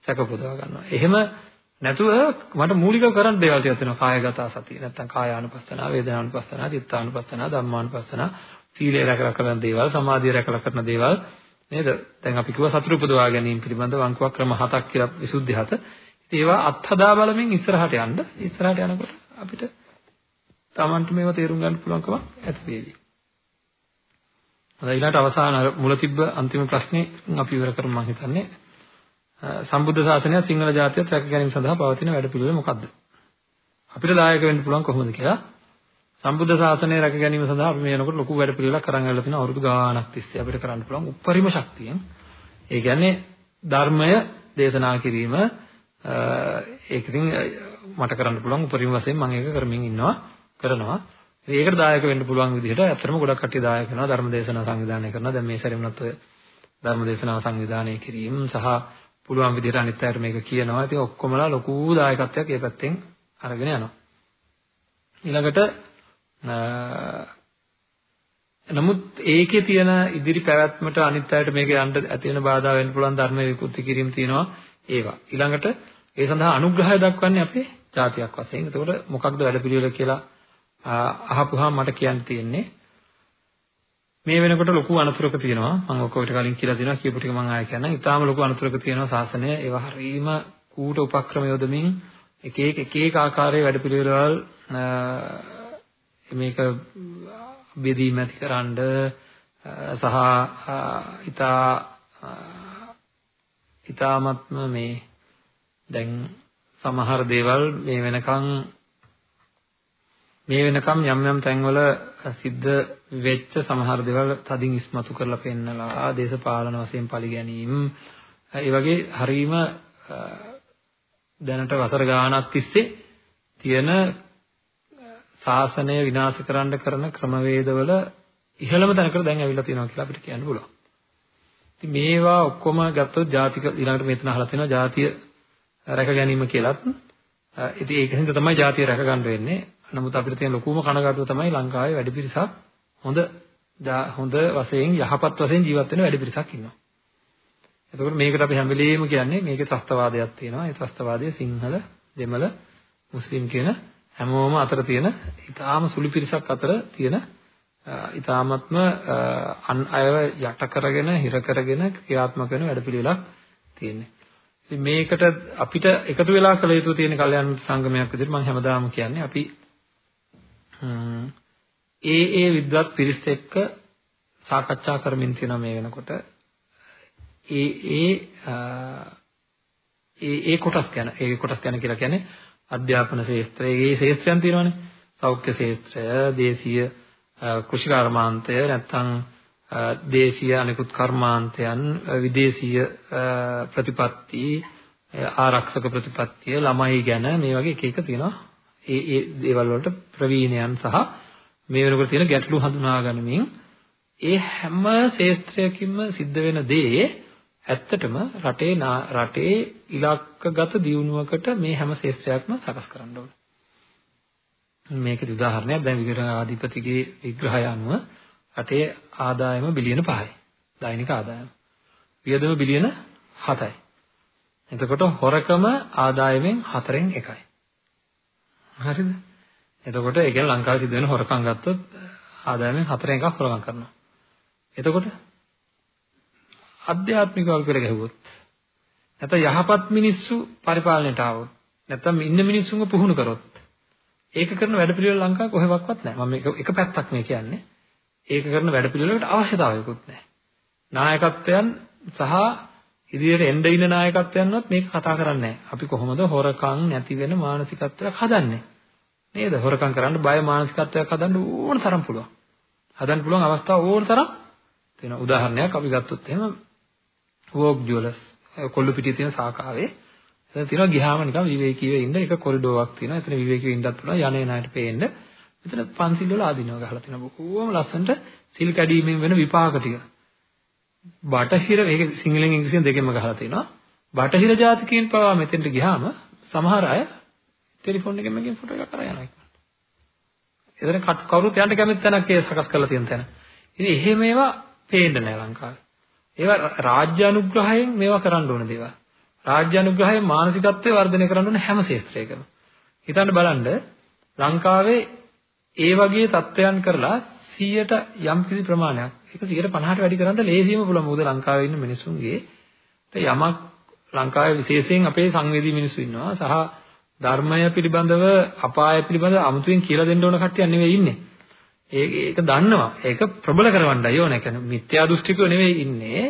සැක උපදවා ගන්නවා. එහෙම නැතුව මට මූලිකව කරන්න දේවල් ටිකක් තියෙනවා. කායගත සතිය නැත්නම් කායානුපස්සනා, වේදනානුපස්සනා, චිත්තානුපස්සනා, ධම්මානුපස්සනා, සීලය රැකලා කරන දේවල්, සමාධිය රැකලා කරන දේවල් නේද? දැන් අපි කිව්වා සතුරු උපදවා ගැනීම පිළිබඳව අංකුවක් ක්‍රම හතක් කියලා විසුද්ධි හත. ඒවා අත්හදා බලමින් ඉස්සරහට යන්න. ඉස්සරහට යනකොට අපිට Tamanට මේවා තේරුම් ගන්න පුළුවන්කම ඇති වේවි. හරි ඊළඟට අවසාන මුල තිබ්බ අන්තිම ප්‍රශ්නේ අපි ඉවර කරමු මම හිතන්නේ. සම්බුද්ධ ශාසනය සිංහල ජාතියත් රැක ගැනීම සඳහා පවතින වැඩපිළිවෙල මොකක්ද? අපිට දායක වෙන්න පුළුවන් කොහොමද කියලා සම්බුද්ධ ශාසනය රැක ගැනීම සඳහා අපි මේ වෙනකොට ලොකු වැඩපිළිවෙලක් කරන් ඇවිල්ලා තිනවා අවුරුදු ගාණක් තිස්සේ අපිට කරන්න පුළුවන් උපරිම ශක්තියෙන්. ඒ කියන්නේ ධර්මය දේශනා කිරීම ඒක ඉතින් මට කරන්න පුළුවන් උපරිම වශයෙන් මම ඒක කරමින් ඉන්නවා කරනවා. ඒකට දායක වෙන්න පුළුවන් විදිහට ඇත්තටම ගොඩක් කට්ටිය දායක වෙනවා ධර්ම දේශනා සංවිධානය කරනවා. දැන් මේ සැරේමනත් ඔය ධර්ම දේශනාව සංවිධානය කිරීම සහ පුළුවන් විදිහට අනිත් අයට මේක කියනවා. ඉතින් ඔක්කොමලා ලොකු දායකත්වයක් ඒ පැත්තෙන් අරගෙන යනවා. ඊළඟට නමුත් ඒකේ තියෙන ඉදිරි පැවැත්මට අනිත් අයට මේක යන්න ඇති වෙන බාධා වෙන්න පුළුවන් ධර්ම විකෘති කිරීම තියෙනවා ඒවා. ඊළඟට ඒ සඳහා අනුග්‍රහය දක්වන්නේ අපේ ජාතියක් වශයෙන්. එතකොට මොකක්ද වැඩපිළිවෙල කියලා අහපුවාම මට කියන්න තියෙන්නේ මේ වෙනකොට ලොකු අනතුරක තියෙනවා. මම ඔක ඔයිට කලින් කියලා දෙනවා කියපු ටික මම ආයෙ කියන්නම්. ඊටාම ලොකු අනතුරක තියෙනවා ශාසනය. ඒවා හරීම කූට උපක්‍රම යොදමින් එක එක එක එක ආකාරයේ වැඩපිළිවෙළවල් මේක බෙදීම ඇතිකරනද සහ ඊටා ඊටාත්ම මේ දැන් සමහර දේවල් මේ වෙනකන් මේ වෙනකම් යම් යම් තැන්වල සිද්ධ වෙච්ච සමහර දේවල් තදින් ඉස්මතු කරලා පෙන්නලා දේශපාලන වශයෙන් පරිගැනීම් ඒ වගේ හරීම දැනට වසර ගාණක් තිස්සේ තියෙන ශාසනය විනාශ කරන්න කරන ක්‍රමවේදවල ඉහළම තැනකට දැන් ඇවිල්ලා තියෙනවා කියලා අපිට කියන්න පුළුවන්. ඉතින් මේවා ඔක්කොම ගත්තොත් ජාතික ඊළඟට මෙතන අහලා තියෙනවා ජාතිය රැක ගැනීම කියලත්. ඉතින් ඒකෙන්ද තමයි ජාතිය රැක ගන්න වෙන්නේ. නමුත් අපිට තියෙන ලොකුම කනගාටුව තමයි ලංකාවේ වැඩි පිරිසක් හොඳ හොඳ වශයෙන් යහපත් වශයෙන් ජීවත් වෙන වැඩි පිරිසක් ඉන්නවා. එතකොට මේකට අපි හැම වෙලෙම කියන්නේ මේකේ ත්‍ස්තවාදයක් තියෙනවා. ඒ ත්‍ස්තවාදය සිංහල, දෙමළ, මුස්ලිම් කියන හැමෝම අතර තියෙන ඊටාම සුළු පිරිසක් අතර තියෙන ඊටාමත්ම අන් අයව යට කරගෙන හිර කරගෙන ක්‍රියාත්මක වෙන වැඩපිළිවෙලක් තියෙන්නේ. ඉතින් මේකට අපිට එකතු වෙලා කළ යුතු තියෙන කල්යන සංගමයක් විදිහට මම හැමදාම කියන්නේ අපි ඒ ඒ විද්වත් පිරිස් එක්ක සාකච්ඡා කරමින් තියෙනවා මේ වෙනකොට. ඒ ඒ ඒ ඒ කොටස් ගැන ඒ කොටස් ගැන කියලා කියන්නේ අධ්‍යාපන ශාස්ත්‍රයේ. ඒ ශාස්ත්‍රයන් තියෙනවානේ. සෞඛ්‍ය ශාස්ත්‍රය දේශීය කෘෂි කර්මාන්තය නැත්නම් දේශීය අනිකුත් කර්මාන්තයන් විදේශීය ප්‍රතිපත්ති ආරක්ෂක ප්‍රතිපත්තිය ළමයි ගැන මේ වගේ එක එක තියෙනවා. ඒ ඒ දේවල් වලට ප්‍රවීණයන් සහ මේ වෙනකොට තියෙන ගැටලු හඳුනා ගනිමින් ඒ හැම ශාස්ත්‍රයකින්ම සිද්ධ වෙන දේ ඇත්තටම රටේ රටේ ඉලක්කගත දියුණුවකට මේ හැම ශාස්ත්‍රයක්ම සකස් කරන්න ඕනේ. මේකේ උදාහරණයක් දැන් විග්‍රහාධිපතිගේ විග්‍රහය අනුව රටේ ආදායම බිලියන 5යි. දෛනික ආදායම. වියදම බිලියන 7යි. එතකොට හොරකම ආදායමෙන් 4න් 1යි. හරිද? එතකොට ඒ කියන්නේ ලංකාවේ සිද්ධ වෙන හොරකම් ගත්තොත් ආදායමෙන් 4න් එකක් හොරකම් කරනවා. එතකොට අධ්‍යාත්මිකව කියලා ගැහුවොත් නැත්නම් යහපත් මිනිස්සු පරිපාලනයට ආවොත් නැත්නම් ඉන්න මිනිස්සුන්ව පුහුණු කරොත් ඒක කරන වැඩපිළිවෙල ලංකාවේ කොහෙවත් නැහැ. මම එක පැත්තක් මේ කියන්නේ. ඒක කරන වැඩපිළිවෙලකට අවශ්‍යතාවයකුත් නැහැ. නායකත්වයන් සහ ඉදිරියට එන්න ඉන්න නායකත්වයන්වත් මේක කතා කරන්නේ නැහැ. අපි කොහොමද හොරකම් නැති වෙන මානසිකත්වයක් හදන්නේ? නේද? හොරකම් කරන්න බය මානසිකත්වයක් හදන්න ඕන තරම් පුළුවන්. හදන්න පුළුවන් අවස්ථා ඕන තරම් තියෙනවා. උදාහරණයක් අපි ගත්තොත් එහෙම වෝක් ජුවලර්ස් කොල්ලු පිටියේ තියෙන සාකාවේ එතන තියෙනවා ගියාම නිකන් විවේකීව ඉන්න එක කොරිඩෝවක් තියෙනවා. එතන විවේකීව ඉන්නත් පුළුවන් යන්නේ නැහැට පේන්න. මෙතන පන්සිල් වල ආදීනව ගහලා තියෙනවා. බොහෝම ලස්සනට සිල් කැඩීමෙන් වෙන විපාක ටික. බටහිර මේක සිංහලෙන් ඉංග්‍රීසියෙන් දෙකෙන්ම ගහලා තියෙනවා. බටහිර ජාතිකයන් පවා මෙතෙන්ට ගියාම සමහර අය ටෙලිෆෝන් එකෙන් මගෙන් ෆොටෝ එකක් කරා යනවා. එතන කවුරුත් යන්න කැමති තැනක් ඒ සකස් කරලා තියෙන තැන. ඉතින් එහෙම ඒවා පේන්නේ නැහැ ලංකාවේ. ඒවා රාජ්‍ය අනුග්‍රහයෙන් මේවා කරන්න ඕන දේවල්. රාජ්‍ය අනුග්‍රහයෙන් මානසිකත්වය වර්ධනය කරන්න ඕන හැම ක්ෂේත්‍රයකම. හිතන්න බලන්න ලංකාවේ ඒ වගේ තත්ත්වයන් කරලා 100ට යම් කිසි ප්‍රමාණයක් ඒක 150ට වැඩි කරන්න ලේසියම පුළුවන්. මොකද ලංකාවේ ඉන්න මිනිස්සුන්ගේ යමක් ලංකාවේ විශේෂයෙන් අපේ සංවේදී මිනිස්සු ඉන්නවා සහ ධර්මය පිළිබඳව අපාය පිළිබඳව අමුතුවෙන් කියලා දෙන්න ඕන කට්ටියක් නෙවෙයි ඉන්නේ. ඒක ඒක දන්නවා. ඒක ප්‍රබල කරවන්නයි ඕන. ඒ කියන්නේ මිත්‍යා දෘෂ්ටිකව නෙවෙයි ඉන්නේ.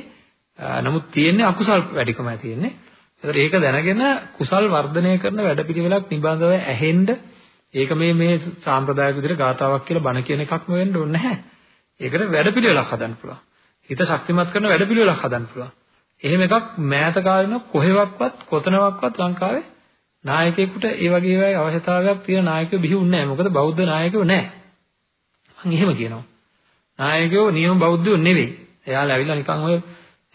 නමුත් තියෙන්නේ අකුසල් වැඩිකමයි තියෙන්නේ. ඒතර ඒක දැනගෙන කුසල් වර්ධනය කරන වැඩපිළිවෙලක් නිබඳව ඇහෙන්න ඒක මේ මේ සාම්ප්‍රදායික විදිහට ගාතාවක් කියලා බණ කියන එකක්ම වෙන්න ඕනේ නැහැ. ඒකට වැඩපිළිවෙලක් හදන්න පුළුවන්. හිත ශක්තිමත් කරන වැඩපිළිවෙලක් හදන්න පුළුවන්. එහෙම එකක් මෑත කාලින කොහෙවත්වත් කොතනවත් ලංකාවේ නායකයෙකුට ඒ වගේ වගේ අවශ්‍යතාවයක් තියෙන නායකයෝ බිහි වුණේ නැහැ. මොකද බෞද්ධ නායකයෝ නැහැ. මම එහෙම කියනවා. නායකයෝ නියම බෞද්ධයෝ නෙවෙයි. එයාලා ඇවිල්ලා නිකන් ඔය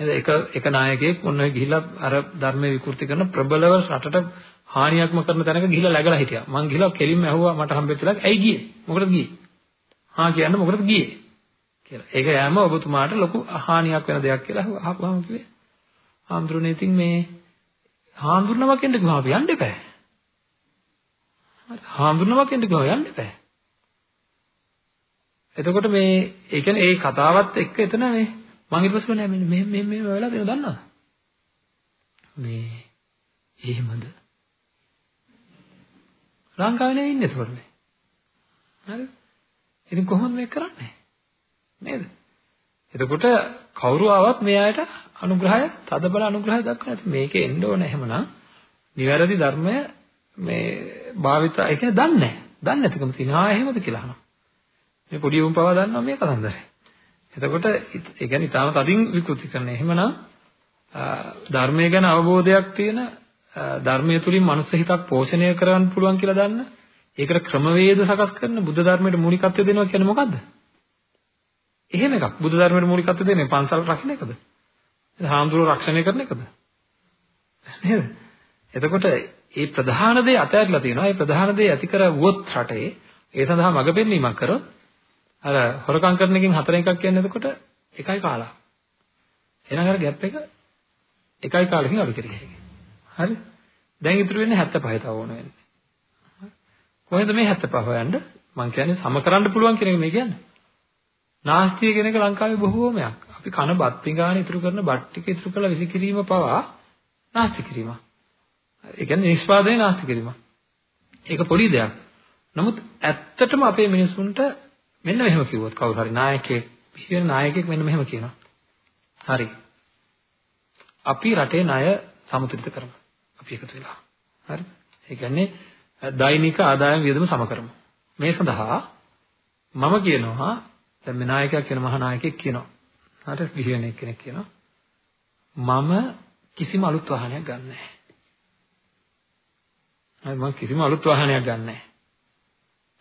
එක එක නායකයෙක් ඔන්න ඔය ගිහිල්ලා අර ධර්මයේ විකෘති කරන ප්‍රබලව රටට හානියක්ම කරන තැනක ගිහිල්ලා läගලා හිටියා. මං ගිහිල්ලා කෙලින්ම ඇහුවා මට හම්බෙච්ච ලාක් ඇයි ගියේ? මොකටද ගියේ? හා කියන්නේ මොකටද ගියේ? කියලා. ඒක යෑම ඔබතුමාට ලොකු හානියක් වෙන දෙයක් කියලා අහපුවාම කිව්වේ. හාමුදුරනේ ඉතින් මේ හාමුදුරනම කෙන්න කිව්වා අපි යන්න එපා. හාමුදුරනම කෙන්න කිව්වා යන්න එපා. එතකොට මේ ඒ කියන්නේ ඒ කතාවත් එක්ක එතන මේ මම ඊට පස්සේ නෑ මෙන්න මෙහෙම මෙහෙම මෙහෙම වෙලා තියෙන දන්නවද? මේ එහෙමද? ලංකාවේ නේ ඉන්නේ එතකොට මේ. හරි? ඉතින් කොහොමද මේක කරන්නේ? නේද? එතකොට කවුරු ආවත් මේ අයට අනුග්‍රහය, තදබල අනුග්‍රහය දක්වන්න. ඉතින් මේකේ එන්න ඕන එහෙමනම් නිවැරදි ධර්මය මේ භාවිත ඒ කියන්නේ දන්නේ නැහැ. දන්නේ නැතිකම තියෙනවා. ආ එහෙමද කියලා අහනවා. මේ පොඩි උන් පවා දන්නවා මේ කතන්දරේ. එතකොට ඒ කියන්නේ ඊටාම තදින් විකෘති කරන. එහෙමනම් ධර්මය ගැන අවබෝධයක් තියෙන ධර්මය තුලින් මනුස්ස හිතක් පෝෂණය කරන්න පුළුවන් කියලා දන්න. ඒකට ක්‍රමවේද සකස් කරන බුද්ධ ධර්මයට මූලිකත්වය දෙනවා කියන්නේ මොකද්ද? එහෙම එකක්. බුද්ධ ධර්මයට මූලිකත්වය දෙන්නේ පන්සල් රකින්න එකද? හාමුදුරුවෝ රක්ෂණය කරන එකද? නේද? එතකොට මේ ප්‍රධාන දේ අතහැරලා තියෙනවා. මේ ප්‍රධාන දේ ඇති කරවුවොත් රටේ ඒ සඳහා මඟ පෙන්වීමක් කරොත් අර හොරකම් කරන එකෙන් හතර එකක් කියන්නේ එතකොට එකයි කාලා. එහෙනම් අර ગેප් එක එකයි කාලෙකින් අඩු කරිය හැකියි. හරි? දැන් ඉතුරු වෙන්නේ 75 තව ඕන වෙන්නේ. කොහෙද මේ 75 හොයන්න? මං කියන්නේ සම කරන්න පුළුවන් කියන එක මේ කියන්නේ. නාස්තිය කියන එක ලංකාවේ බොහෝමයක්. අපි කන බත් පිඟාන ඉතුරු කරන බත් ටික ඉතුරු කරලා විසිකිරීම පවා නාස්ති කිරීම. ඒ කියන්නේ නිෂ්පාදනයේ නාස්ති කිරීම. ඒක පොඩි දෙයක්. නමුත් ඇත්තටම අපේ මිනිසුන්ට මෙන්න මෙහෙම කිව්වොත් කවුරු හරි නායකයෙක් පිහින නායකයෙක් මෙන්න මෙහෙම කියනවා. හරි. අපි රටේ ණය සමතුලිත කරමු. අපි එකතු වෙලා. හරි. ඒ කියන්නේ දෛනික ආදායම් වියදම සම කරමු. මේ සඳහා මම කියනවා දැන් මේ නායකයා කියන මහා නායකයෙක් කියනවා. හරි පිහින කෙනෙක් කියනවා. මම කිසිම අලුත් වාහනයක් ගන්නෑ නැහැ. හරි මම කිසිම අලුත් වාහනයක් ගන්නෑ නැහැ.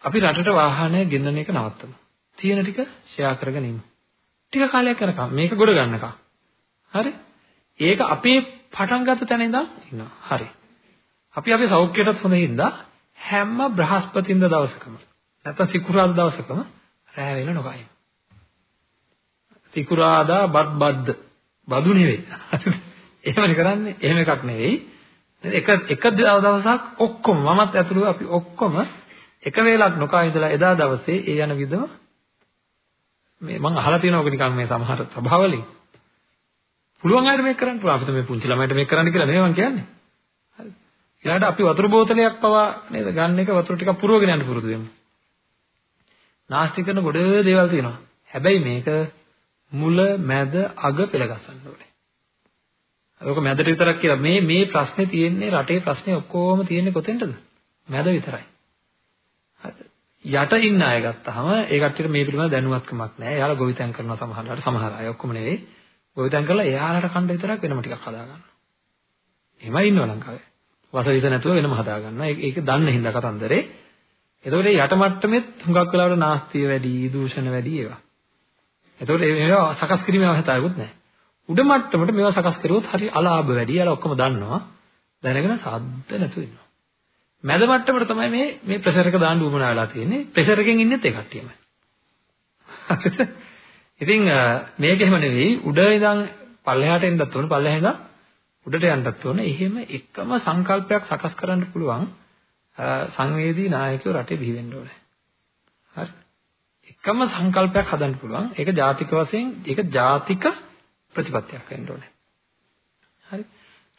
අපි රටට වාහනය ගෙන්නන එක නවත්තමු. තියෙන ටික ෂෙයා කරගෙන ඉමු. ටික කාලයක් යනකම් මේක ගොඩ ගන්නකම්. හරි? ඒක අපේ පටන් ගත්ත තැන ඉඳන් ඉන්නවා. හරි. අපි අපේ සෞඛ්‍යයටත් හොඳ හින්දා හැම බ්‍රහස්පතින්ද දවසකම නැත්නම් සිකුරාදා දවසකම රැය වෙන නොකයින්. සිකුරාදා බත් බද්ද. බදු නෙවෙයි. එහෙමනේ කරන්නේ. එහෙම එකක් නෙවෙයි. එක එක දවසක් ඔක්කොම මමත් ඇතුළුව අපි ඔක්කොම එක වේලක් නොකා ඉඳලා එදා දවසේ ඒ යන විදම මේ මම අහලා තියෙනවා ඔක නිකන් මේ සමහර සභාවලින් පුළුවන් අයට මේක කරන්න පුළුවන්. අපිට මේ පුංචි ළමයිට මේක කරන්න කියලා නෙවෙයි මම කියන්නේ. හරි. ඊළඟට අපි වතුර බෝතලයක් පවා නේද? ගන්න එක වතුර ටිකක් පුරවගෙන යන්න පුරුදු වෙමු නාස්ති කරන ගොඩ දේවල් තියෙනවා. හැබැයි මේක මුල මැද අග පෙළ ගසන්න ඕනේ ඔක මැදට විතරක් කියලා මේ මේ ප්‍රශ්නේ තියෙන්නේ රටේ ප්‍රශ්නේ ඔක්කොම තියෙන්නේ කොතෙන්ද මැද විතරයි යට ඉන්න අය ගත්තාම ඒ කට්ටියට මේ පිළිබඳව දැනුවත්කමක් නැහැ. එයාලා ගොවිතැන් කරනවා සමහරවිට සමහර අය ඔක්කොම නෙවෙයි. ගොවිතැන් කරලා එයාලට කන්න විතරක් වෙනම ටිකක් හදා ගන්නවා. එහෙමයි ඉන්නව ලංකාවේ. වසවිස නැතුව වෙනම හදා ගන්නවා. ඒක දන්න හින්දා කතන්දරේ. එතකොට යට මට්ටමෙත් හුඟක් වෙලාවට නාස්තිය වැඩි, දූෂණ වැඩි ඒවා. එතකොට මේවා සකස් කිරීමේ අවශ්‍යතාවයකුත් නැහැ. උඩ මට්ටමට මේවා සකස් කරුවොත් හරි අලාභ වැඩි. එයාලා ඔක්කොම දන්නවා. දැනගෙන සාද්ද නැතුව ඉන්නවා. මැද මට්ටමට තමයි මේ මේ ප්‍රෙෂර් එක දාන්න උවමනා වෙලා තියෙන්නේ. ප්‍රෙෂර් එකෙන් ඉන්නෙත් ඒ කට්ටියමයි. ඉතින් මේක එහෙම නෙවෙයි උඩ ඉඳන් පල්ලෙහාට එන්නත් ඕන පල්ලෙහා ඉඳන් උඩට යන්නත් ඕන. එහෙම එකම සංකල්පයක් සකස් කරන්න පුළුවන් සංවේදී නායකයෝ රටේ බිහි වෙන්න ඕනේ. හරි. එකම සංකල්පයක් හදන්න පුළුවන්. ඒක ජාතික වශයෙන් ඒක ජාතික ප්‍රතිපත්තියක් වෙන්න ඕනේ. හරි.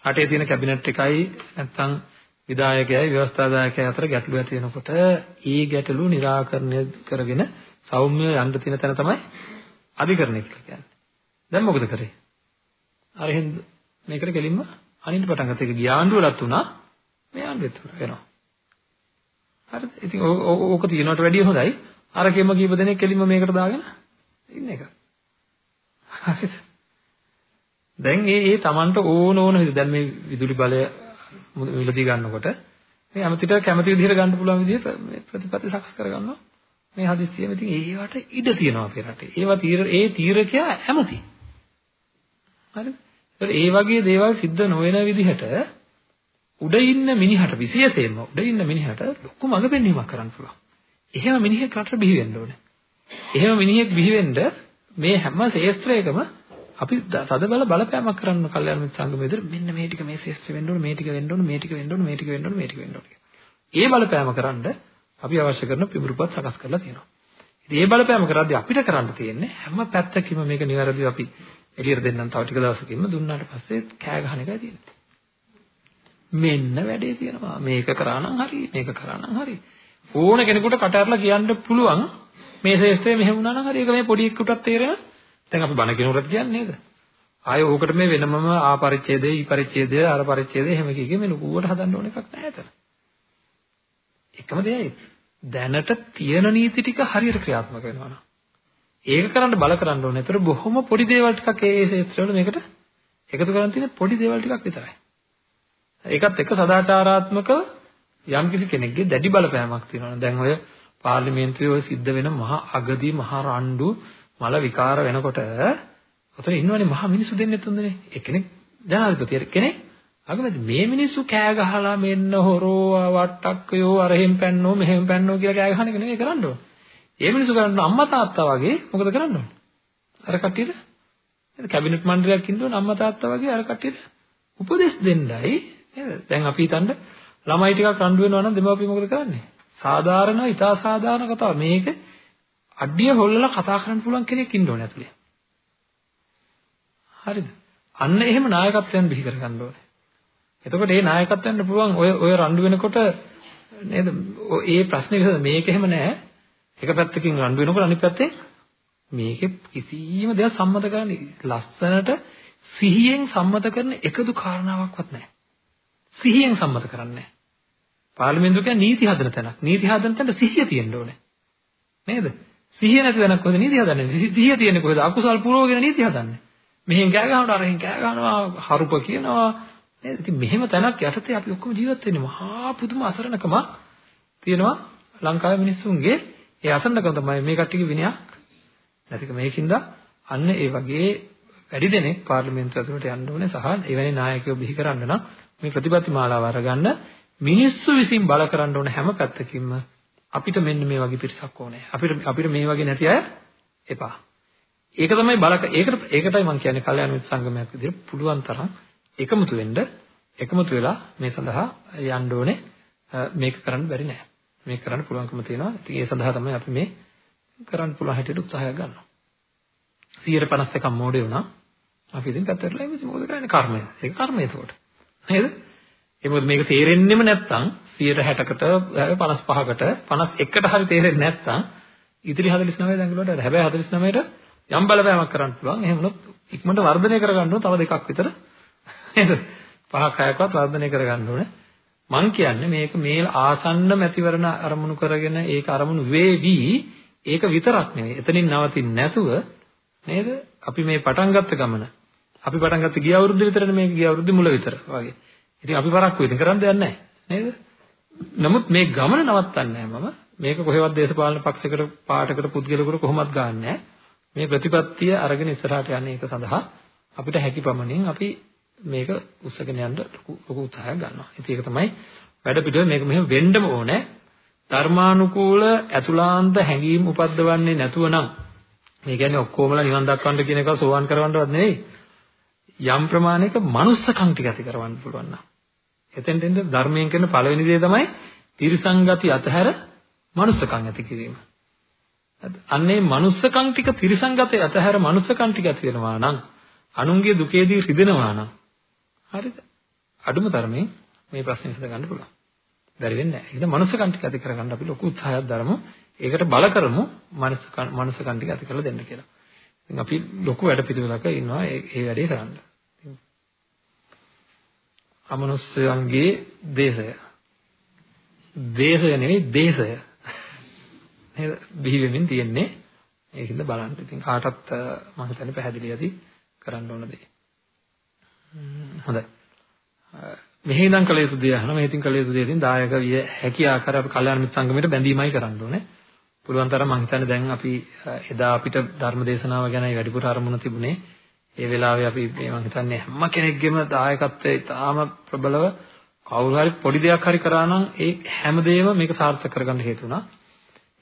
රටේ තියෙන කැබිනට් එකයි නැත්නම් විධායකයයි ව්‍යවස්ථාදායකයයි අතර ගැටලු ඇති වෙනකොට ඒ ගැටලු निराකරණය කරගෙන සෞම්‍ය යන්න තියෙන තැන තමයි අධිකරණය කියලා කියන්නේ. දැන් මොකද කරේ? අර හින්ද මේකට කෙලින්ම අනිත් පටන් ගත්ත එක ගියාඬුවලත් උනා මේ ආණ්ඩුවෙත් වෙනවා. හරිද? ඉතින් ඕක තියනවට වැඩිය හොඳයි අර කෙම කීප දෙනෙක් කෙලින්ම මේකට දාගෙන ඉන්න එක. හරිද? දැන් මේ මේ Tamanට ඕන ඕන විදිහ දැන් මේ විදුලි බලය මිලදී ගන්නකොට මේ ඇමතිට කැමති විදිහට ගන්න පුළුවන් විදිහට මේ ප්‍රතිපත්ති සකස් කරගන්නවා. මේ හදිස්සියෙම ඉතින් ඒවට ඉඩ තියෙනවා අපේ රටේ. ඒවා තීර ඒ තීරකයා ඇමති. හරිද? ඒ වගේ දේවල් සිද්ධ නොවන විදිහට උඩ ඉන්න මිනිහට විශේෂයෙන්ම උඩ ඉන්න මිනිහට ලොකු මඟ පෙන්වීමක් කරන්න පුළුවන්. එහෙම මිනිහෙක් රටට බිහි වෙන්න ඕනේ. එහෙම මිනිහෙක් බිහි වෙන්න මේ හැම ශේත්‍රයකම අපි තද බල බලපෑමක් කරන්න කල්යාණ මිත්‍ර සංගමයේ විතර මෙන්න මේ ටික මේ ශේෂ්ත්‍ර වෙන්න ඕන මේ ටික වෙන්න ඕන මේ ටික වෙන්න ඕන මේ ටික වෙන්න ඕන මේ ටික වෙන්න ඕන ඒ බලපෑම කරන්න අපි අවශ්‍ය කරන පිඹුරුපත් සකස් කරලා තියෙනවා. ඉතින් මේ බලපෑම කරද්දී අපිට කරන්න තියෙන්නේ හැම පැත්තකින්ම මේක નિවරදිව අපි එළියට දෙන්නම් තව ටික දවසකින්ම දුන්නාට පස්සේ කෑ ගහන එකයි තියෙන්නේ. මෙන්න වැඩේ තියෙනවා. මේක කරා නම් හරි, මේක කරා නම් හරි. ඕන කෙනෙකුට කට ඇරලා කියන්න පුළුවන් මේ ශේෂ්ත්‍රය මෙහෙම වුණා නම් හරි ඒක මේ පොඩි එක්කටත් තේරෙන. දැන් අපි බණ කෙනෙකුට කියන්නේ නේද? ආය ඕකට මේ වෙනමම ආ පරිච්ඡේදය, ඊ පරිච්ඡේදය, අර පරිච්ඡේදය එහෙම කිව්වේ මේ ලකුවට හදන්න ඕන එකක් නැහැ එතන. එකම දෙයයි. දැනට තියෙන නීති ටික හරියට ක්‍රියාත්මක වෙනවා නම්. ඒක කරන්න බල කරන්න ඕනේ. ඒතර බොහොම පොඩි දේවල් ටිකක් ඒ ඒ ක්ෂේත්‍රවල මේකට එකතු කරන් තියෙන පොඩි දේවල් ටිකක් විතරයි. ඒකත් එක්ක සදාචාරාත්මකව යම්කිසි කෙනෙක්ගේ දැඩි බලපෑමක් තියෙනවා. දැන් ඔය පාර්ලිමේන්තුවේ ඔය සිද්ධ වෙන මහා අගදී මහා රණ්ඩු මල විකාර වෙනකොට ඔතන ඉන්නවනේ මහා මිනිස්සු දෙන්නේ තුන්දෙනේ. එක්කෙනෙක් ජනාධිපති කෙනෙක් අගමැති මේ මිනිස්සු කෑ ගහලා මෙන්න හොරෝ වට්ටක්කයෝ අරහෙන් පැන්නෝ මෙහෙන් පැන්නෝ කියලා කෑ ගහන එක නෙමෙයි කරන්න ඕන. ඒ මිනිස්සු කරන්න අම්මා තාත්තා වගේ මොකද කරන්න ඕන? අර කට්ටියට නේද කැබිනට් මණ්ඩලයක් ඉන්න ඕන අම්මා තාත්තා වගේ අර කට්ටියට උපදෙස් දෙන්නයි නේද? දැන් අපි හිතන්න ළමයි ටිකක් රණ්ඩු වෙනවා නම් දෙමාපිය මොකද කරන්නේ? සාධාරණ, ඉතා සාධාරණ කතාව. මේක අඩිය හොල්ලලා කතා කරන්න පුළුවන් කෙනෙක් ඉන්න ඕනේ ඇතුලේ. හරිද? අන්න එහෙම නායකත්වයන් බිහි කරගන්න ඕනේ. එතකොට මේ නායකත්වයන්ට පුළුවන් ඔය ඔය රණ්ඩු වෙනකොට නේද? ඒ ප්‍රශ්නේ විසඳ මේක එහෙම නෑ. එක පැත්තකින් රණ්ඩු වෙනකොට අනිත් පැත්තෙන් මේකේ කිසිම දෙයක් සම්මත කරන්නේ ලස්සනට සිහියෙන් සම්මත කරන එකදු කාරණාවක්වත් නැහැ. සිහියෙන් සම්මත කරන්නේ පාර්ලිමේන්තුව කියන්නේ නීති හදන තැනක්. නීති හදන තැනට සිහිය තියෙන්න ඕනේ. නේද? සිහිය නැති තැනක් කොහෙද නීති හදන්නේ? සිහිය තියෙන්නේ කොහෙද? අකුසල් පුරවගෙන නීති හදන්නේ. මෙහෙන් කෑ ගහනවා අරහෙන් කෑ ගහනවා හරුප කියනවා නේද? ඉතින් මෙහෙම තැනක් යටතේ අපි ඔක්කොම ජීවත් වෙන්නේ මහා පුදුම අසරණකමක් තියෙනවා ලංකාවේ මිනිස්සුන්ගේ ඒ අසරණකම තමයි මේ කට්ටියගේ විනයක් නැතිකම මේකින්ද අන්න ඒ වගේ වැඩි දෙනෙක් පාර්ලිමේන්තුව ඇතුළට යන්න ඕනේ සහ එවැනි නායකයෝ බිහි කරන්න නම් මේ ප්‍රතිපත්ති මාලාව අරගන්න මිනිස්සු විසින් බල කරන්න ඕන හැම පැත්තකින්ම අපිට මෙන්න මේ වගේ පිරිසක් ඕනේ. අපිට අපිට මේ වගේ නැති අය එපා. ඒක තමයි බලක ඒකට ඒකටයි මම කියන්නේ කල්යාණ මිත්‍ර සංගමයක් විදිහට පුළුවන් තරම් එකමුතු වෙන්න එකමුතු වෙලා මේ සඳහා යන්න ඕනේ. මේක කරන්න බැරි නෑ. මේක කරන්න පුළුවන්කම තියෙනවා. ඉතින් ඒ සඳහා තමයි අපි මේ කරන්න පුළුවන් හැටියට උත්සාහයක් ගන්නවා. 151ක් මෝඩේ වුණා. අපි ඉතින් පැත්තටලා ඉන්නේ මොකද කරන්නේ කර්මය. ඒක කර්මය ඒකට. නේද? ඒ මොකද මේක තේරෙන්නෙම නැත්තම් 160කට 55කට 51කට හරි තේරෙන්නේ නැත්තම් ඉතිරි 49 දඟල වලට හැබැයි 49ට යම් බලපෑමක් කරන්න පුළුවන්. එහෙම වුණොත් ඉක්මනට වර්ධනය කරගන්න ඕන තව දෙකක් විතර නේද? පහක් හයක්වත් වර්ධනය කරගන්න ඕනේ. මං කියන්නේ මේක මේ ආසන්න මැතිවරණ අරමුණු කරගෙන ඒක අරමුණු වේවි ඒක විතරක් නෙවෙයි. එතනින් නවතින්නේ නැතුව නේද? අපි මේ පටන් ගත්ත ගමන අපි පටන් ගත්ත ගිය අවුරුද්ද විතරනේ මේක ගිය අවුරුද්දේ මුල විතර වගේ. ඉතින් අපි පරක්කු ඉතින් කරන්න දෙයක් නැහැ නේද? නමුත් මේ ගමන නවත්තන්නේ නැහැ මම. මේක කොහෙවත් දේශපාලන පක්ෂයකට පාටකට පුද්ගලයෙකුට කොහොමවත් ගන්නෑ. මේ ප්‍රතිපත්තිය අරගෙන ඉස්සරහට යන්නේ ඒක සඳහා අපිට හැකි පමණින් අපි මේක උස්සගෙන යන්න ලොකු උත්සාහයක් ගන්නවා. ඉතින් ඒක තමයි වැඩ පිළිවෙල මේක මෙහෙම වෙන්නම ඕනේ. ධර්මානුකූල ඇතුළාන්ත හැඟීම් උපද්දවන්නේ නැතුව නම් මේ කියන්නේ ඔක්කොමලා නිවන් දක්වන්න කියන එක සෝවන් කරවන්නවත් නෙවෙයි. යම් ප්‍රමාණයක මනුස්සකම් ටික ඇති කරවන්න පුළුවන් නම්. එතෙන් දෙන්න ධර්මයෙන් කරන පළවෙනි දේ තමයි තිරිසංගති අතහැර මනුස්සකම් ඇති කිරීම. අන්නේ මනුස්සකම් ටික තිරිසංගතේ අතහැර මනුස්සකම් ටික ඇති වෙනවා නම් අනුන්ගේ දුකේදී රිදෙනවා නම් හරිද? අඩුම තරමේ මේ ප්‍රශ්නේ විසඳ ගන්න පුළුවන්. බැරි වෙන්නේ නැහැ. ඒක මනුස්සකම් ටික ඇති කරගන්න අපි ලොකු උත්සාහයක් දරමු. ඒකට බල කරමු මනුස්සකම් මනුස්සකම් ටික ඇති කරලා දෙන්න කියලා. ඉතින් අපි ලොකු වැඩ පිළිවෙලක ඉන්නවා ඒ වැඩේ කරන්න. අමනුෂ්‍යයන්ගේ දේශය. දේශය නෙවෙයි දේශය. නේද? බිහි වෙමින් තියෙන්නේ. ඒකින්ද බලන්න. ඉතින් කාටත් මම හිතන්නේ පැහැදිලි ඇති කරන්න ඕන දේ. හොඳයි. මෙහි ඉඳන් කළ යුතු දේ අහනවා. මෙහිතින් කළ යුතු දේ ඉතින් දායක විය හැකි ආකාර අපි කල්යාණ මිත්‍ර සංගමයට බැඳීමයි කරන්න ඕනේ. පුළුවන් තරම් මම හිතන්නේ දැන් අපි එදා අපිට ධර්ම දේශනාව ගැනයි වැඩිපුර අරමුණ තිබුණේ. ඒ වෙලාවේ අපි මේ මම හිතන්නේ හැම කෙනෙක්ගේම දායකත්වයේ ඉතාම ප්‍රබලව කවුරු හරි පොඩි දෙයක් හරි කරා නම් ඒ හැමදේම මේක සාර්ථක කරගන්න හේතු වුණා.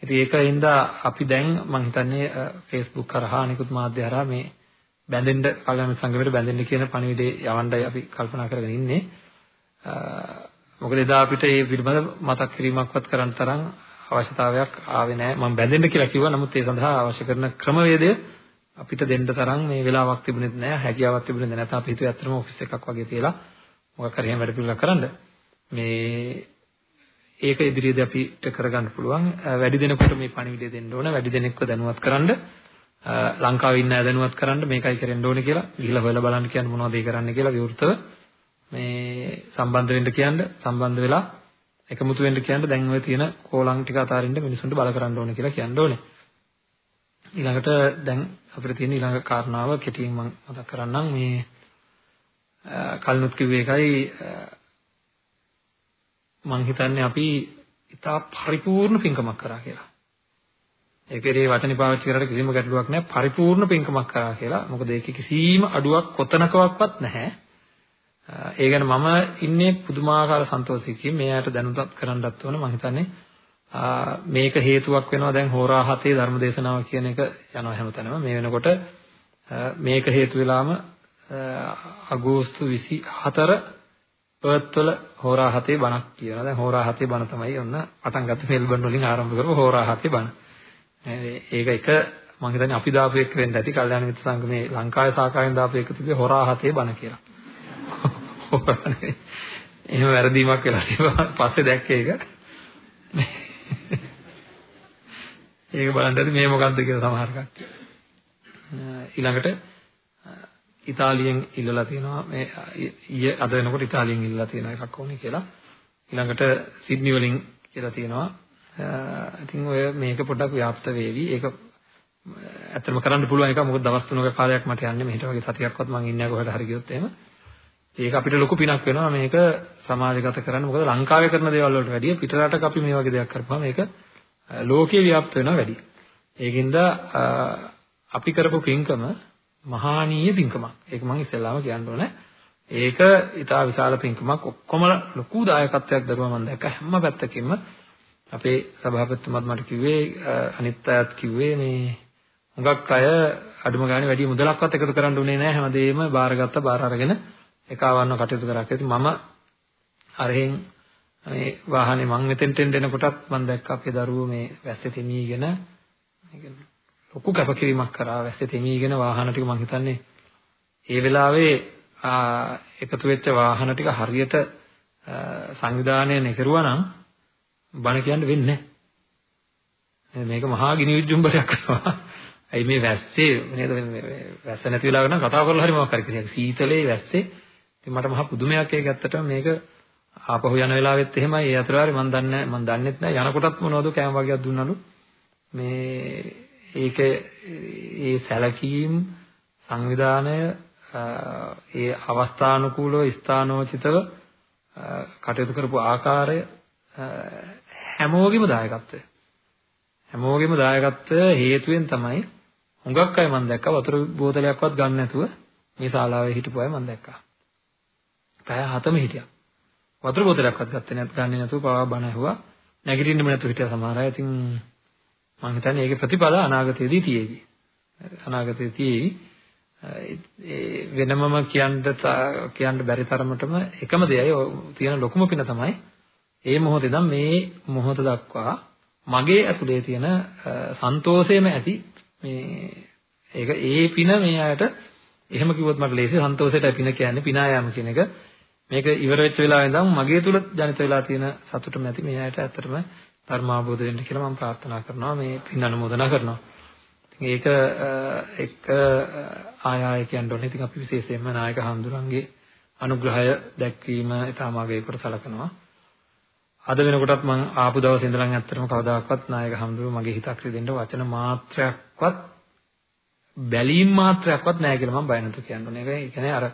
ඉතින් ඒකින්ද අපි දැන් මම හිතන්නේ Facebook කරහා අනිකුත් මාධ්‍ය හරහා මේ බැඳෙන්න කල්යාණ සංගමයට බැඳෙන්න කියන පණිවිඩය යවන්නයි අපි කල්පනා කරගෙන ඉන්නේ. මොකද එදා අපිට මේ පිළිබඳ මතක් කිරීමක්වත් කරන්න තරම් අවශ්‍යතාවයක් ආවේ නැහැ. මම බැඳෙන්න කියලා කිව්වා. නමුත් ඒ සඳහා අවශ්‍ය කරන ක්‍රමවේදය අපිට දෙන්න තරම් මේ වෙලාවක් තිබුණෙත් නැහැ. හැකියාවක් තිබුණේ නැහැ. අපි හිතුවේ අත්‍තරම ඔෆිස් එකක් වගේ තියලා මොකක් හරි එහෙම වැඩ පිළිවෙලක් කරන්න. මේ ඒක ඉදිරියේදී අපිට කරගන්න පුළුවන්. වැඩි දෙනෙකුට මේ පණිවිඩය දෙන්න ඕන. වැඩි දෙනෙක්ව දැනුවත් කරන්න. ලංකාවේ ඉන්න අය දැනුවත් කරන්න මේකයි කරන්න ඕනේ කියලා. ගිහිල්ලා හොයලා බලන්න කියන්න මොනවද ඒ කරන්න කියලා විවෘතව මේ සම්බන්ධ වෙන්න කියන්න සම්බන්ධ වෙලා එකමුතු වෙන්න කියන්න දැන් ඔය තියෙන කෝලම් ටික අතාරින්න මිනිසුන්ට බල කරන්න ඕනේ කියලා කියන්න ඕනේ. ඊළඟට දැන් අපිට තියෙන ඊළඟ කාරණාව කෙටියෙන් මම මතක් කරන්නම් මේ කලිනුත් කිව්වේ එකයි මම හිතන්නේ අපි ඉතා පරිපූර්ණ පින්කමක් කරා කියලා. ඒකේ වචනේ පාවිච්චි කරලා කිසිම ගැටලුවක් නැහැ පරිපූර්ණ පින්කමක් කරා කියලා. මොකද ඒකේ කිසිම අඩුවක් කොතනකවත් නැහැ. ඒ ගැන මම ඉන්නේ පුදුමාකාර සන්තෝෂයකින්. මේ ආයත දැනුවත් කරන්නත් ඕන. මම හිතන්නේ මේක හේතුවක් වෙනවා දැන් හෝරා හතේ ධර්මදේශනාව කියන එක යනවා හැමතැනම. මේ වෙනකොට මේක හේතු වෙලාම අගෝස්තු 24 පර්ත් වල හෝරා හතේ බණක් කියනවා. දැන් හෝරා හතේ බණ තමයි ඔන්න පටන් ගත්ත. මෙල්බන් වලින් ආරම්භ කරපු හෝරා හතේ බණ. ඒක එක මම හිතන්නේ අපි දාපු එක වෙන්න ඇති. කල්යාණ මිත්‍ර සංගමේ ලංකාවේ සාකාවෙන් දාපු එක තිබේ හොරා හතේ බණ කියලා. එහෙම වැරදීමක් වෙලා තිබා පස්සේ දැක්කේ ඒක. ඒක බලන්න ඇති මේ මොකද්ද කියලා සමහර කට්ටිය. ඊළඟට ඉතාලියෙන් ඉල්ලලා තියෙනවා මේ ඊයේ අද වෙනකොට ඉතාලියෙන් ඉල්ලලා තියෙන එකක් ඕනේ කියලා. ඊළඟට සිඩ්නි වලින් කියලා තියෙනවා. ඉතින් ඔය මේක පොඩ්ඩක් ව්‍යාප්ත වේවි. ඒක ඇත්තටම කරන්න පුළුවන් එක මොකද දවස් තුනක කාලයක් මට යන්නේ මෙහෙට වගේ සතියක්වත් මම ඉන්නේ කොහෙට හරි ගියොත් එහෙම. ඒක අපිට ලොකු පිනක් වෙනවා මේක සමාජගත කරන්න. මොකද ලංකාවේ කරන දේවල් වලට වැඩිය පිටරටක අපි මේ වගේ දෙයක් කරපුවාම මේක ලෝකයේ ව්‍යාප්ත වෙනවා වැඩි. ඒකින්ද අපි කරපු පින්කම මහානීය පින්කමක්. ඒක මම ඉස්සෙල්ලාම කියන්න ඕනේ. ඒක ඊටා විශාල පින්කමක් ඔක්කොම ලොකු දායකත්වයක් දරුවා මම දැක්ක හැම පැත්තකින්ම අපේ සභාපතිතුමත් මට කිව්වේ අනිත් අයත් කිව්වේ මේ හුඟක් අය අඩුම ගානේ වැඩි මුදලක්වත් එකතු කරන්න උනේ නැහැ හැමදේම බාරගත්ත බාර අරගෙන එකවන්න කටයුතු කරා කියලා මම අරහෙන් මේ වාහනේ මං මෙතෙන්ට එනකොටත් මම දැක්ක අපේ දරුවෝ මේ වැස්සේ තෙමීගෙන ලොකු කැපකිරීමක් කරා වැස්සේ තෙමීගෙන වාහන ටික මං හිතන්නේ ඒ වෙලාවේ එකතු වෙච්ච වාහන ටික හරියට සංවිධානය නෙකරුවා නම් බණ කියන්න වෙන්නේ නැහැ. මේක මහා ගිනි විජ්ජුම්බරයක් කරනවා. ඇයි මේ වැස්සේ නේද වැස්ස නැති වෙලාවක නම් කතා කරලා හරි මොකක් හරි කියලා. සීතලේ වැස්සේ ඉතින් මට මහා පුදුමයක් ඒක ඇත්තටම මේක ආපහු යන වෙලාවෙත් එහෙමයි. ඒ අතරවාරේ මම දන්නේ මම දන්නෙත් නෑ යනකොටත් මොනවද කෑම වර්ගයක් දුන්නලු. මේ ඒක ඒ සැලකීම් සංවිධානය ඒ අවස්ථානුකූලව ස්ථානෝචිතව කටයුතු කරපු ආකාරය හැමෝගෙම දායකත්වය. හැමෝගෙම දායකත්වය හේතුවෙන් තමයි හුඟක් අය මම දැක්කා. වතුර බෝතලයක්වත් ගන්න නැතුව මේ ශාලාවේ හිටපු අය මම දැක්කා. පැය 7ම හිටියා. වතුර බෝතලයක්වත් ගත්තේ නැත් ගන්නේ නැතුව පවා බණ ඇහුවා. නැගිටින්නෙම නැතුව හිටියා සමහර අය. ඉතින් මම හිතන්නේ ඒකේ ප්‍රතිඵල අනාගතයේදී තියෙවි. අනාගතයේ තියෙවි. වෙනමම කියන්න කියන්න බැරි තරමටම එකම දෙයයි තියෙන ලොකුම පින තමයි ඒ මොහොතේ නම් මේ මොහොත දක්වා මගේ ඇතුලේ තියෙන සන්තෝෂයම ඇති මේ ඒක ඒ පින මේ අයට එහෙම කිව්වොත් මට ලේසි සන්තෝෂයටයි පින කියන්නේ පිනා යාම කියන එක මේක ඉවර වෙච්ච වෙලාවෙ ඉඳන් මගේ තුල ජනිත වෙලා තියෙන සතුට නැති මේ අයට ඇත්තටම ධර්මාබෝධ වෙන්න කියලා මම ප්‍රාර්ථනා කරනවා මේ පින් අනුමೋದනා කරනවා. ඉතින් ඒක එක ආය ආය කියන්න ඕනේ. ඉතින් අපි විශේෂයෙන්ම නායක හඳුරන්ගේ අනුග්‍රහය දැක්වීම ඊටම ආගේකට සලකනවා. අද වෙනකොටත් මම ආපු දවසේ ඉඳලා ඇත්තටම කවදාකවත් නායක හඳුරු මගේ හිතක් රිදෙන්න වචන මාත්‍රයක්වත් බැලීම් මාත්‍රයක්වත් නැහැ කියලා මම බය නැතු කියන්නේ. ඒක කියන්නේ අර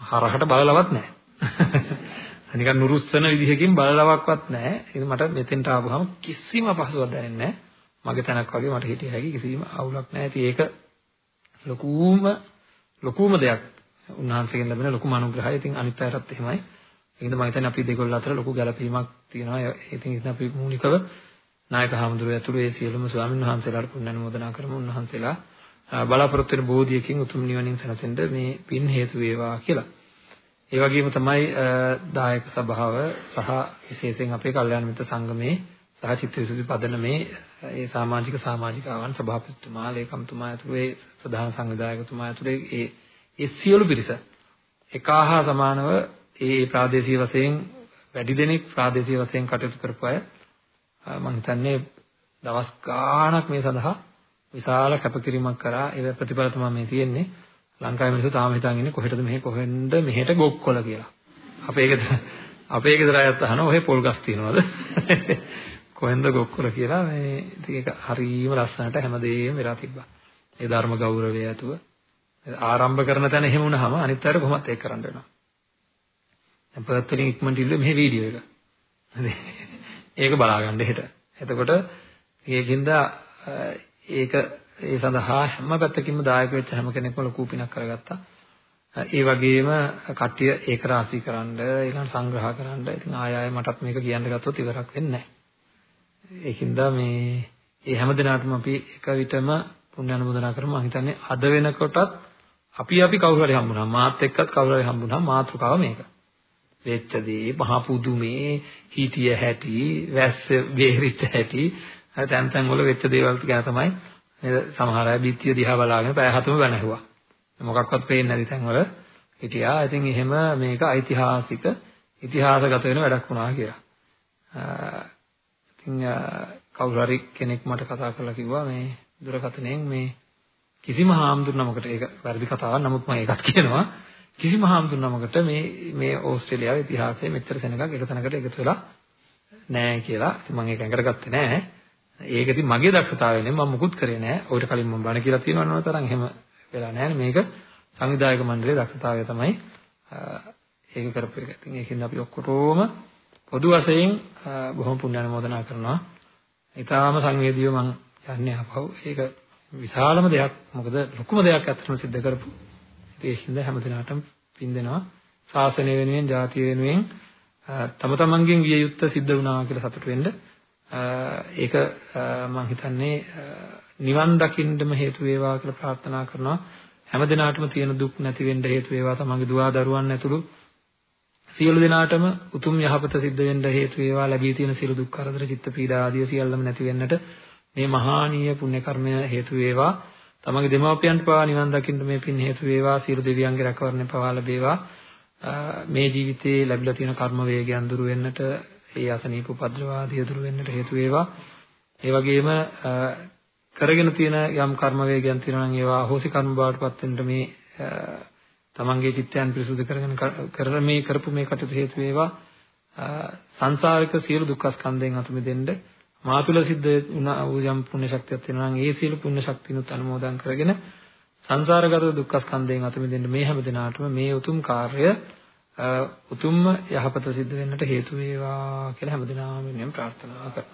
හරහට බලලවත් නැහැ. නිකන් නුරුස්සන විදිහකින් බලලවක්වත් නැහැ. ඒක මට මෙතෙන්ට ආවම කිසිම අපහසුවක් දැනෙන්නේ නැහැ. මගේ තැනක් වගේ මට හිටිය හැකි කිසිම අවුලක් නැහැ. ඉතින් ඒක ලොකුම ලොකුම දෙයක්. උන්වහන්සේගෙන් ලැබෙන ලොකුම අනුග්‍රහය. ඉතින් අනිත් අයටත් එහෙමයි. ඒකද මම හිතන්නේ අපි දෙකොල්ල අතර ලොකු ගැළපීමක් තියෙනවා. ඉතින් ඉතින් අපි මූලිකව නායක හාමුදුරුවෝ ඇතුළු ඒ සියලුම ස්වාමීන් වහන්සේලාට පුණ්‍ය අනුමෝදනා කරමු. උන්වහන්සේලා බලාපොරොත්තු වෙන බෝධියකින් උතුම් නිවනින් සැනසෙන්න මේ පින් හේතු වේවා කියලා. ඒ වගේම තමයි දායක සභාව සහ විශේෂයෙන් අපේ කල්යාණ මිත්‍ර සංගමේ සහ චිත්තවිසුද්ධි පදන මේ ඒ සමාජික සමාජිකාවන් සභාපතිතුමා ලේකම්තුමා ඇතුළු ඒ ප්‍රධාන සංවිධායකතුමා ඇතුළු ඒ ඒ සියලු පිරිස එකහා සමානව ඒ ප්‍රාදේශීය වශයෙන් වැඩි දෙනෙක් ප්‍රාදේශීය වශයෙන් කටයුතු කරපු අය මම හිතන්නේ දවස් ගාණක් මේ සඳහා විශාල කැපකිරීමක් කරා. ඒ ප්‍රතිඵල තමයි මේ තියෙන්නේ. ලංකාවේ මිනිස්සු තාම හිතන් ඉන්නේ කොහෙටද මෙහෙ කොහෙන්ද මෙහෙට ගොක්කොල කියලා. අපේ ගෙදර අපේ ගෙදර අයත් අහනවා ඔහෙ පොල් ගස් තියනවද? කොහෙන්ද ගොක්කොල කියලා මේ ඉතින් ඒක හරියම ලස්සනට හැමදේම වෙලා තිබ්බා. ඒ ධර්ම ගෞරවය ඇතුව. ආරම්භ කරන තැන එහෙම වුණාම අනිත් අයට කොහොමත් ඒක කරන්න වෙනවා. දැන් පර්ත් වලින් ඉක්මනට ඉල්ලුවේ මෙහි වීඩියෝ එක. හරි ඒක බලාගන්න හෙට. එතකොට ඒකින්ද ඒක ඒ සඳහා හැම පැත්තකින්ම දායක වෙච්ච හැම කෙනෙක්ම ලොකු පිනක් කරගත්තා. ඒ වගේම කට්ටිය ඒක රාශී කරන්න, ඊළඟ සංග්‍රහ කරන්න. ඉතින් ආය ආය මටත් මේක කියන්න ගත්තොත් ඉවරක් වෙන්නේ නැහැ. ඒකින්ද මේ ඒ හැම දිනකටම අපි එක විටම පුණ්‍ය අනුමೋದනා කරමු. මම හිතන්නේ අද වෙනකොටත් අපි අපි කවුරු හරි හම්බුනහම මාත් එක්කත් කවුරු හරි හම්බුනහම මාතෘකාව මේක. වෙච්ච දේ මහා පුදුමේ හිටිය හැටි වැස්ස බේරිච්ච හැටි තැන් තැන් වල වෙච්ච දේවල් ගැන තමයි නේද? සමහර අය බිත්තිය දිහා බලාගෙන පැය හතම බණ ඇහුවා මොකක්වත් පේන්නේ නැති තැන් වල හිටියා. ඉතින් එහෙම මේක ඓතිහාසික ඉතිහාසගත වෙන වැඩක් වුණා කියලා. ඉතින් කවුරු හරි කෙනෙක් මට කතා කරලා කිව්වා මේ දුරකථනයෙන් මේ කිසිම හාමුදුරුවමකට ඒක වැරදි කතාවක්. නමුත් මම ඒකත් කියනවා. කිසිම හාමුදුරුවමකට මේ මේ ඕස්ට්‍රේලියාවේ ඉතිහාසයේ මෙච්චර සෙනඟක් එක තැනකට එකතු වෙලා නැහැ කියලා. ඉතින් මම ඒක ඇඟට ගත්තේ නැහැ. ඒක ඉතින් මගේ දක්ෂතාවය නෙමෙයි මම මුකුත් කරේ නැහැ. ඔයිට කලින් මම බණ කියලා තියෙනවා නේද තරම් එහෙම වෙලා නැහැ මේක සංවිධායක මණ්ඩලයේ දක්ෂතාවය තමයි ඒක කරපු එක. ඉතින් ඒකෙන් අපි ඔක්කොටම පොදු වශයෙන් බොහොම පුණ්‍ය අනුමෝදනා කරනවා. ඊටාම සංවේදීව මම යන්නේ අපව. ඒක විශාලම දෙයක්. මොකද ලොකුම දෙයක් අත්‍තරම සිද්ධ කරපු ඒ හින්දා හැම දිනකටම පින් දෙනවා. ශාසනය වෙනුවෙන්, ජාතිය වෙනුවෙන් තම තමන්ගෙන් විය යුත්ත සිද්ධ වුණා කියලා සතුට වෙන්න. ඒක මම හිතන්නේ නිවන් දකින්නම හේතු වේවා කියලා ප්‍රාර්ථනා කරනවා. හැම දිනාටම තියෙන දුක් නැති වෙන්න හේතු වේවා. තමන්ගේ දුවා දරුවන් ඇතුළු සියලු දෙනාටම උතුම් යහපත සිද්ධ වෙන්න හේතු වේවා. ලැබී තියෙන සියලු දුක් කරදර, චිත්ත පීඩා ආදී සියල්ලම නැති වෙන්නට මේ මහානීය පුණ්‍ය කර්මය හේතු වේවා. තමගේ දෙමාපියන්ට පවා නිවන් දකින්න මේ පින් හේතු වේවා සියලු දෙවියන්ගේ රැකවරණය පවා ලැබේවා මේ ජීවිතේ ලැබිලා තියෙන කර්ම වේගයන් දුරු වෙන්නට ඒ අසනීප උපද්‍රවාදී දුරු වෙන්නට හේතු වේවා. ඒ වගේම කරගෙන තියෙන යම් කර්ම වේගයන් තියෙනවා නම් ඒවා අහෝසි කර්ම බවට පත් වෙන්න මේ තමන්ගේ චිත්තයන් පිරිසුදු කරගෙන කරන මේ කරපු මේ කටයුතු හේතු වේවා. සංසාරික සියලු දුක්ඛ ස්කන්ධයෙන් අතු මිදෙන්න මා තුල සිද්ධ වුණා වූ යම් පුණ්‍ය ශක්තියක් තියෙනවා නම් ඒ සියලු පුණ්‍ය ශක්තියනුත් අනුමෝදන් කරගෙන සංසාරගත දුක්ඛ ස්කන්ධයෙන් අත මිදෙන්න මේ හැම දිනාටම මේ උතුම් කාර්ය උතුම්ම යහපත සිද්ධ වෙන්නට හේතු වේවා කියලා හැමදිනම මෙන්න ප්‍රාර්ථනා කරා.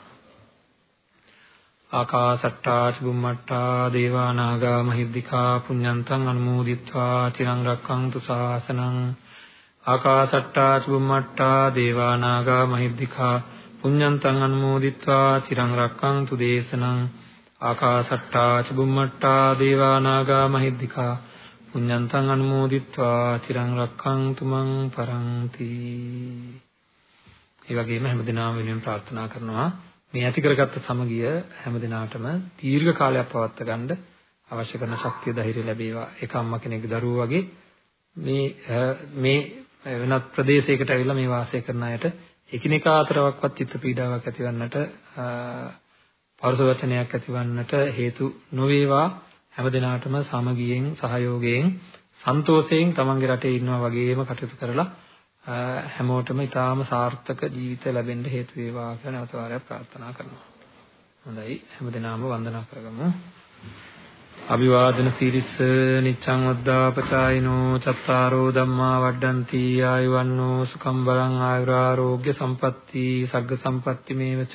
ආකාසට්ටා චුම්මට්ටා දේවා නාග මහිද්దికා පුඤ්ඤන්තං අනුමෝදිත්වා චිරං රක්ඛන්තු ශාසනං ආකාසට්ටා චුම්මට්ටා දේවා නාග මහිද්దికා පුඤ්ඤන්තං අනුමෝදිත්වා චිරං රක්ඛන්තු දේශනං ආකාසට්ටා චුම්මට්ටා දේවා නාග මහිද්దికා පුඤ්ඤන්තං අනුමෝදිත්වා චිරං රක්ඛන්තු මං පරන්ති. ඒ වගේම හැමදිනම වෙනුවෙන් ප්‍රාර්ථනා කරනවා මේ ඇති කරගත්ත සමගිය හැමදිනාටම දීර්ඝ කාලයක් පවත්වා ගන්න අවශ්‍ය කරන ශක්තිය ධෛර්යය ලැබේවා. ඒක අම්මා කෙනෙක්ගේ දරුවෝ වගේ මේ මේ වෙනත් ප්‍රදේශයකට ඇවිල්ලා මේ වාසය කරන අයට එකිනෙකා අතරවක්වත් චිත්ත පීඩාවක් ඇතිවන්නට පරස වචනයක් ඇතිවන්නට හේතු නොවේවා. හැම දිනාටම සමගියෙන් සහයෝගයෙන් සන්තෝෂයෙන් තමන්ගේ රටේ ඉන්නවා වගේම කටයුතු කරලා හැමෝටම ඊටාම සාර්ථක ජීවිත ලැබෙන්න හේතු වේවා කියලා නැවත වාරයක් ප්‍රාර්ථනා කරනවා. හොඳයි හැම දිනාම වන්දනා කරගමු. අභිවාදන සීරිස නිච්ඡං වද්දාපචායිනෝ චත්තාරෝ ධම්මා වඩ්ඩಂತಿ ආයුවන්නෝ සුඛම් බලං ආයුරාෝග්‍ය සම්පatti සග්ග සම්පatti මේවච